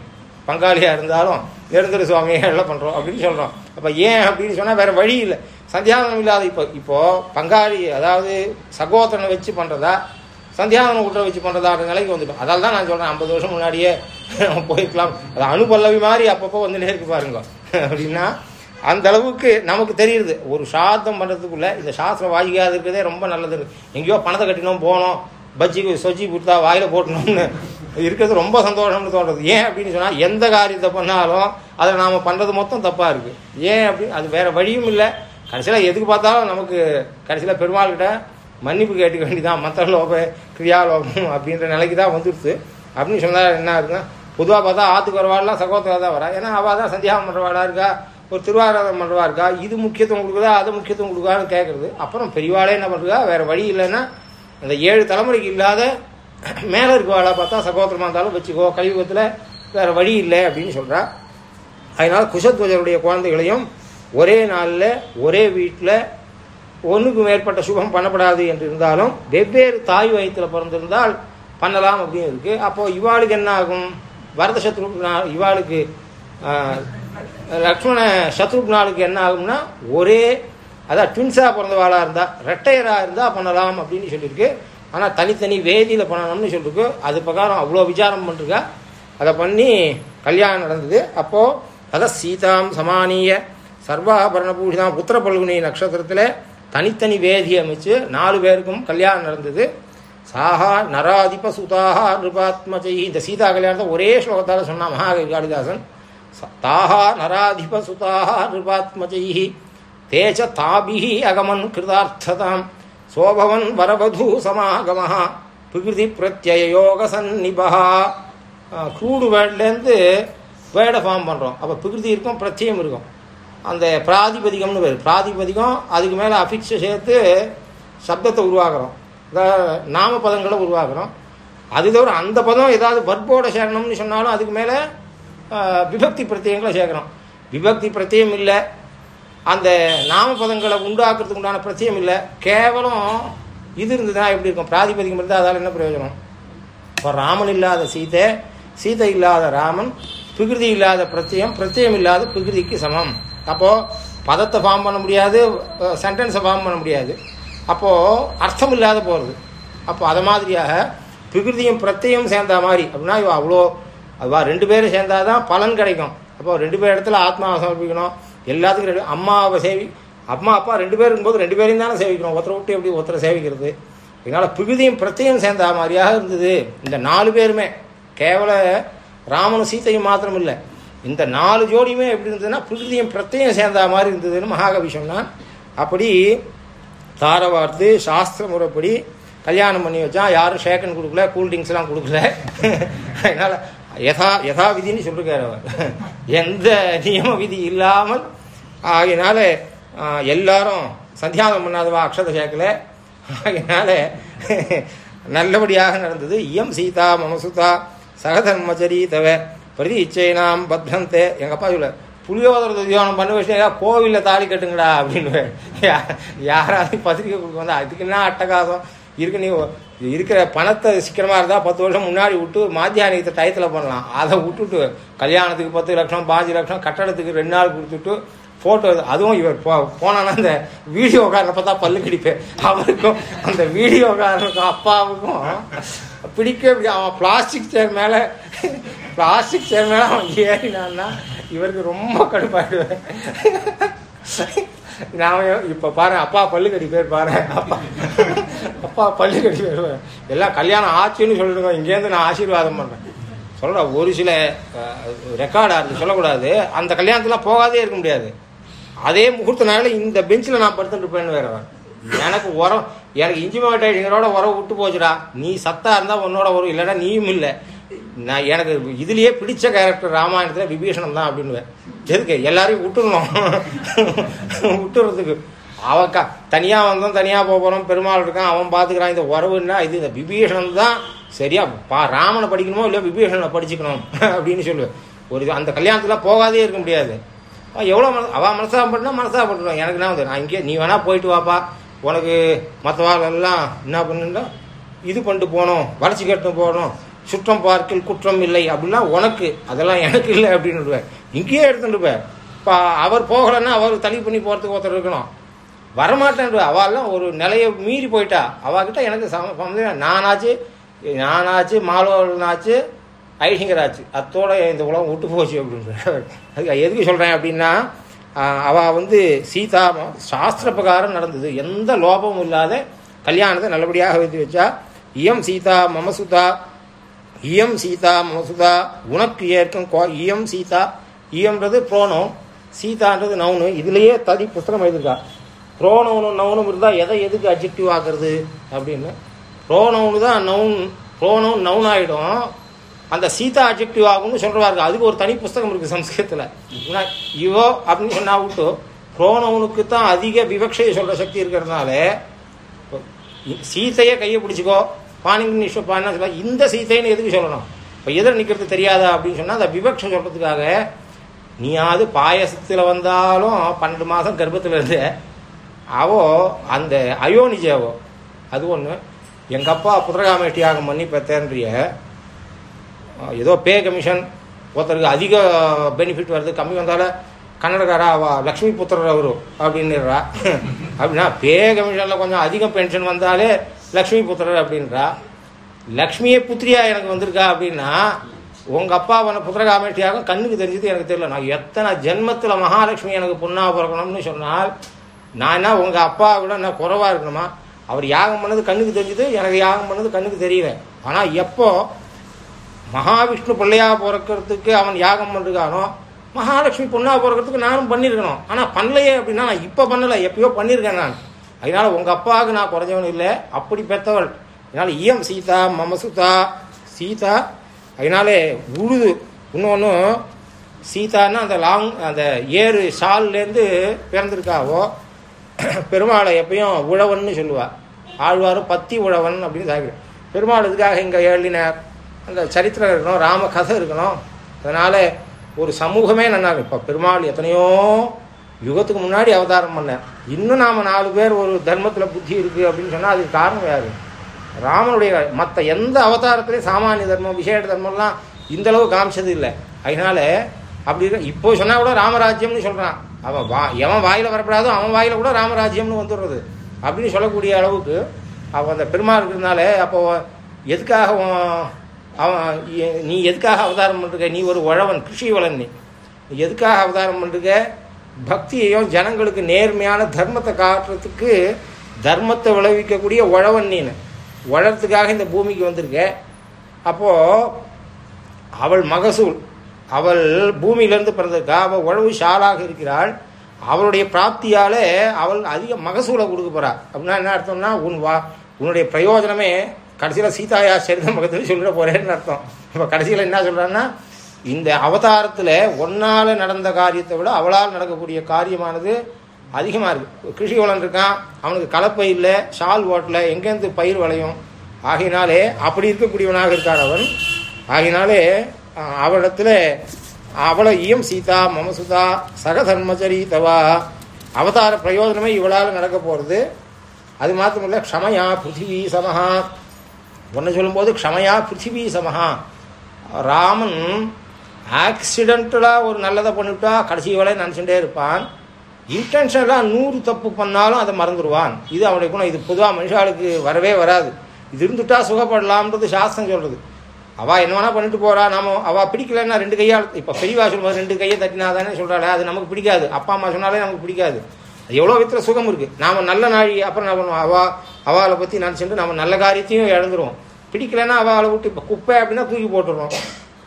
பங்காளியாக இருந்தாலும் நெடுந்தர சுவாமி எல்லாம் பண்ணுறோம் அப்படின்னு சொல்கிறோம் அப்போ ஏன் அப்படின்னு சொன்னால் வேறு வழி இல்லை. சந்தியாவனம் இல்லாத இப்போ இப்போது பங்காளி அதாவது சகோதரனை வச்சு பண்ணுறதா சந்தியாவனம் கூட்ட வச்சு பண்ணுறதான்ற நிலைக்கு வந்துட்டோம். அதால் தான் நான் சொல்கிறேன் ஐம்பது வருஷம் முன்னாடியே போயிருக்கலாம் அது அணுபல்லவி மாதிரி அப்பப்போ வந்துட்டே இருக்கு பாருங்க. அப்படின்னா அந்த அளவுக்கு நமக்கு தெரியுது. ஒரு சாதம் பண்ணுறதுக்குள்ளே இந்த சாஸ்திரம் வாயிக்காது இருக்கிறதே ரொம்ப நல்லது. எங்கேயோ பணத்தை கட்டினோம் போனோம் பஜ்ஜிக்கு சொஜ்ஜி கொடுத்தா வாயில் போட்டணும்னு இருக்கிறது ரொம்ப சந்தோஷம்னு தோன்றது. ஏன் அப்படின்னு சொன்னால் எந்த காரியத்தை பண்ணாலும் அதை நாம் பண்ணுறது மொத்தம் தப்பாக இருக்குது ஏன் அப்படி? அது வேறு வழியும் இல்லை. கடைசியில் எதுக்கு பார்த்தாலும் நமக்கு கடைசியில் பெருமாள்கிட்ட மன்னிப்பு கேட்டுக்க வேண்டிதான் மற்ற லோப கிரியாலோபம் அப்படின்ற நிலைக்கு தான் வந்துடுது அப்படின்னு சொன்னால் என்ன இருக்குன்னா பொதுவாக பார்த்தா ஆற்றுக்கு வரவாடெலாம் சகோதரா தான் வரா. ஏன்னா அவள் தான் சந்தியாகம் பண்ணுறவாடா இருக்கா? ஒரு திருவாராதம் பண்ணுறவா இருக்கா? இது முக்கியத்துவம் கொடுக்குதா? அது முக்கியத்துவம் கொடுக்கான்னு கேட்குறது அப்புறம் பெரியவாளே என்ன பண்ணுறா வேறு வழி இல்லைன்னா அந்த ஏழு தலைமுறைக்கு இல்லாத மேலே இருக்கவாளா பார்த்தா சகோதரமாக இருந்தாலும் வச்சுக்கோ கலியுகத்தில் வேறு வழி இல்லை அப்படின்னு சொல்கிறா அதனால் குஷத்வஜருடைய குழந்தைகளையும் ஒரே நாளில் ஒரே வீட்டில் ஒன்றுக்கு மேற்பட்ட சுகம் பண்ணப்படாது என்று இருந்தாலும் வெவ்வேறு தாய் வயத்தில் பிறந்திருந்தால் பண்ணலாம் அப்படின்னு இருக்குது அப்போது இவாளுக்கு என்ன ஆகும்? வரதசத்ரு இவாளுக்கு லக்ஷ்மண சத்ருக்னாளுக்கு என்ன ஆகும்னா ஒரே அதான் ட்வின்ஸாக பிறந்தவாளாக இருந்தால் ரெட்டையராக இருந்தால் பண்ணலாம் அப்படின்னு சொல்லியிருக்கு. ஆனால் தனித்தனி வேதியில் பண்ணணும்னு சொல்லியிருக்கு. அது பிரகாரம் அவ்வளோ விசாரம் பண்ணிருக்கா. அதை பண்ணி கல்யாணம் நடந்தது. அப்போது அத சீதாம் சமானிய சர்வாபரண பூஷிதாம் புத்திர பல்குனி நட்சத்திரத்தில் தனித்தனி வேதி அமைச்சு நாலு பேருக்கும் கல்யாணம் நடந்தது. சாஹா நராதிப சுதாஹா நிருபாத்மஜை. இந்த சீதா கல்யாணத்தை ஒரே ஸ்லோகத்தால் சொன்னான் மகாகவி காளிதாசன் தாஹா நராதிப சுதாஹா நிருபாத்மஜை च ताभिः அகமன் कृतार्थताम् சோபவன் வரவதூ சமாகமஹ. பிரகிருதி க்ரூடு வேர்ட்லேருந்து வேர்டை ஃபார்ம் பண்ணுறோம் அப்போ பிகிருதி இருக்கும் பிரத்யம் இருக்கும். அந்த பிராதிபதிகம்னு பேர். பிராதிபதிகம் அதுக்கு மேலே அஃபிக்ஸை சேர்த்து சப்தத்தை உருவாக்குறோம். நாம பதங்களை உருவாக்குறோம். அது தவிர அந்த பதம் ஏதாவது வர்போட சேரணும்னு சொன்னாலும் அதுக்கு மேலே விபக்தி பிரத்தியங்களை சேர்க்கணும் விபக்தி பிரத்தியம் இல்லை. அந்த நாம பதங்களை உண்டாக்குறதுக்கு உண்டான பிரச்சயம் இல்லை. கேவலம் இது இருந்ததுன்னா எப்படி இருக்கும்? பிராதிபதிக்கம் இருந்தால் அதால் என்ன பிரயோஜனம்? இப்போ ராமன் இல்லாத சீதை சீதை இல்லாத ராமன் பிகிருதி இல்லாத பிரத்தியம் பிரத்தியம் இல்லாத பிகிருதிக்கு சமம். அப்போது பதத்தை ஃபார்ம் பண்ண முடியாது சென்டென்ஸை ஃபார்ம் பண்ண முடியாது. அப்போது அர்த்தம் இல்லாத போகிறது அப்போ அதை மாதிரியாக பிகிருதியும் பிரத்யம் சேர்ந்த மாதிரி அப்படின்னா இவ அவ்வளோ அதுவா ரெண்டு பேரும் சேர்ந்தாதான் பலன் கிடைக்கும். அப்போ ரெண்டு பேர் இடத்துல ஆத்மாவை சமர்ப்பிக்கணும். எல்லாத்துக்கும் ரெண்டு அம்மாவை சேவி அம்மா அப்பா ரெண்டு பேர் இருக்கும்போது ரெண்டு பேரையும் தானே சேவிக்கணும். ஒருத்தரை விட்டு எப்படி ஒருத்தரை சேவிக்கிறது? இதனால் பிகுதியும் பிரத்யம் சேர்ந்தா மாதிரியாக இருந்தது. இந்த நாலு பேருமே கேவல ராமனும் சீத்தையும் மாத்திரம் இல்லை இந்த நாலு ஜோடியுமே எப்படி இருந்ததுன்னா பிகுதியும் பிரத்யம் சேர்ந்தா மாதிரி இருந்ததுன்னு மகாகவி சொன்னான். அப்படி தார வார்த்து சாஸ்திர முறைப்படி கல்யாணம் பண்ணி வச்சான். யாரும் ஷேக்கன் கொடுக்கல கூல்ட்ரிங்க்ஸ்லாம் கொடுக்கல. அதனால் யதா யதா விதின்னு சொல்லிருக்காரு அவர். எந்த நியம விதி இல்லாமல் ஆகினால எல்லாரும் சந்தியானம் பண்ணாதவா அக்ஷத சேர்க்கல ஆகினால நல்லபடியாக நடந்தது. இயம் சீதா மமசுதா சகதன்மச்சரி தவ பிரதி இச்சைனாம் பத்ரந்தே. எங்கள் அப்பா சொல்ல புளியோதர தியானம் பண்ண விஷயம் கோவிலில் தாலி கட்டுங்கடா அப்படின்னு யாராவது பத்திரிக்கை கொடுக்க வந்தா அதுக்கு என்ன அட்டகாசம்? இருக்கு நீ இருக்கிற பணத்தை சிக்கனமாக இருந்தால் பத்து வருஷம் முன்னாடி விட்டு மாத்தியானியத்தை டயத்தில் பண்ணலாம். அதை விட்டுட்டு கல்யாணத்துக்கு பத்து லட்சம் பாஞ்சு லட்சம் கட்டடத்துக்கு ரெண்டு நாள் கொடுத்துட்டு ஃபோட்டோ அதுவும் இவர் போ போனான்னா அந்த வீடியோக்காரனை பார்த்தா பல்லு கடிப்பேன் அவருக்கும் அந்த வீடியோக்காரனுக்கும் அப்பாவுக்கும் பிடிக்க பிடிக்க அவன் பிளாஸ்டிக் சேர் மேலே பிளாஸ்டிக் சேர் மேலே அவன் ஏறினான்னா இவருக்கு ரொம்ப கடுப்பாயிடுவேன் நான் இப்போ பாரு அப்பா பல்லு கடி பேர் பாரு அப்பா. அப்பா பள்ளி கட்டி வருவேன் எல்லாம் கல்யாணம் ஆச்சுன்னு சொல்லிடுங்க இங்கேருந்து நான் ஆசீர்வாதம் பண்ணுறேன் சொல்கிற ஒரு சில ரெக்கார்டாக இருந்து சொல்லக்கூடாது. அந்த கல்யாணத்துலாம் போகாதே இருக்க முடியாது. அதே முகூர்த்த நாளில் இந்த பெஞ்சில் நான் படுத்துட்டு இருப்பேன்னு வேற எனக்கு உரம் எனக்கு இஞ்சி மாவட்டங்களோட உரம் விட்டு போச்சுடா. நீ சத்தா இருந்தால் உன்னோட வரும் இல்லைன்னா நீயும் இல்லை. நான் எனக்கு இதுலேயே பிடிச்ச கேரக்டர் ராமாயணத்தில் விபீஷணம் தான் அப்படின்னு எதுக்கு? எல்லாரையும் விட்டுடணும் விட்டுறதுக்கு. அவன் க தனியாக வந்தோம் தனியாக போக போகிறோம் பெருமாள் இருக்கான் அவன் பார்த்துக்கிறான் இந்த உறவுன்னா இது இந்த விபீஷணன் தான். சரியா? பா ராமனை படிக்கணுமோ இல்லையோ விபீஷணனை படிச்சுக்கணும் அப்படின்னு சொல்லுவேன். ஒரு அந்த கல்யாணத்தில் போகாதே இருக்க முடியாது. எவ்வளோ மன அவள் மனசாக பண்ணா மனசாக பண்ணுறான் எனக்கு என்ன வந்து நான் இங்கே நீ வேணால் போயிட்டு வாப்பா. உனக்கு மற்றவாள் எல்லாம் என்ன பண்ணுன்னா இது பண்ணிட்டு போகணும் வளர்ச்சி கட்டு போகணும் சுற்றம் பார்க்கில் குற்றம் இல்லை அப்படிலாம் உனக்கு அதெல்லாம் எனக்கு இல்லை அப்படின்னு இங்கேயே எடுத்துட்டுப்பேன் இப்போ அவர் போகலைன்னா அவர் தள்ளி பண்ணி போகிறதுக்கு ஒருத்தர் இருக்கணும். வரமாட்டேன் அவெல்லாம் ஒரு நிலையை மீறி போயிட்டா. அவகிட்ட எனக்கு சம சம்மந்தம் நானாச்சு நானாச்சு மாலவனாச்சு ஐஹிங்கராச்சு அத்தோட இந்த உலகம் விட்டு போச்சு அப்படின்னு அதுக்கு எதுக்கு சொல்கிறேன் அப்படின்னா அவள் அவ வந்து சீதா சாஸ்திர பிரகாரம் நடந்தது. எந்த லோபமும் இல்லாத கல்யாணத்தை நல்லபடியாக வைத்து வச்சா இயம் சீதா மமசுதா இயம் சீதா மமசுதா உனக்கு ஏற்கும் கோ- இயம் சீதா இயம்ன்றது புரோணம் சீதான்றது நவுனு. இதுலேயே தனி புஸ்தகம் எழுதியிருக்கா. ப்ரோனவுனும் நவுனும் இருந்தால் எதை எதுக்கு அப்ஜெக்டிவ் ஆகிறது அப்படின்னு. ப்ரோனவுனு தான் நவுன் ப்ரோனவுன் நவுன் ஆகிடும் அந்த சீதா அப்ஜெக்டிவ் ஆகும்னு சொல்கிறாரு அதுக்கு ஒரு தனி புஸ்தகம் இருக்குது சம்ஸ்கிருதத்தில். இவோ அப்படின்னு சொன்னால் விட்டு ப்ரோனவுனுக்கு தான் அதிக விவக்ஷையை சொல்கிற சக்தி இருக்கிறதுனால சீத்தையே கையை பிடிச்சிக்கோ பானிங்க நிஷ்பான்னு சொல்ல இந்த சீத்தைன்னு எதுக்கு சொல்லணும்? இப்போ எதிர நிற்கிறது தெரியாதா அப்படின்னு சொன்னால் அந்த விவக்ஷை சொல்கிறதுக்காக நீயாவது பாயசத்தில் வந்தாலும் பன்னெண்டு மாதம் கர்ப்பத்தில் இருந்து அவோ அந்த அயோனிஜாவோ. அது ஒன்று எங்கள் அப்பா புத்திரகாமேட்டி யாகம் பண்ணி பெற்றேன்றிய ஏதோ பே கமிஷன் ஒருத்தருக்கு அதிக பெனிஃபிட் வருது கம்மி வந்தாலும் கன்னடக்காரா அவ லக்ஷ்மி புத்திரர் அவரு அப்படின்னுறா. அப்படின்னா பே கமிஷனில் கொஞ்சம் அதிகம் பென்ஷன் வந்தாலே லக்ஷ்மி புத்திரர் அப்படின்றா. லக்ஷ்மியே புத்திரியா எனக்கு வந்திருக்கா அப்படின்னா உங்கள் அப்பா அவனை புத்திரகாமேட்டியாகும் கண்ணுக்கு தெரிஞ்சது எனக்கு தெரியல. நான் எத்தனை ஜென்மத்தில் மகாலட்சுமி எனக்கு பொண்ணாக பிறக்கணும்னு சொன்னால் நான் என்ன உங்க அப்பா விட என்ன குறைவா இருக்கணுமா? அவர் யாகம் பண்ணது கண்ணுக்கு தெரிஞ்சது எனக்கு யாகம் பண்ணது கண்ணுக்கு தெரியல. ஆனா எப்போ மகாவிஷ்ணு பிள்ளையா பிறக்கிறதுக்கு அவன் யாகம் பண்ணிருக்கானோ மகாலட்சுமி பொண்ணா பிறக்கிறதுக்கு நானும் பண்ணியிருக்கணும் ஆனா பண்ணலையே அப்படின்னா நான் இப்ப பண்ணல எப்பயோ பண்ணியிருக்கேன் நான். அதனால உங்க அப்பாவுக்கு நான் குறைஞ்சவன் இல்லை அப்படி பெற்றவள் அதனால ஈயம் சீதா மமசுதா சீதா அதனாலே உழுது. இன்னொன்று சீதான்னா அந்த லாங் அந்த ஏறு ஷால்லேருந்து பிறந்திருக்காவோ பெருமாளை எப்பயும் உழவன்னு சொல்லுவா. ஆழ்வாரும் பத்தி உழவன் அப்படின்னு சாப்பிடு பெருமாள் இதுக்காக இங்கே எழுதினார் அந்த சரித்திரம் இருக்கணும் ராம கதை இருக்கணும். அதனால ஒரு சமூகமே நல்லா இப்போ பெருமாள் எத்தனையோ யுகத்துக்கு முன்னாடி அவதாரம் பண்ணார். இன்னும் நாம் நாலு பேர் ஒரு தர்மத்தில் புத்தி இருக்குது அப்படின்னு சொன்னால் அதுக்கு காரணம் யாரு? ராமனுடைய மற்ற எந்த அவதாரத்திலையும் சாமானிய தர்மம் விசேட தர்மம்லாம் இந்த அளவு காமிச்சது இல்லை. அதனால அப்படி இப்போ சொன்னா கூட ராமராஜ்யம்னு சொல்கிறான் அவன் வா எவன் வாயில வரப்படாதோ அவன் வாயில கூட ராமராஜ்யம்னு வந்துடுறது. அப்படின்னு சொல்லக்கூடிய அளவுக்கு அவன் அந்த பெருமாள் இருக்கிறதுனால அப்போ எதுக்காக அவன் நீ எதுக்காக அவதாரம் பண்ணிருக்க நீ ஒரு உழவன் கிருஷி வளன் நீ. எதுக்காக அவதாரம் பண்ணிருக்க பக்தியையும் ஜனங்களுக்கு நேர்மையான தர்மத்தை காட்டுறதுக்கு தர்மத்தை விளைவிக்கக்கூடிய உழவன் நீனு. உழறதுக்காக இந்த பூமிக்கு வந்திருக்க. அப்போ அவள் மகசூல். அவள் பூமியிலிருந்து பிறந்திருக்கா அவள் உழவு ஷாலாக இருக்கிறாள். அவளுடைய பிராப்தியால் அவள் அதிக மகசூலை கொடுக்க போகிறா அப்படின்னா என்ன அர்த்தம்னா உன் வா உன்னுடைய பிரயோஜனமே கடைசியில் சீதாயா சரித மகத்தில் சொல்லிட போகிறேன்னு அர்த்தம். இப்போ கடைசியில் என்ன சொல்கிறான்னா இந்த அவதாரத்தில் ஒன்னால் நடந்த காரியத்தை விட அவளால் நடக்கக்கூடிய காரியமானது அதிகமாக இருக்குது கிருஷி வளன் இருக்கான். அவனுக்கு கலப்பை இல்லை ஷால் ஓட்டில் எங்கேருந்து பயிர் விளையும்? ஆகையினாலே அப்படி இருக்கக்கூடியவனாக இருக்கான் அவன். ஆகினாலே அவளிடத்துல அவளை இயம் சீதா மமசுதா சகதர்மச்சரி தவா அவதார பிரயோஜனமே இவளால் நடக்க போகிறது அது மாத்திரமில்ல க்ஷமயா பிருத்திவி சமஹா. ஒன்று சொல்லும்போது க்ஷமையா பிருத்திவி சமஹா. ராமன் ஆக்சிடென்டலாக ஒரு நல்லதை பண்ணிவிட்டா கடைசி வேலையை நினச்சிட்டே இருப்பான். இன்டென்ஷனலாக நூறு தப்பு பண்ணாலும் அதை மறந்துடுவான். இது அவனுடைய குணம். இது பொதுவாக மனுஷாளுக்கு வரவே வராது. இது இருந்துட்டா சுகப்படலாம்ன்றது சாஸ்திரம் சொல்கிறது அவள் என்ன வேணா பண்ணிட்டு போறா. நாம அவள் பிடிக்கலன்னா ரெண்டு கையால் இப்போ பெரியவா சொல்லும்போது ரெண்டு கையை தட்டினா தானே சொல்கிறாள் அது நமக்கு பிடிக்காது. அப்பா அம்மா சொன்னாலே நமக்கு பிடிக்காது. அது எவ்வளோ விதத்தில் சுகம் இருக்குது நாம நல்ல நாழி அப்புறம் என்ன பண்ணுவோம்? அவா அவளை பற்றி நினச்சிட்டு நம்ம நல்ல காரியத்தையும் இழந்துருவோம். பிடிக்கலன்னா அவளை விட்டு இப்போ குப்பை அப்படின்னா தூக்கி போட்டுடுறோம்.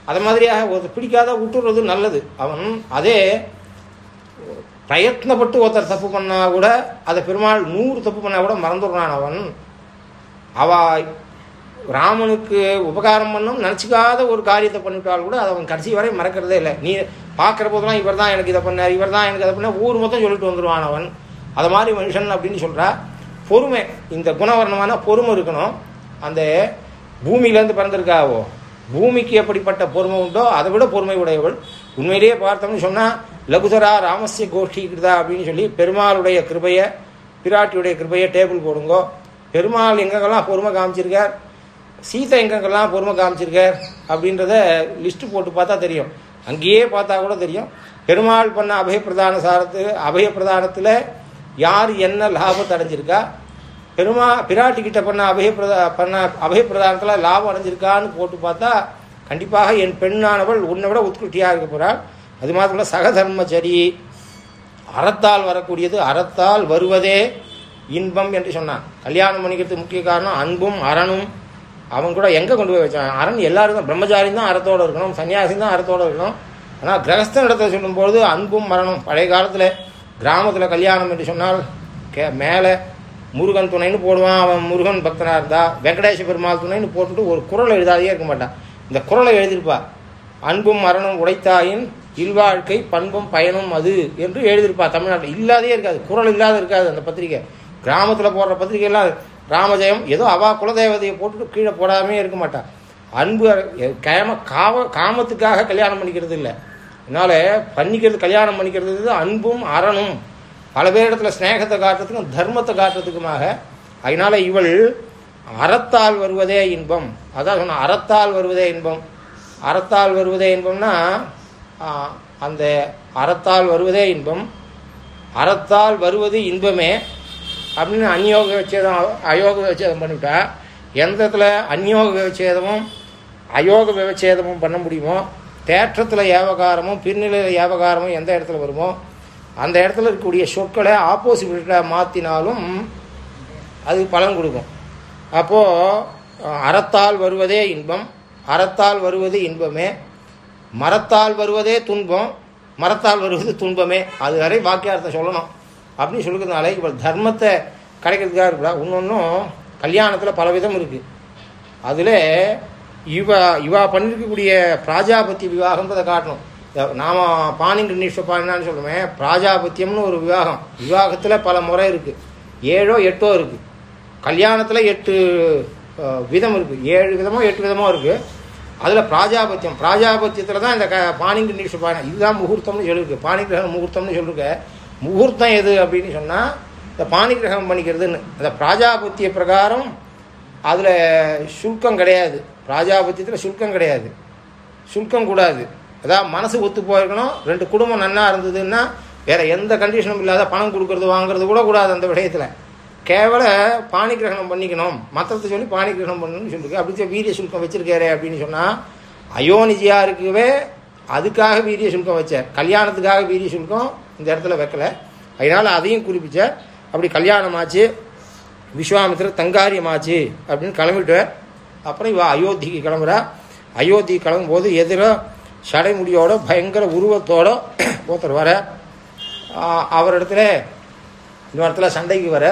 அது மாதிரியாக ஒரு பிடிக்காத விட்டுறது நல்லது. அவன் அதே பிரயத்னப்பட்டு ஒருத்தர் தப்பு பண்ணா கூட அதை பெருமாள் நூறு தப்பு பண்ணா கூட மறந்துடுறான் அவன். அவள் ராமனுக்கு உபகாரம் பண்ணும் நினச்சிக்காத ஒரு காரியத்தை பண்ணிவிட்டால் கூட அதை அவன் கடைசி வரை மறக்கிறதே இல்லை. நீ பார்க்குற போதெல்லாம் இவர் தான் எனக்கு இதை பண்ணார் இவர் தான் எனக்கு அதை பண்ண ஊர் மொத்தம் சொல்லிட்டு வந்துடுவான் அவன். அது மாதிரி மனுஷன் அப்படின்னு சொல்கிறா பொறுமை இந்த குணவர்ணமான பொறுமை இருக்கணும். அந்த பூமியிலேருந்து பிறந்திருக்காவோ பூமிக்கு எப்படிப்பட்ட பொறுமை உண்டோ அதை விட பொறுமை உடையவள். உண்மையிலேயே பார்த்தோம்னு சொன்னால் லகுதரா ராமசிய கோஷ்டி கிருதா அப்படின்னு சொல்லி பெருமாளுடைய கிருபையை பிராட்டியுடைய கிருபையை டேபிள் போடுங்கோ. பெருமாள் எங்கெங்கெல்லாம் பொறுமை காமிச்சிருக்கார்? சீதை எங்கெங்கெல்லாம் பொறுமை காமிச்சிருக்கார் அப்படின்றத லிஸ்ட்டு போட்டு பார்த்தா தெரியும். அங்கேயே பார்த்தா கூட தெரியும். பெருமாள் பண்ண அபயப்பிரதான சாரத்து அபயப்பிரதானத்தில் யார் என்ன லாபத்தை அடைஞ்சிருக்கா? பெருமா பிராட்டிக்கிட்ட பண்ண அபயப்பிரதா பண்ண அபயப்பிரதானத்தில் லாபம் அடைஞ்சிருக்கான்னு போட்டு பார்த்தா கண்டிப்பாக என் பெண்ணானவள் உன்னை விட உத்கிருட்டியாக இருக்க போகிறாள் அது மாத்திரம் சகதர்மச்சரி. அறத்தால் வரக்கூடியது அறத்தால் வருவதே இன்பம் என்று சொன்னான். கல்யாணம் பண்ணிக்கிறதுக்கு முக்கிய காரணம் அன்பும் அரணும். அவன் கூட எங்கே கொண்டு போய் வச்சான்? அரண் எல்லாரும் தான் பிரம்மச்சாரியும் தான் அறத்தோடு இருக்கணும் சன்னியாசி தான் அறத்தோடு இருக்கணும். ஆனால் கிரகஸ்தன் இடத்தை சொல்லும்போது அன்பும் மரணம். பழைய காலத்தில் கிராமத்தில் கல்யாணம் என்று சொன்னால் கே மேலே முருகன் துணைன்னு போடுவான். அவன் முருகன் பக்தனாக இருந்தா வெங்கடேச பெருமாள் துணைன்னு போட்டுட்டு ஒரு குரல் எழுதாதே இருக்க மாட்டான். இந்த குரலை எழுதியிருப்பா. அன்பும் மரணம் உடைத்தாயின் இல்வாழ்க்கை பண்பும் பயனும் அது என்று எழுதியிருப்பா தமிழ்நாட்டில். இல்லாதே இருக்காது. குரல் இல்லாத இருக்காது அந்த பத்திரிக்கை கிராமத்தில் போடுற பத்திரிகையெல்லாம் ராமஜெயம் ஏதோ அவா குலதெய்வதையை போட்டுட்டு கீழே போடாமே இருக்க மாட்டான் அன்பு கேம காம காமத்துக்காக கல்யாணம் பண்ணிக்கிறது இல்லை. அதனால் பண்ணிக்கிறது கல்யாணம் பண்ணிக்கிறது அன்பும் அரணும். பல பேர் இடத்துல ஸ்நேகத்தை காட்டுறதுக்கும் தர்மத்தை காட்டுறதுக்குமாக. அதனால் இவள் அறத்தால் வருவதே இன்பம். அதான் சொன்ன அறத்தால் வருவதே இன்பம். அறத்தால் வருவதே இன்பம்னா அந்த அறத்தால் வருவதே இன்பம். அறத்தால் வருவது இன்பமே. அப்படின்னு அந்யோக விச்சேதம் அயோக விவச்சேதம் பண்ணிவிட்டா எந்த இடத்துல அந்யோக விவச்சேதமும் அயோக விவச்சேதமும் பண்ண முடியுமோ தேற்றத்தில் ஏவகாரமும் பின்னிலையில் ஏவகாரமும் எந்த இடத்துல வருமோ அந்த இடத்துல இருக்கக்கூடிய சொற்களை ஆப்போசிட்டாக மாற்றினாலும் அது பலன் கொடுக்கும். அப்போது அறத்தால் வருவதே இன்பம் அறத்தால் வருவது இன்பமே மரத்தால் வருவதே துன்பம் மரத்தால் வருவது துன்பமே அது வரை வாக்கியார்த்தம் சொல்லணும். அப்படின்னு சொல்லுறதுனால இப்போ தர்மத்தை கிடைக்கிறதுக்காக இருக்கா இன்னொன்றும் கல்யாணத்தில் பல விதம் இருக்குது அதில் இவ இவா பண்ணிருக்கக்கூடிய பிராஜாபத்திய விவாகம்ன்றதை காட்டணும். நாம பாணிங்க பாணினான்னு சொல்லுவேன் பிராஜாபத்தியம்னு ஒரு விவாகம். விவாகத்தில் பல முறை இருக்குது ஏழோ எட்டோ இருக்குது கல்யாணத்தில் எட்டு விதம் இருக்குது ஏழு விதமோ எட்டு விதமோ இருக்குது அதில் பிராஜாபத்தியம். பிராஜாபத்தியத்தில் தான் இந்த க பாணிங்க பாணி இதுதான் முகூர்த்தம்னு சொல்லியிருக்கு பாணிகிரகம் முகூர்த்தம்னு சொல்லிருக்க. முகூர்த்தம் எது அப்படின்னு சொன்னால் இந்த பாணிகிரகம் பண்ணிக்கிறதுன்னு. அந்த பிராஜாபத்திய பிரகாரம் அதில் சுல்கம் கிடையாது. பிராஜாபத்தியத்தில் சுல்கம் கிடையாது. சுல்கம் கூடாது. அதாவது மனசு ஒத்து போயிருக்கணும் ரெண்டு குடும்பம் நன்னா இருந்ததுன்னா வேற எந்த கண்டிஷனும் இல்லாத பணம் கொடுக்கறது வாங்குறது கூட கூடாது அந்த விஷயத்தில் கேவல பாணிகிரகணம் பண்ணிக்கணும். மற்றத்தை சொல்லி பாணிகிரகணம் பண்ணணும்னு சொல்லியிருக்கு அப்படி வீரிய சுல்கம் வச்சிருக்காரு அப்படின்னு சொன்னால் அயோனிஜியா இருக்கவே அதுக்காக வீரிய சுல்கம் வச்சார். கல்யாணத்துக்காக வீரிய சுல்கம் இந்த இடத்துல வைக்கல. அதனால் அதையும் குறிப்பிச்சார் அப்படி கல்யாணம் ஆச்சு விஸ்வாமித்திரர் தங்காரியமாச்சு அப்படின்னு கிளம்பிட்டார். அப்புறம் இவ அயோத்திக்கு கிளம்புறா. அயோத்தி கிளம்பும்போது எதிரோ சடைமுடியோட பயங்கர உருவத்தோட ஒருத்தர் வர. அவரிடத்துல இன்னொரு இடத்துல சண்டைக்கு வர.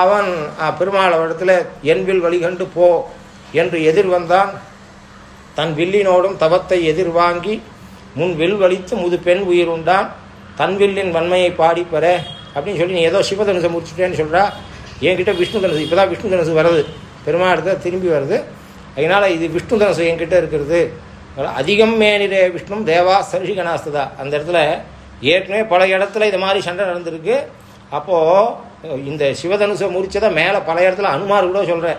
அவன் பெருமாள் இடத்துல என் வில் வழிகண்டு போ என்று எதிர் வந்தான். தன் வில்லினோடும் தவத்தை எதிர்வாங்கி முன் வில் வலித்து முது பெண் உயிர் உண்டான். தன்வில்லின் வன்மையை பாடி பெற அப்படின்னு சொல்லி நீ ஏதோ சிவதனுசை முடிச்சுட்டேன்னு சொல்கிறா என்கிட்ட விஷ்ணு தனுசு இப்போ தான் விஷ்ணு தனுசு வருது. பெருமாள் திரும்பி வருது. அதனால் இது விஷ்ணு தனுசு என்கிட்ட இருக்கிறது. அதிகம் மேனிரே விஷ்ணு தேவா சரிஷிகனாஸ்ததா அந்த இடத்துல ஏற்கனவே பல இடத்துல இது மாதிரி சண்டை நடந்திருக்கு. அப்போது இந்த சிவதனுசை முறிச்சதை மேலே பல இடத்துல அனுமார் கூட சொல்கிறேன்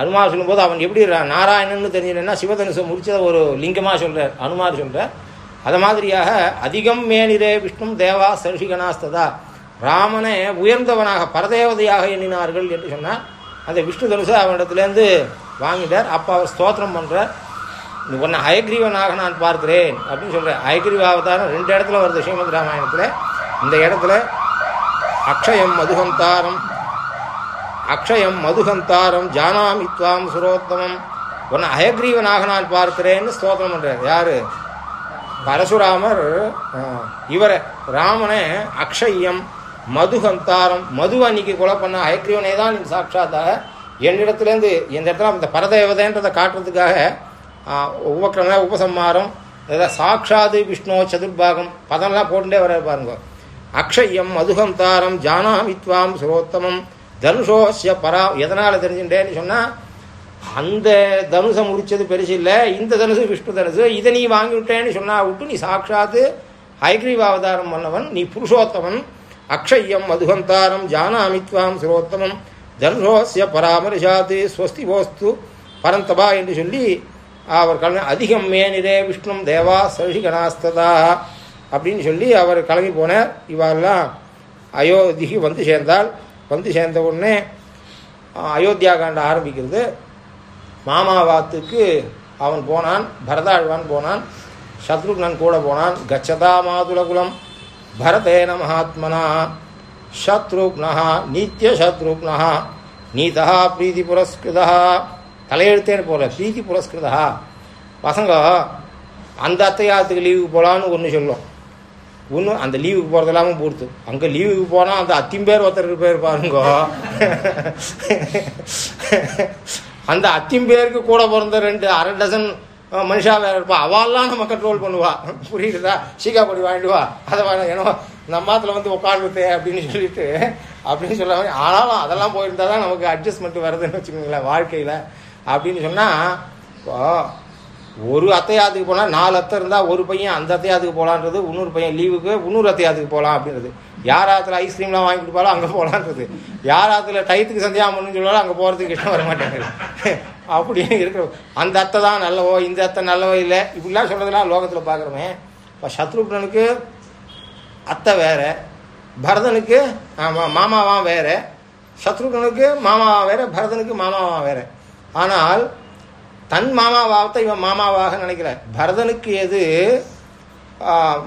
அனுமார் சொல்லும்போது அவன் எப்படி நாராயணன்னு தெரிஞ்சுனா சிவதனுசை முறிச்சதை ஒரு லிங்கமாக சொல்கிறார் அனுமார் சொல்கிறார் அது மாதிரியாக அதிகம் மேனிரே விஷ்ணு தேவா சரிஷிகனாஸ்ததா. ராமனை உயர்ந்தவனாக பரதேவதையாக எண்ணினார்கள் என்று சொன்னார். அந்த விஷ்ணு தனுசை அவனிடத்துலேருந்து வாங்கிட்டார். அப்போ அவர் ஸ்தோத்திரம் பண்ணுறார் உன்னை அயக்ரீவனாக நான் பார்க்கிறேன் அப்படின்னு சொல்கிறேன் அயக்ரீவ அவதாரம் ரெண்டு இடத்துல வருது ஸ்ரீமத் ராமாயணத்தில். இந்த இடத்துல அக்ஷயம் மதுகந்தாரம். அக்ஷயம் மதுகந்தாரம் ஜானாமித்வாம் சுரோத்தமம். உன்னை அயக்ரீவனாக நான் பார்க்கிறேன்னு ஸ்தோத்திரம் பண்ணுறார் யார்? பரசுராமர் அஹ், இவரை ராமனை அக்ஷயம் மதுகந்தாரம் மது அன்னைக்கு கொலை பண்ண அயக்ரீவனே தான் நீ சாட்சாத்தாக என்னிடத்துலேருந்து இந்த இடத்துல அந்த பரதேவதைன்றதை காட்டுறதுக்காக உபக்கிரம உபசம்மாரம் அதாவது சாட்சாது விஷ்ணு சதுர்பாகம் பதம்லாம் போட்டுட்டே வர பாருங்க. அக்ஷயம் மதுகந்தாரம் ஜானாமித்வாம் சுரோத்தமம் தனுஷோஸ்ய பரா எதனால் தெரிஞ்சுட்டேன்னு சொன்னால் அந்த தனுசை முடிச்சது பெருசு இல்லை இந்த தனுசு விஷ்ணு தனுசு இதை நீ வாங்கி விட்டேன்னு சொன்னா விட்டு நீ சாட்சாத்து ஹைகிரீவ அவதாரம் பண்ணவன் நீ புருஷோத்தமன் அக்ஷயம் மதுகந்தாரம் ஜானாமித்வாம் சுரோத்தமம் தனுஷோசிய பராமரிஷாது ஸ்வஸ்தி போஸ்து பரந்தபா என்று சொல்லி அவர் கலந்து அதிகம் மேனிரே விஷ்ணு தேவா சரிகனாஸ்ததா அப்படின்னு சொல்லி அவர் கிளம்பி போனார். இவெல்லாம் அயோத்திக்கு வந்து சேர்ந்தால் வந்து சேர்ந்த உடனே அயோத்தியா காண்ட ஆரம்பிக்கிறது. மாமாவாத்துக்கு அவன் போனான் பரதாழ்வான் போனான் சத்ருக்னன் கூட போனான் கச்சதா மாதுலகுலம் பரதேன மகாத்மனா சத்ருக்னா நித்திய சத்ருக்னா நீதா பிரீதி புரஸ்கிருதா. தலையெழுத்தேன்னு போகிற பிரீதி புரஸ்கிருதா. பசங்க அந்த அத்தையாத்துக்கு லீவுக்கு போகலான்னு ஒன்று சொல்லும். ஒன்று அந்த லீவுக்கு போகிறது இல்லாமல் பொறுத்து அங்கே லீவுக்கு போனால் அந்த அத்திம்பேர் ஒருத்தருக்கு பேர் பாருங்கோ. அந்த அத்திம்பேருக்கு கூட பிறந்த ரெண்டு அரை டசன் மனுஷா வேற இருப்பா. அவெல்லாம் நம்ம கண்ட்ரோல் பண்ணுவா. புரியுதா? சீக்கா பொடி வாங்கிடுவா அதை வாங்க. ஏன்னா நம்ம மாத்துல வந்து உட்காந்துத்தே அப்படின்னு சொல்லிட்டு அப்படின்னு சொல்ல ஆனாலும் அதெல்லாம் போயிருந்தா தான் நமக்கு அட்ஜஸ்ட்மெண்ட் வருதுன்னு வச்சுக்கோங்களேன் வாழ்க்கையில். அப்படின்னு சொன்னால் இப்போ ஒரு அத்தையாத்துக்கு போனால் நாலு அத்தை இருந்தால் ஒரு பையன் அந்த அத்தையாத்துக்கு போகலான்றது இன்னொரு பையன் லீவுக்கு இன்னொரு அத்தையாத்துக்கு போகலாம் அப்படின்றது. யார் ஆத்துல ஐஸ்கிரீம்லாம் வாங்கி கொடுப்பாலும் அங்கே போகலான்றது யார் ஆத்துல டயத்துக்கு சந்தியாமன்னு சொன்னாலும் அங்கே போகிறதுக்கு இஷ்டம் வர மாட்டேங்குது. அப்படின்னு இருக்கிற அந்த அத்தை தான் நல்லவோ இந்த அத்தை நல்லவோ இல்லை இப்படிலாம் சொல்கிறதுலாம் லோகத்தில் பார்க்குறோமே இப்போ சத்ருக்னனுக்கு அத்தை வேறு பரதனுக்கு ஆமாம் மாமாவா வேற சத்ருகனுக்கு மாமாவான் வேறு பரதனுக்கு மாமாவான் வேறு. ஆனால் தன் மாமாவாகத்தை இவன் மாமாவாக நினைக்கல பரதனுக்கு எது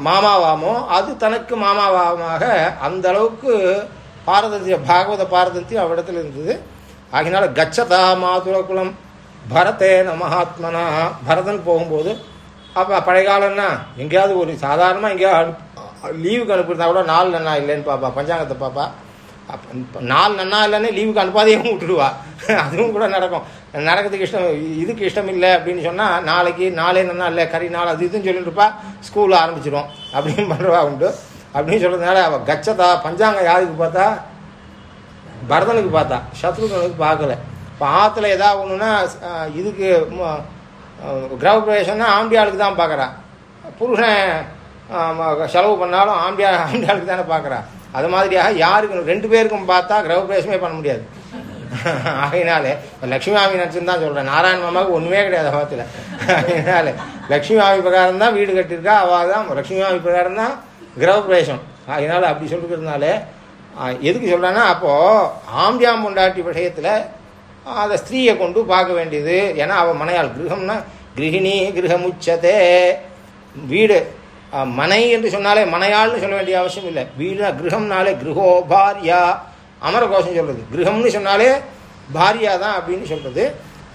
மாமாவாமோ அது தனக்கு மாமாவாமாக அந்த அளவுக்கு பாரதத்திய பாகவத பாரதத்தியம் அவ்விடத்தில் இருந்தது. ஆகினால கச்சதா மாதுர குலம் பரதேன மகாத்மனா. பரதன் போகும்போது அப்போ பழைய காலம்னா எங்கேயாவது ஒரு சாதாரணமாக எங்கேயாவது லீவுக்கு அனுப்பியிருந்தா கூட நாலு அண்ணா இல்லைன்னு பாப்பா பஞ்சாங்கத்தை பாப்பா. அப்போ நாள் நன்னா இல்லைன்னு லீவுக்கு அனுப்பாதையும் விட்டுடுவா. அதுவும் கூட நடக்கும். நடக்கிறதுக்கு இஷ்டம் இதுக்கு இஷ்டம் இல்லை அப்படின்னு சொன்னால் நாளைக்கு நாளே நன்னா இல்லை கறி நாள் அது இதுன்னு சொல்லிட்டு இருப்பா ஸ்கூலில் ஆரம்பிச்சிடும் அப்படின்னு பண்ணுறவா உண்டு. அப்படின்னு சொல்கிறதுனால அவள் கச்சதா பஞ்சாங்கம் யாருக்கு பார்த்தா? பரதனுக்கு பார்த்தா. சத்ருகனுக்கு பார்க்கல. இப்போ ஆற்றுல ஏதாவது ஒன்றுன்னா இதுக்கு கிரக பிரவேசம்னா ஆம்பியாளுக்கு தான் பார்க்குறா. புருஷன் செலவு பண்ணாலும் ஆம்பியா ஆம்பியாளுக்கு தானே பார்க்குறா. அது மாதிரியாக யாருக்கு ரெண்டு பேருக்கும் பார்த்தா கிரக பிரவேசமே பண்ண முடியாது. ஆகையினாலே இப்ப லக்ஷ்மி மாமி நினச்சுன்னு தான் சொல்கிறேன் நாராயண மாமாவுக்கு ஒன்றுமே கிடையாது அவத்தில் ஆகையினால லக்ஷ்மி மாமி பிரகாரம் தான் வீடு கட்டியிருக்கா அவள் தான் லக்ஷ்மி மாமி பிரகாரம் தான் கிரக பிரவேசம் அதனால அப்படி சொல்லிக்கிறதுனால எதுக்கு சொல்கிறேன்னா அப்போது ஆம்பியாம் பொண்டாட்டி விஷயத்தில் அந்த ஸ்திரீயை கொண்டு பார்க்க வேண்டியது. ஏன்னா அவள் மனையாள் கிரகம்னா கிரகிணி கிரகமுச்சதே. வீடு மனை என்று சொன்னாலே மனையாள்னு சொல்ல வேண்டிய அவசியம் இல்லை. வீடுனா கிரகம்னாலே கிரகோ பாரியா அமரகோஷம் சொல்றது. கிரகம்னு சொன்னாலே பாரியா தான் அப்படின்னு சொல்றது.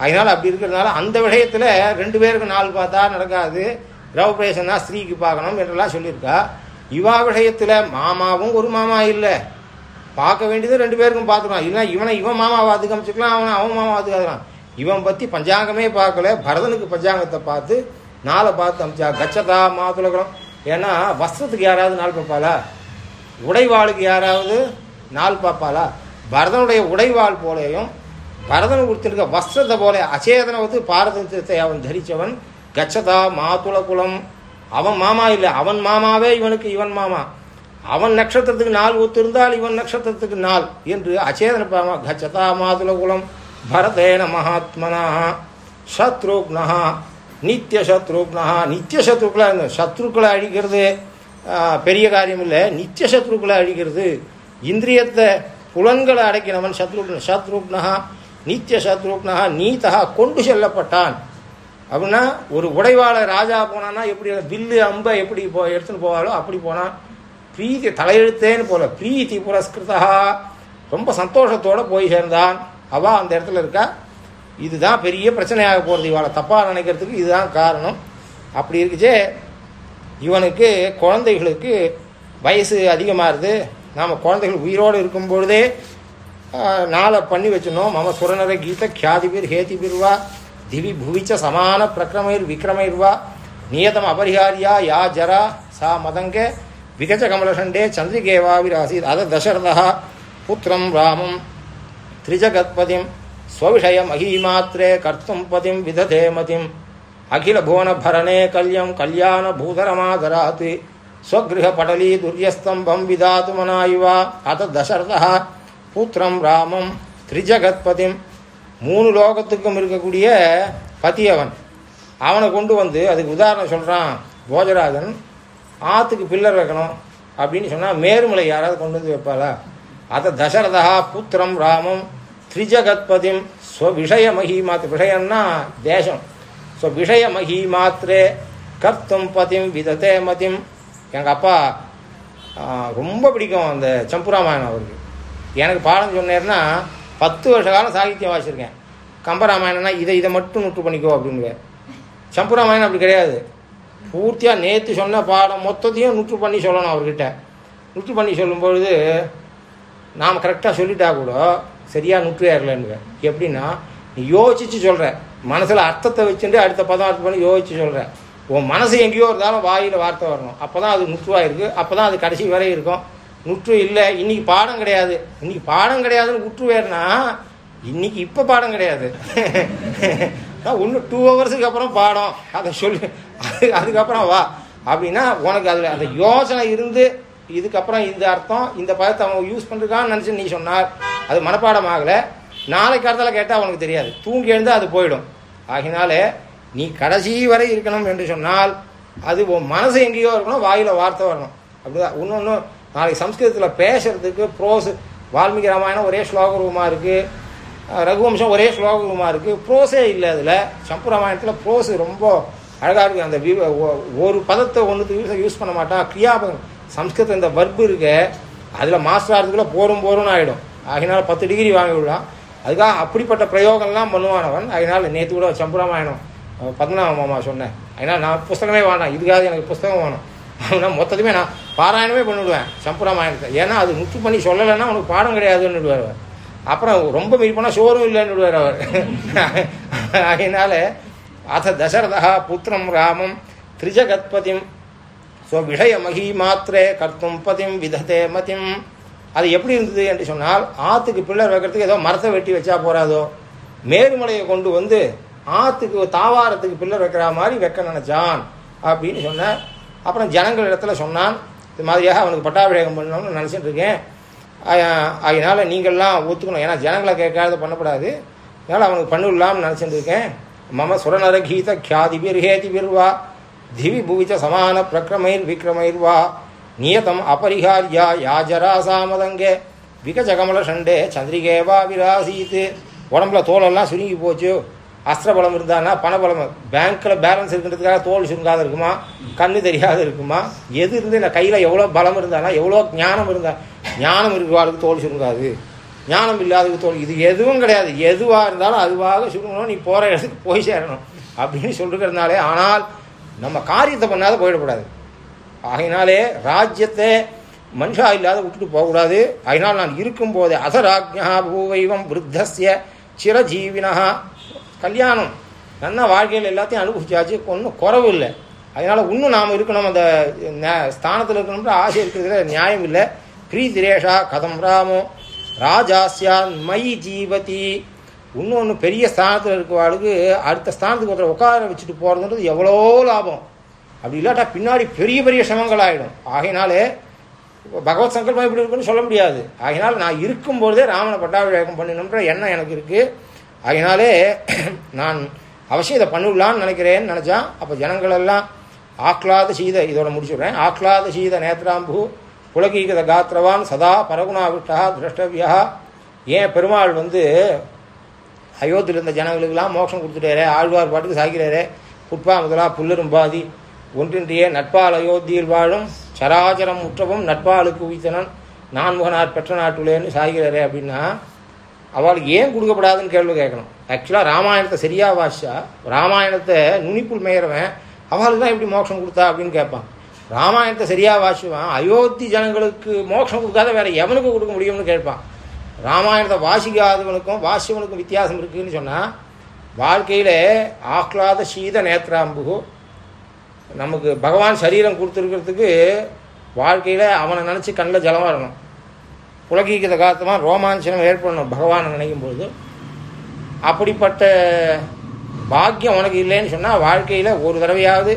அதனால அப்படி இருக்கிறதுனால அந்த விஷயத்தில் ரெண்டு பேருக்கு நாள் பார்த்தா நடக்காது. கிரகப்பிரவேசம் ஸ்திரீக்கு பார்க்கணும் என்றெல்லாம் சொல்லியிருக்கா. இவா விஷயத்துல மாமாவும் ஒரு மாமா இல்லை. பார்க்க வேண்டியது ரெண்டு பேருக்கும் பார்த்துக்கலாம். இல்லைன்னா இவனை இவன் மாமாவை அதுக்கு அவனை அவன் மாமா அதுக்கு இவன் பற்றி பஞ்சாங்கமே பார்க்கல. பரதனுக்கு பஞ்சாங்கத்தை பார்த்து நாளை பார்த்து அமிச்சா கச்சதா மாதுலகம் ஏன்னா வஸ்திரத்துக்கு யாராவது நாள் பார்ப்பாளா? உடைவாளுக்கு யாராவது நாள் பார்ப்பாளா? பரதனுடைய உடைவாள் போலேயும் பரதன் கொடுத்திருக்க வஸ்திரத்தை போல அச்சேதனை வந்து பாரதத்தை அவன் தரித்தவன் கச்சதா மாதுள குலம் அவன் மாமா இல்லை அவன் மாமாவே இவனுக்கு இவன் மாமா. அவன் நட்சத்திரத்துக்கு நாள் ஒத்திருந்தால் இவன் நட்சத்திரத்துக்கு நாள் என்று அச்சேதன பாமா கச்சதா மாதுள குலம் பரதேன மகாத்மனா சத்ருக்னா நித்திய சத்ருக்னா நித்திய சத்ருக்களாக இருந்த சத்ருக்களை அழிக்கிறது பெரிய காரியம் இல்லை நித்திய சத்ருக்களை அழிக்கிறது இந்திரியத்தை புலன்களை அடைக்கிறவன் சத்ருக்ன சத்ருக்னா நித்திய சத்ருக்னா நீத்தகா கொண்டு செல்லப்பட்டான். அப்படின்னா ஒரு உடைவாள ராஜா போனான்னா எப்படி வில்லு அம்பை எப்படி போ எடுத்துன்னு போவாளோ அப்படி போனான் பிரீத்தி தலையெழுத்தேன்னு போல பிரீத்தி புரஸ்கிருதா ரொம்ப சந்தோஷத்தோடு போய் சேர்ந்தான். அவா அந்த இடத்துல இருக்கா இதுதான் பெரிய பிரச்சனையாக போகிறது இவளை தப்பாக நினைக்கிறதுக்கு இதுதான் காரணம். அப்படி இருக்குச்சே. இவனுக்கு குழந்தைகளுக்கு வயசு அதிகமாகுது. நாம் குழந்தைகள் உயிரோடு இருக்கும் பொழுதே நாளை பண்ணி வச்சுனோம் மம சுரநர கீத கியாதிபீர் ஹேதிபீர்வா திவி புவிச்ச சமான பிரக்ரமயிர் விக்ரமைர்வா நியதம் அபரிஹாரியா யா ஜரா சா மதங்க. விகஜ சந்திரிகேவா சந்திரிகேவாவிராசீர் அத தசரதா புத்திரம் ராமம். திரிஜகத்பதிம். ஸ்வவிஷயம் அகீமாத்திரே கர்த்தும் பதிம் விததே மதிம். அகிலபுவனபரணே கல்யம் கல்யாணபூதரமாதராத் ஸ்வகிருஹபடலீ துரியஸ்தம்பம் விதாத்து மனாயுவா அத தசரதா பூத்திரம் ராமம் திரிஜகத்பதிம் மூணு லோகத்துக்கும் இருக்கக்கூடிய பதி அவன் அவனை கொண்டு வந்து அதுக்கு உதாரணம் சொல்கிறான் போஜராஜன் ஆற்றுக்கு பில்லர் வைக்கணும் அப்படின்னு சொன்னால் மேருமலை யாராவது கொண்டு வந்து வைப்பாரா அதை தசரதா புத்திரம் ராமம் த்ரிஜகத்பதிம் ஸ்வவிஷய மகிமாத் விஷயம்னா தேசம் ஸோ விஷய மகிமாத்திரே கர்த்தும் பதிம் விதத்தே மதிம் எங்கள் அப்பா ரொம்ப பிடிக்கும் அந்த சம்புராமாயணம் அவருக்கு. எனக்கு பாடம் சொன்னேருன்னா பத்து வருஷ காலம் சாகித்யம் வாசிச்சிருக்கேன். கம்பராமாயணம்னா இதை இதை மட்டும் நுட்டு பண்ணிக்கோ அப்படின்னு சம்புராமாயணம் அப்படி கிடையாது. பூர்த்தியாக நேற்று சொன்ன பாடம் மொத்தத்தையும் நுற்று பண்ணி சொல்லணும் அவர்கிட்ட. நுற்று பண்ணி சொல்லும்பொழுது நாம் கரெக்டாக சொல்லிட்டா கூட சரியாக நுற்று எப்படின்னா நீ யோசிச்சு சொல்கிற மனசில் அர்த்தத்தை வச்சுட்டு அடுத்த பதம் அர்த்தம் பண்ணி யோசிச்சு சொல்கிற உன் மனசு எங்கேயோ இருந்தாலும் வாயில் வார்த்தை வரணும். அப்போ தான் அது நுற்றுவாக இருக்குது அப்போ தான் அது கடைசி வரை இருக்கும். நுற்று இல்லை. இன்னைக்கு பாடம் கிடையாது. இன்னைக்கு பாடம் கிடையாதுன்னு உற்று இன்றைக்கி இன்னைக்கு இப்போ பாடம் கிடையாது. ஒன்று டூ ஹவர்ஸுக்கு அப்புறம் பாடம். அதை சொல்லு. அது அதுக்கப்புறம் வா. அப்படின்னா உனக்கு அதில் அந்த யோசனை இருந்து இதுக்கப்புறம் இந்த அர்த்தம் இந்த பதத்தை அவன் யூஸ் பண்ணுறான்னு நினச்சி நீ சொன்னார். அது மனப்பாடம் ஆகலை நாளைக்கு அர்த்தத்தில் கேட்டால் அவனுக்கு தெரியாது. தூங்கி எழுந்தால் அது போயிடும். ஆகினாலே நீ கடைசி வரை இருக்கணும் என்று சொன்னால் அது உன் மனசு எங்கேயோ இருக்கணும் வாயில் வார்த்தை வரணும். அப்படிதான். இன்னொன்று நாளைக்கு சம்ஸ்கிருதத்தில் பேசுறதுக்கு ப்ரோஸ் வால்மீகி ராமாயணம் ஒரே ஸ்லோக ரூபமாக இருக்குது ரகுவம்சம் ஒரே ஸ்லோக ரூபமாக இருக்குது ப்ரோஸே இல்லை அதில். சம்பு ராமாயணத்தில் ப்ரோஸ் ரொம்ப அழகாக இருக்குது அந்த ஒ- ஒரு பதத்தை ஒன்றுத்துக்கு யூஸ் பண்ண மாட்டான் கிரியாபதம். சம்ஸ்கிருதம் இந்த வர்பு இருக்கு அதில் மாஸ்டர் ஆகிறதுக்குள்ள போரும் போரும்னு ஆகிடும் ஆகினால் பத்து டிகிரி வாங்கி விடலாம். அதுக்காக அப்படிப்பட்ட பிரயோகம்லாம் பண்ணுவானவன். அதனால் நேற்று கூட சம்புராமாயணம் பத்மநாப மாமா சொன்னேன். அதனால் நான் புஸ்தகமே வேணாம். இதுக்காக எனக்கு புஸ்தகம் வேணும். அப்படின்னா மொத்தத்துமே நான் பாராயணமே பண்ணிவிடுவேன் சம்புராமாயணத்தை ஏன்னா அது முற்று பண்ணி சொல்லலைன்னா உனக்கு பாடம் கிடையாதுன்னு விடுவார் அவர். அப்புறம் ரொம்ப மீறி போனால் சோறும் இல்லைன்னு விடுவார் அவர். அதனால அத தசரதா புத்திரம் ராமம் திரிஜகத்பதிம் ஸோ விஷய மகி மாத்திரே கர்த்தும் பதிம் விதத்தே மதிம். அது எப்படி இருந்தது என்று சொன்னால் ஆத்துக்கு பில்லர் வைக்கிறதுக்கு ஏதோ மரத்தை வெட்டி வச்சா போறாதோ? மேருமலையை கொண்டு வந்து ஆத்துக்கு தாவாரத்துக்கு பில்லர் வைக்கிற மாதிரி வைக்க நினைச்சான் அப்படின்னு சொன்னேன் அப்புறம் ஜனங்கள் இடத்துல சொன்னான். இது மாதிரியாக அவனுக்கு பட்டாபிஷேகம் பண்ணணும்னு நினச்சிட்டு இருக்கேன். அதனால் நீங்கள்லாம் ஒத்துக்கணும். ஏன்னா ஜனங்களை கேட்காத பண்ணக்கூடாது அதனால் அவனுக்கு பண்ணிடலாம்னு நினச்சிட்டு இருக்கேன். மம சுரநர கீத கியாதிபிர்ஹேதி பிர்வா திவி புவிச்ச சமான பிரக்ரமைர் விக்ரமைர்வா நியதம் அபரிஹாரியா யாஜரா சாமதங்கே விகஜகமல சண்டே சந்திரிகேவா விராசீத்து உடம்புல தோலெல்லாம் சுருங்கி போச்சு. அஸ்திரபலம் இருந்தானா பணபலம் பேங்க்கில் பேலன்ஸ் இருக்கிறதுக்காக தோல் சுருங்காத இருக்குமா? கண்ணு தெரியாத இருக்குமா? எது இருந்து இந்த கையில் எவ்வளோ பலம் இருந்தானா எவ்வளோ ஞானம் இருந்தா ஞானம் இருக்கிறவாளுக்கு தோல் சுருங்காது. ஞானம் இல்லாததுக்கு தோல் இது எதுவும் கிடையாது. எதுவாக இருந்தாலும் அதுவாக சுருங்கணும் நீ போகிற இடத்துக்கு போய் சேரணும். அப்படின்னு சொல்லிருக்கிறதுனாலே ஆனால் நம்ம காரியத்தை பண்ணாத போயிடக்கூடாது. ஆகையினாலே ராஜ்யத்தை மனுஷா இல்லாத விட்டுட்டு போகக்கூடாது. அதனால் நான் இருக்கும்போது அசராஜ்யா பூவைவம் விருத்தசிய சிரஜீவினா கல்யாணம். நல்ல வாழ்க்கையில் எல்லாத்தையும் அனுபவிச்சாச்சு. ஒன்றும் குறவு இல்லை. அதனால் இன்னும் நாம் இருக்கணும். அந்த ஸ்தானத்தில் இருக்கணும்ன்ற ஆசை இருக்கிறதுல நியாயம் இல்லை. பிரீதிரேஷா கதம் ராமோ. ராஜாஸ்யான் மை ஜீவதி இன்னொன்று பெரிய ஸ்தானத்தில் இருக்கிறவாளுக்கு அடுத்த ஸ்தானத்துக்கு ஒருத்தர் உட்கார வச்சுட்டு போகிறதுன்றது எவ்வளோ லாபம்? அப்படி இல்லாட்டா பின்னாடி பெரிய பெரிய சிரமங்கள் ஆகிடும் ஆகையினாலே பகவத் சங்கல்பம் எப்படி இருக்குன்னு சொல்ல முடியாது. ஆகையினால் நான் இருக்கும்போதே ராமனை பட்டாபிஷேகம் பண்ணணுன்ற எண்ணம் எனக்கு இருக்குது ஆகையினாலே நான் அவசியம் இதை பண்ணிவிடலான்னு நினைக்கிறேன்னு நினச்சான் அப்போ ஜனங்களெல்லாம் ஆக்லாத சீத இதோட முடிச்சுடுறேன். ஆக்லாத சீத நேத்ராம்பு புலகீகத காத்திரவான் சதா பரகுணா விட்டா திரஷ்டவியா ஏன் பெருமாள் வந்து அயோத்தியில் இருந்த ஜனங்களுக்கெல்லாம் மோட்சம் கொடுத்துட்டாரு ஆழ்வார் பாட்டுக்கு சாய்க்கிறாரு. புட்பா முதலா புல்லரும்பாதி ஒன்றின்றியே நட்பால் அயோத்தியில் வாழும் சராச்சரம் முற்றவும் நட்பாளுக்கு உயித்தனன் நான்முகனார் பெற்ற நாட்டுலேன்னு சாய்கிறாரே அப்படின்னா அவளுக்கு ஏன் கொடுக்கப்படாதுன்னு கேள்வி கேட்கணும். ஆக்சுவலாக ராமாயணத்தை சரியா வாசிச்சா ராமாயணத்தை நுனிப்புள் மேயறவன் அவளுக்கு தான் எப்படி மோட்சம் கொடுத்தா அப்படின்னு கேட்பான். ராமாயணத்தை சரியா வாசிவான் அயோத்தி ஜனங்களுக்கு மோட்சம் கொடுக்காத வேற எவனுக்கு கொடுக்க முடியும்னு கேட்பான். ராமாயணத்தை வாசிக்காதவனுக்கும் வாசியவனுக்கும் வித்தியாசம் இருக்குன்னு சொன்னால் வாழ்க்கையில் ஆஹ்லாத சீத நேத்ராம்புகு நமக்கு பகவான் சரீரம் கொடுத்துருக்கிறதுக்கு வாழ்க்கையில் அவனை நினச்சி கண்ணில் ஜலம் வரணும். புலகீகித காத்தமாக ரோமாஞ்சனம் ஏற்படணும் பகவானை நினைக்கும் பொழுது. அப்படிப்பட்ட பாக்கியம் உனக்கு இல்லைன்னு சொன்னால் வாழ்க்கையில் ஒரு தடவையாவது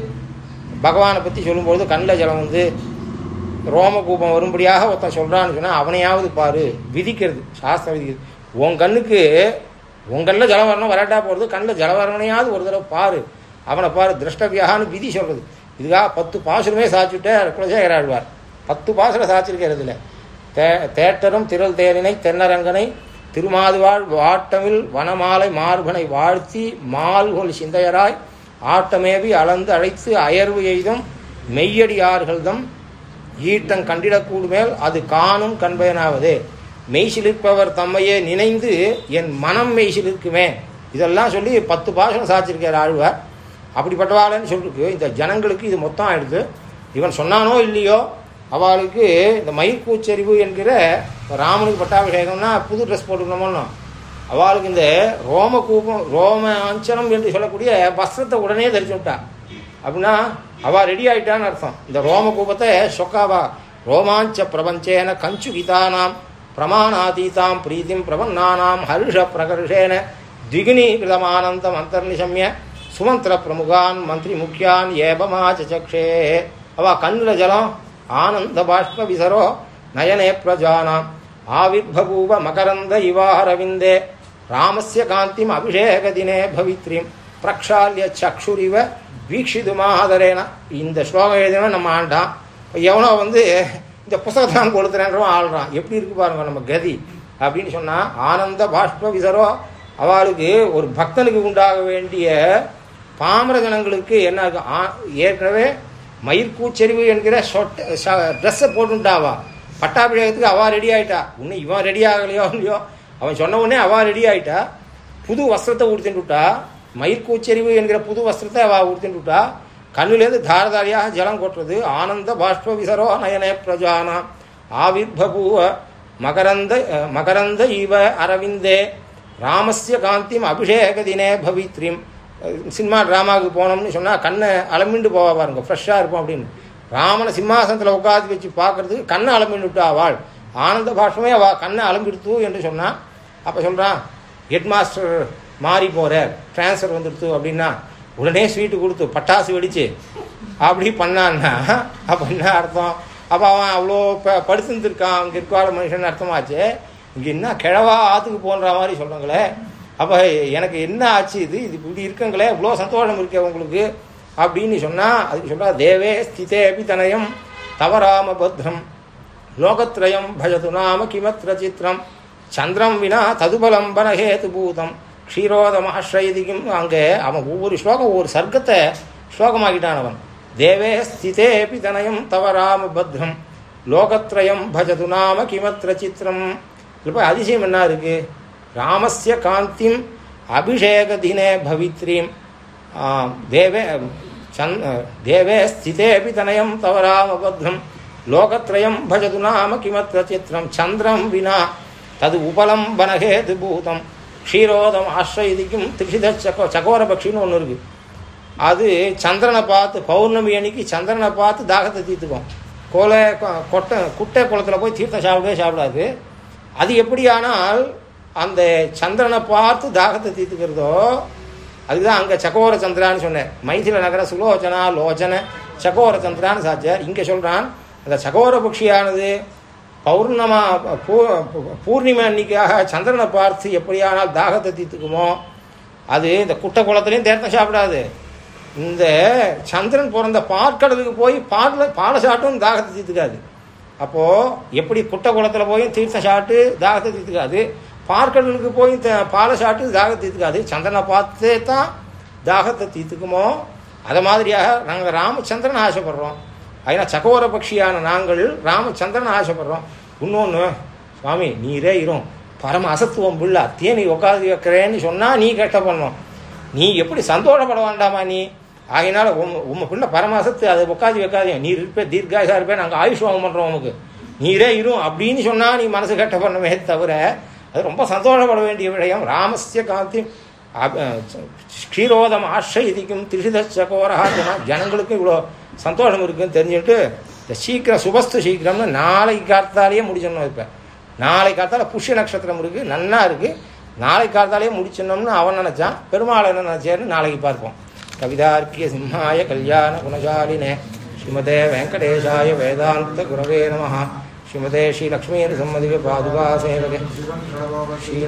பகவானை பற்றி சொல்லும்பொழுது கண்ணில் ஜலம் வந்து ரோமகூபம் வரும்படியாக ஒருத்தன் சொல்கிறான்னு சொன்னால் அவனையாவது பாரு விதிக்கிறது சாஸ்திரம் விதிக்கிறது. உன் கண்ணுக்கு உன் கண்ணில் ஜலம் வரணும் வராட்டா போகிறது கண்ணில் ஜலம் ஒரு தடவை பாரு. அவனை பாரு திருஷ்டவியான்னு விதி சொல்கிறது இதுக்காக பத்து பாசுரமே சாச்சுட்டே குலசேகர ஆழ்வார் பத்து பாசுரம் சாச்சிருக்கிறதுல தே தேட்டரும் திரள் தேரினை தென்னரங்கனை திருமாதுவாழ் வாட்டமில் வனமாலை மார்பனை வாழ்த்தி மால்கொள் சிந்தையராய் ஆட்டமேவி அளந்து அழைத்து அயர்வு எய்தும் மெய்யடியார்கள்தம் ஈட்டம் கண்டிடக்கூடுமேல் அது காணும் கண்பயனாவது. மெய்சிலிருப்பவர் தம்மையே நினைந்து என் மனம் மெய்சிலிருக்குமே. இதெல்லாம் சொல்லி பத்து பாசனம் சாச்சிருக்கார் ஆழ்வார். அப்படிப்பட்டவாளன்னு சொல்லிருக்கு. இந்த ஜனங்களுக்கு இது மொத்தம் ஆயிடுது. இவன் சொன்னானோ இல்லையோ அவளுக்கு இந்த மயிர்கூச்சரிவு என்கிற ராமனுக்கு பட்டாபிஷேகம்னா புது ட்ரெஸ் போட்டுக்கணுமோன்னு. அவளுக்கு இந்த ரோம கூபம் ரோம அஞ்சனம் என்று சொல்லக்கூடிய வஸ்திரத்தை உடனே தரிச்சு விட்டா. அப்படின்னா அவள் ரெடி ஆகிட்டான்னு அர்த்தம். இந்த ரோமகூபத்தை சொக்காவா ரோமாஞ்ச பிரபஞ்சேன கஞ்சுகிதானாம் பிரமாணாதீதாம் பிரீத்திம் பிரபன்னானாம் ஹர்ஷ பிரகர்ஷேன திகினி விதமானந்தம் அந்தர்நிசமிய சுமந்திர பிரமுகான் மந்திரி முக்கியான் ஏபமாச்சக்ஷே அவ கண்ணில் ஜலம் ஆனந்த பாஷ்ப விசரோ நயனே பிரஜானாம். ஆவிர்பூவ மகரந்த இவாரவிந்தே. ராமஸ்ய காந்திம் அபிஷேக தினே பவித்ரிம். பிரக்ஷால்ய சக்ஷுரிவ வீக்ஷிதுமாதரேன இந்த ஸ்லோகம் எழுதினா நம்ம ஆண்டான் எவனோ வந்து இந்த புஸ்தகத்தான் கொடுத்துறேன்றவன் ஆள்றான். எப்படி இருக்கு பாருங்க நம்ம கதி. அப்படின்னு சொன்னால் ஆனந்த பாஷ்ப விசரோ அவளுக்கு ஒரு பக்தனுக்கு உண்டாக வேண்டிய பாமர ஜனங்களுக்கு என்ன இருக்கு? ஆ- ஏற்கனவே மயிர்கூச்செறிவு என்கிற ட்ரெஸ்ஸை போட்டுட்டாவா பட்டாபிஷேகத்துக்கு அவா ரெடி ஆயிட்டா. இன்னும் இவன் ரெடி ஆகலையோ இல்லையோ? அவன் சொன்ன உடனே அவா ரெடி ஆயிட்டா. புது வஸ்திரத்தை உடுத்தின்னுட்டா. மயிர்கூச்செறிவு என்கிற புது வஸ்திரத்தை அவ உடுத்தின்னுட்டா கண்ணுலேருந்து தாரதாரியாக ஜலம் கொட்டுறது ஆனந்த பாஷ்ப விசரோ நயனே பிரஜானா. ஆவிர்பூவ மகரந்த மகரந்த இவ அரவிந்தே. ராமஸ்ய காந்திம் அபிஷேக தினே பவித்ரிம் சினிமா டிராமாவுக்கு போனோம்னு சொன்னால் கண்ணை அலமிண்டு போவா பாருங்க ஃப்ரெஷ்ஷாக இருக்கும் அப்படின்னு. ராமனை சிம்மாசனத்தில் உட்காந்து வச்சு பார்க்கறதுக்கு கண்ணை அலம்பிண்டு விட்டா ஆனந்த பாஷ்பமே அவள் கண்ணை அலம்பிடுத்து என்று சொன்னான் அப்போ சொல்கிறான் ஹெட் மாஸ்டர் மாறி போகிற ட்ரான்ஸ்ஃபர் வந்துடுத்து அப்படின்னா உடனே ஸ்வீட்டு கொடுத்து பட்டாசு வெடிச்சு அப்படி பண்ணான்னா அப்போ என்ன அர்த்தம்? அப்போ அவன் அவ்வளோ ப படுத்துருந்துருக்கான் அங்கே இருக்காத மனுஷன் அர்த்தமாச்சு? இங்கே என்ன கிழவா ஆற்றுக்கு போன்ற மாதிரி சொல்கிறாங்களே அப்போ எனக்கு என்ன ஆச்சு இது? இது இப்படி இருக்குங்களே இவ்வளோ சந்தோஷம் இருக்கே உங்களுக்கு? அப்படின்னு சொன்னால் அதுக்கு சொல்கிறா தேவே ஸ்திதே தனயம் தவராம பத்ரம். லோகத்ரயம் பஜது நாம கிமத்ர சித்திரம் சந்திரம் வினா ததுபலம் பனஹேது பூதம். க்ஷீரோதமாஸ்ரயதிக்கும் அங்கே அவன் ஒவ்வொரு ஸ்லோகம் ஒவ்வொரு சர்க்கத்தை ஸ்லோகமாக்கிட்டான் அவன். தேவே பிதனயம் தவ ராம பத்ரம். லோகத்ரயம் பஜது நாம கிமத்ர சித்திரம். இப்போ அதிசயம் என்ன இருக்கு? ராமஸ்ய காந்திம் அபிஷேக தினே பவித்ரீம். தேவே சந் தேவே ஸ்திதேபி தனயம் தவ ராமபத்ரம் லோகத்ரயம் பஜது நாம கிமத்ர சித்திரம். சந்திரம் வினா தது உபலம் பனகேது பூதம். க்ஷீரோதம் ஆශ්‍රயிதிக்கும் திரிஷித சகோ சகோர பக்ஷின்னு ஒன்று இருக்குது அது சந்திரனை பார்த்து பௌர்ணமி அன்னைக்கு சந்திரனை பார்த்து தாகத்தை தீர்த்துக்கும். கோலை கொ- கொட்டை குட்டை குளத்தில் போய் தீர்த்தம் சாப்பிடவே சாப்பிடாது. அது எப்படியானால் அந்த சந்திரனை பார்த்து தாகத்தை தீர்த்துக்கிறதோ அதுதான் அங்கே சகோர சந்திரான்னு சொன்னேன். மைதில நகர சுலோச்சனா லோச்சன சகோர சந்திரான்னு சாச்சார். இங்கே சொல்கிறான் அந்த சகோர பக்ஷியானது பௌர்ணமா பூ பூர்ணிமா அன்னைக்காக சந்திரனை பார்த்து எப்படியானால் தாகத்தை தீர்த்துக்குமோ அது இந்த குட்டை குளத்துலையும் தேர்த்தம் சாப்பிடாது. இந்த சந்திரன் பிறந்த பாற்கடலுக்கு போய் பாலில் பாலை சாட்டும் தாகத்தை தீர்த்துக்காது. அப்போது எப்படி குட்டை குளத்தில் போய் தீர்த்தம் சாப்பிட்டு தாகத்தை தீர்த்துக்காது? பார்க்கடலுக்கு போய் த- பாலை சாப்பிட்டு தாகத்தை தீர்த்துக்காது. சந்திரனை பார்த்தே தான் தாகத்தை தீர்த்துக்குமோ? அதை மாதிரியாக நாங்கள் ராமச்சந்திரன் ஆசைப்படுறோம். அதனால் சகோர பக்ஷியான நாங்கள் ராமச்சந்திரன் ஆசைப்படுறோம். இன்னொன்று சுவாமி நீரே இரும். பரம அசத்துவம் புள்ள அத்தையே நீ உட்காந்து வைக்கிறேன்னு சொன்னால் நீ கெட்ட பண்ணணும் நீ எப்படி சந்தோஷப்பட வேண்டாமா நீ? ஆகினால உம் உம்ம பிள்ளை பரம அசத்து அதை உட்காந்து வைக்காதீங்க. நீர் இருப்பே தீர்காயசா இருப்பே நாங்கள் ஆயுஷ் வாங்க பண்ணுறோம் உனக்கு. நீரே இரும் அப்படின்னு சொன்னால் நீ மனசு கட்ட பண்ணவே தவிர அது ரொம்ப சந்தோஷப்பட வேண்டிய விடயம். ராமசிய காந்தி அப- க்ஷீரோதம் ஆශ්‍රயிதிக்கும் திரிசித சகோரஹா ஜனங்களுக்கும் இவ்வளோ சந்தோஷம் இருக்குன்னு தெரிஞ்சுட்டு இந்த சீக்கிரம் சுபஸ்து சீக்கிரம்னு நாளைக்கு காத்தாலேயே முடிச்சிடணும் இப்போ. நாளை காத்தால புஷ்ய நட்சத்திரம் இருக்குது நன்னா இருக்குது நாளை காத்தாலேயே முடிச்சிடணும்னு அவன் நினச்சான் பெருமாள் என்ன நினச்சாருன்னு நாளைக்கு பார்ப்போம். கவிதார்க்கிய சிம்ஹாய கல்யாண குணசாலினே. ஸ்ரீமதே வெங்கடேஷாய வேதாந்த குரவே நம ஸ்ரீமதே ஸ்ரீ லக்ஷ்மீர் சம்மதிக பாதுகா சேவகே. ஸ்ரீ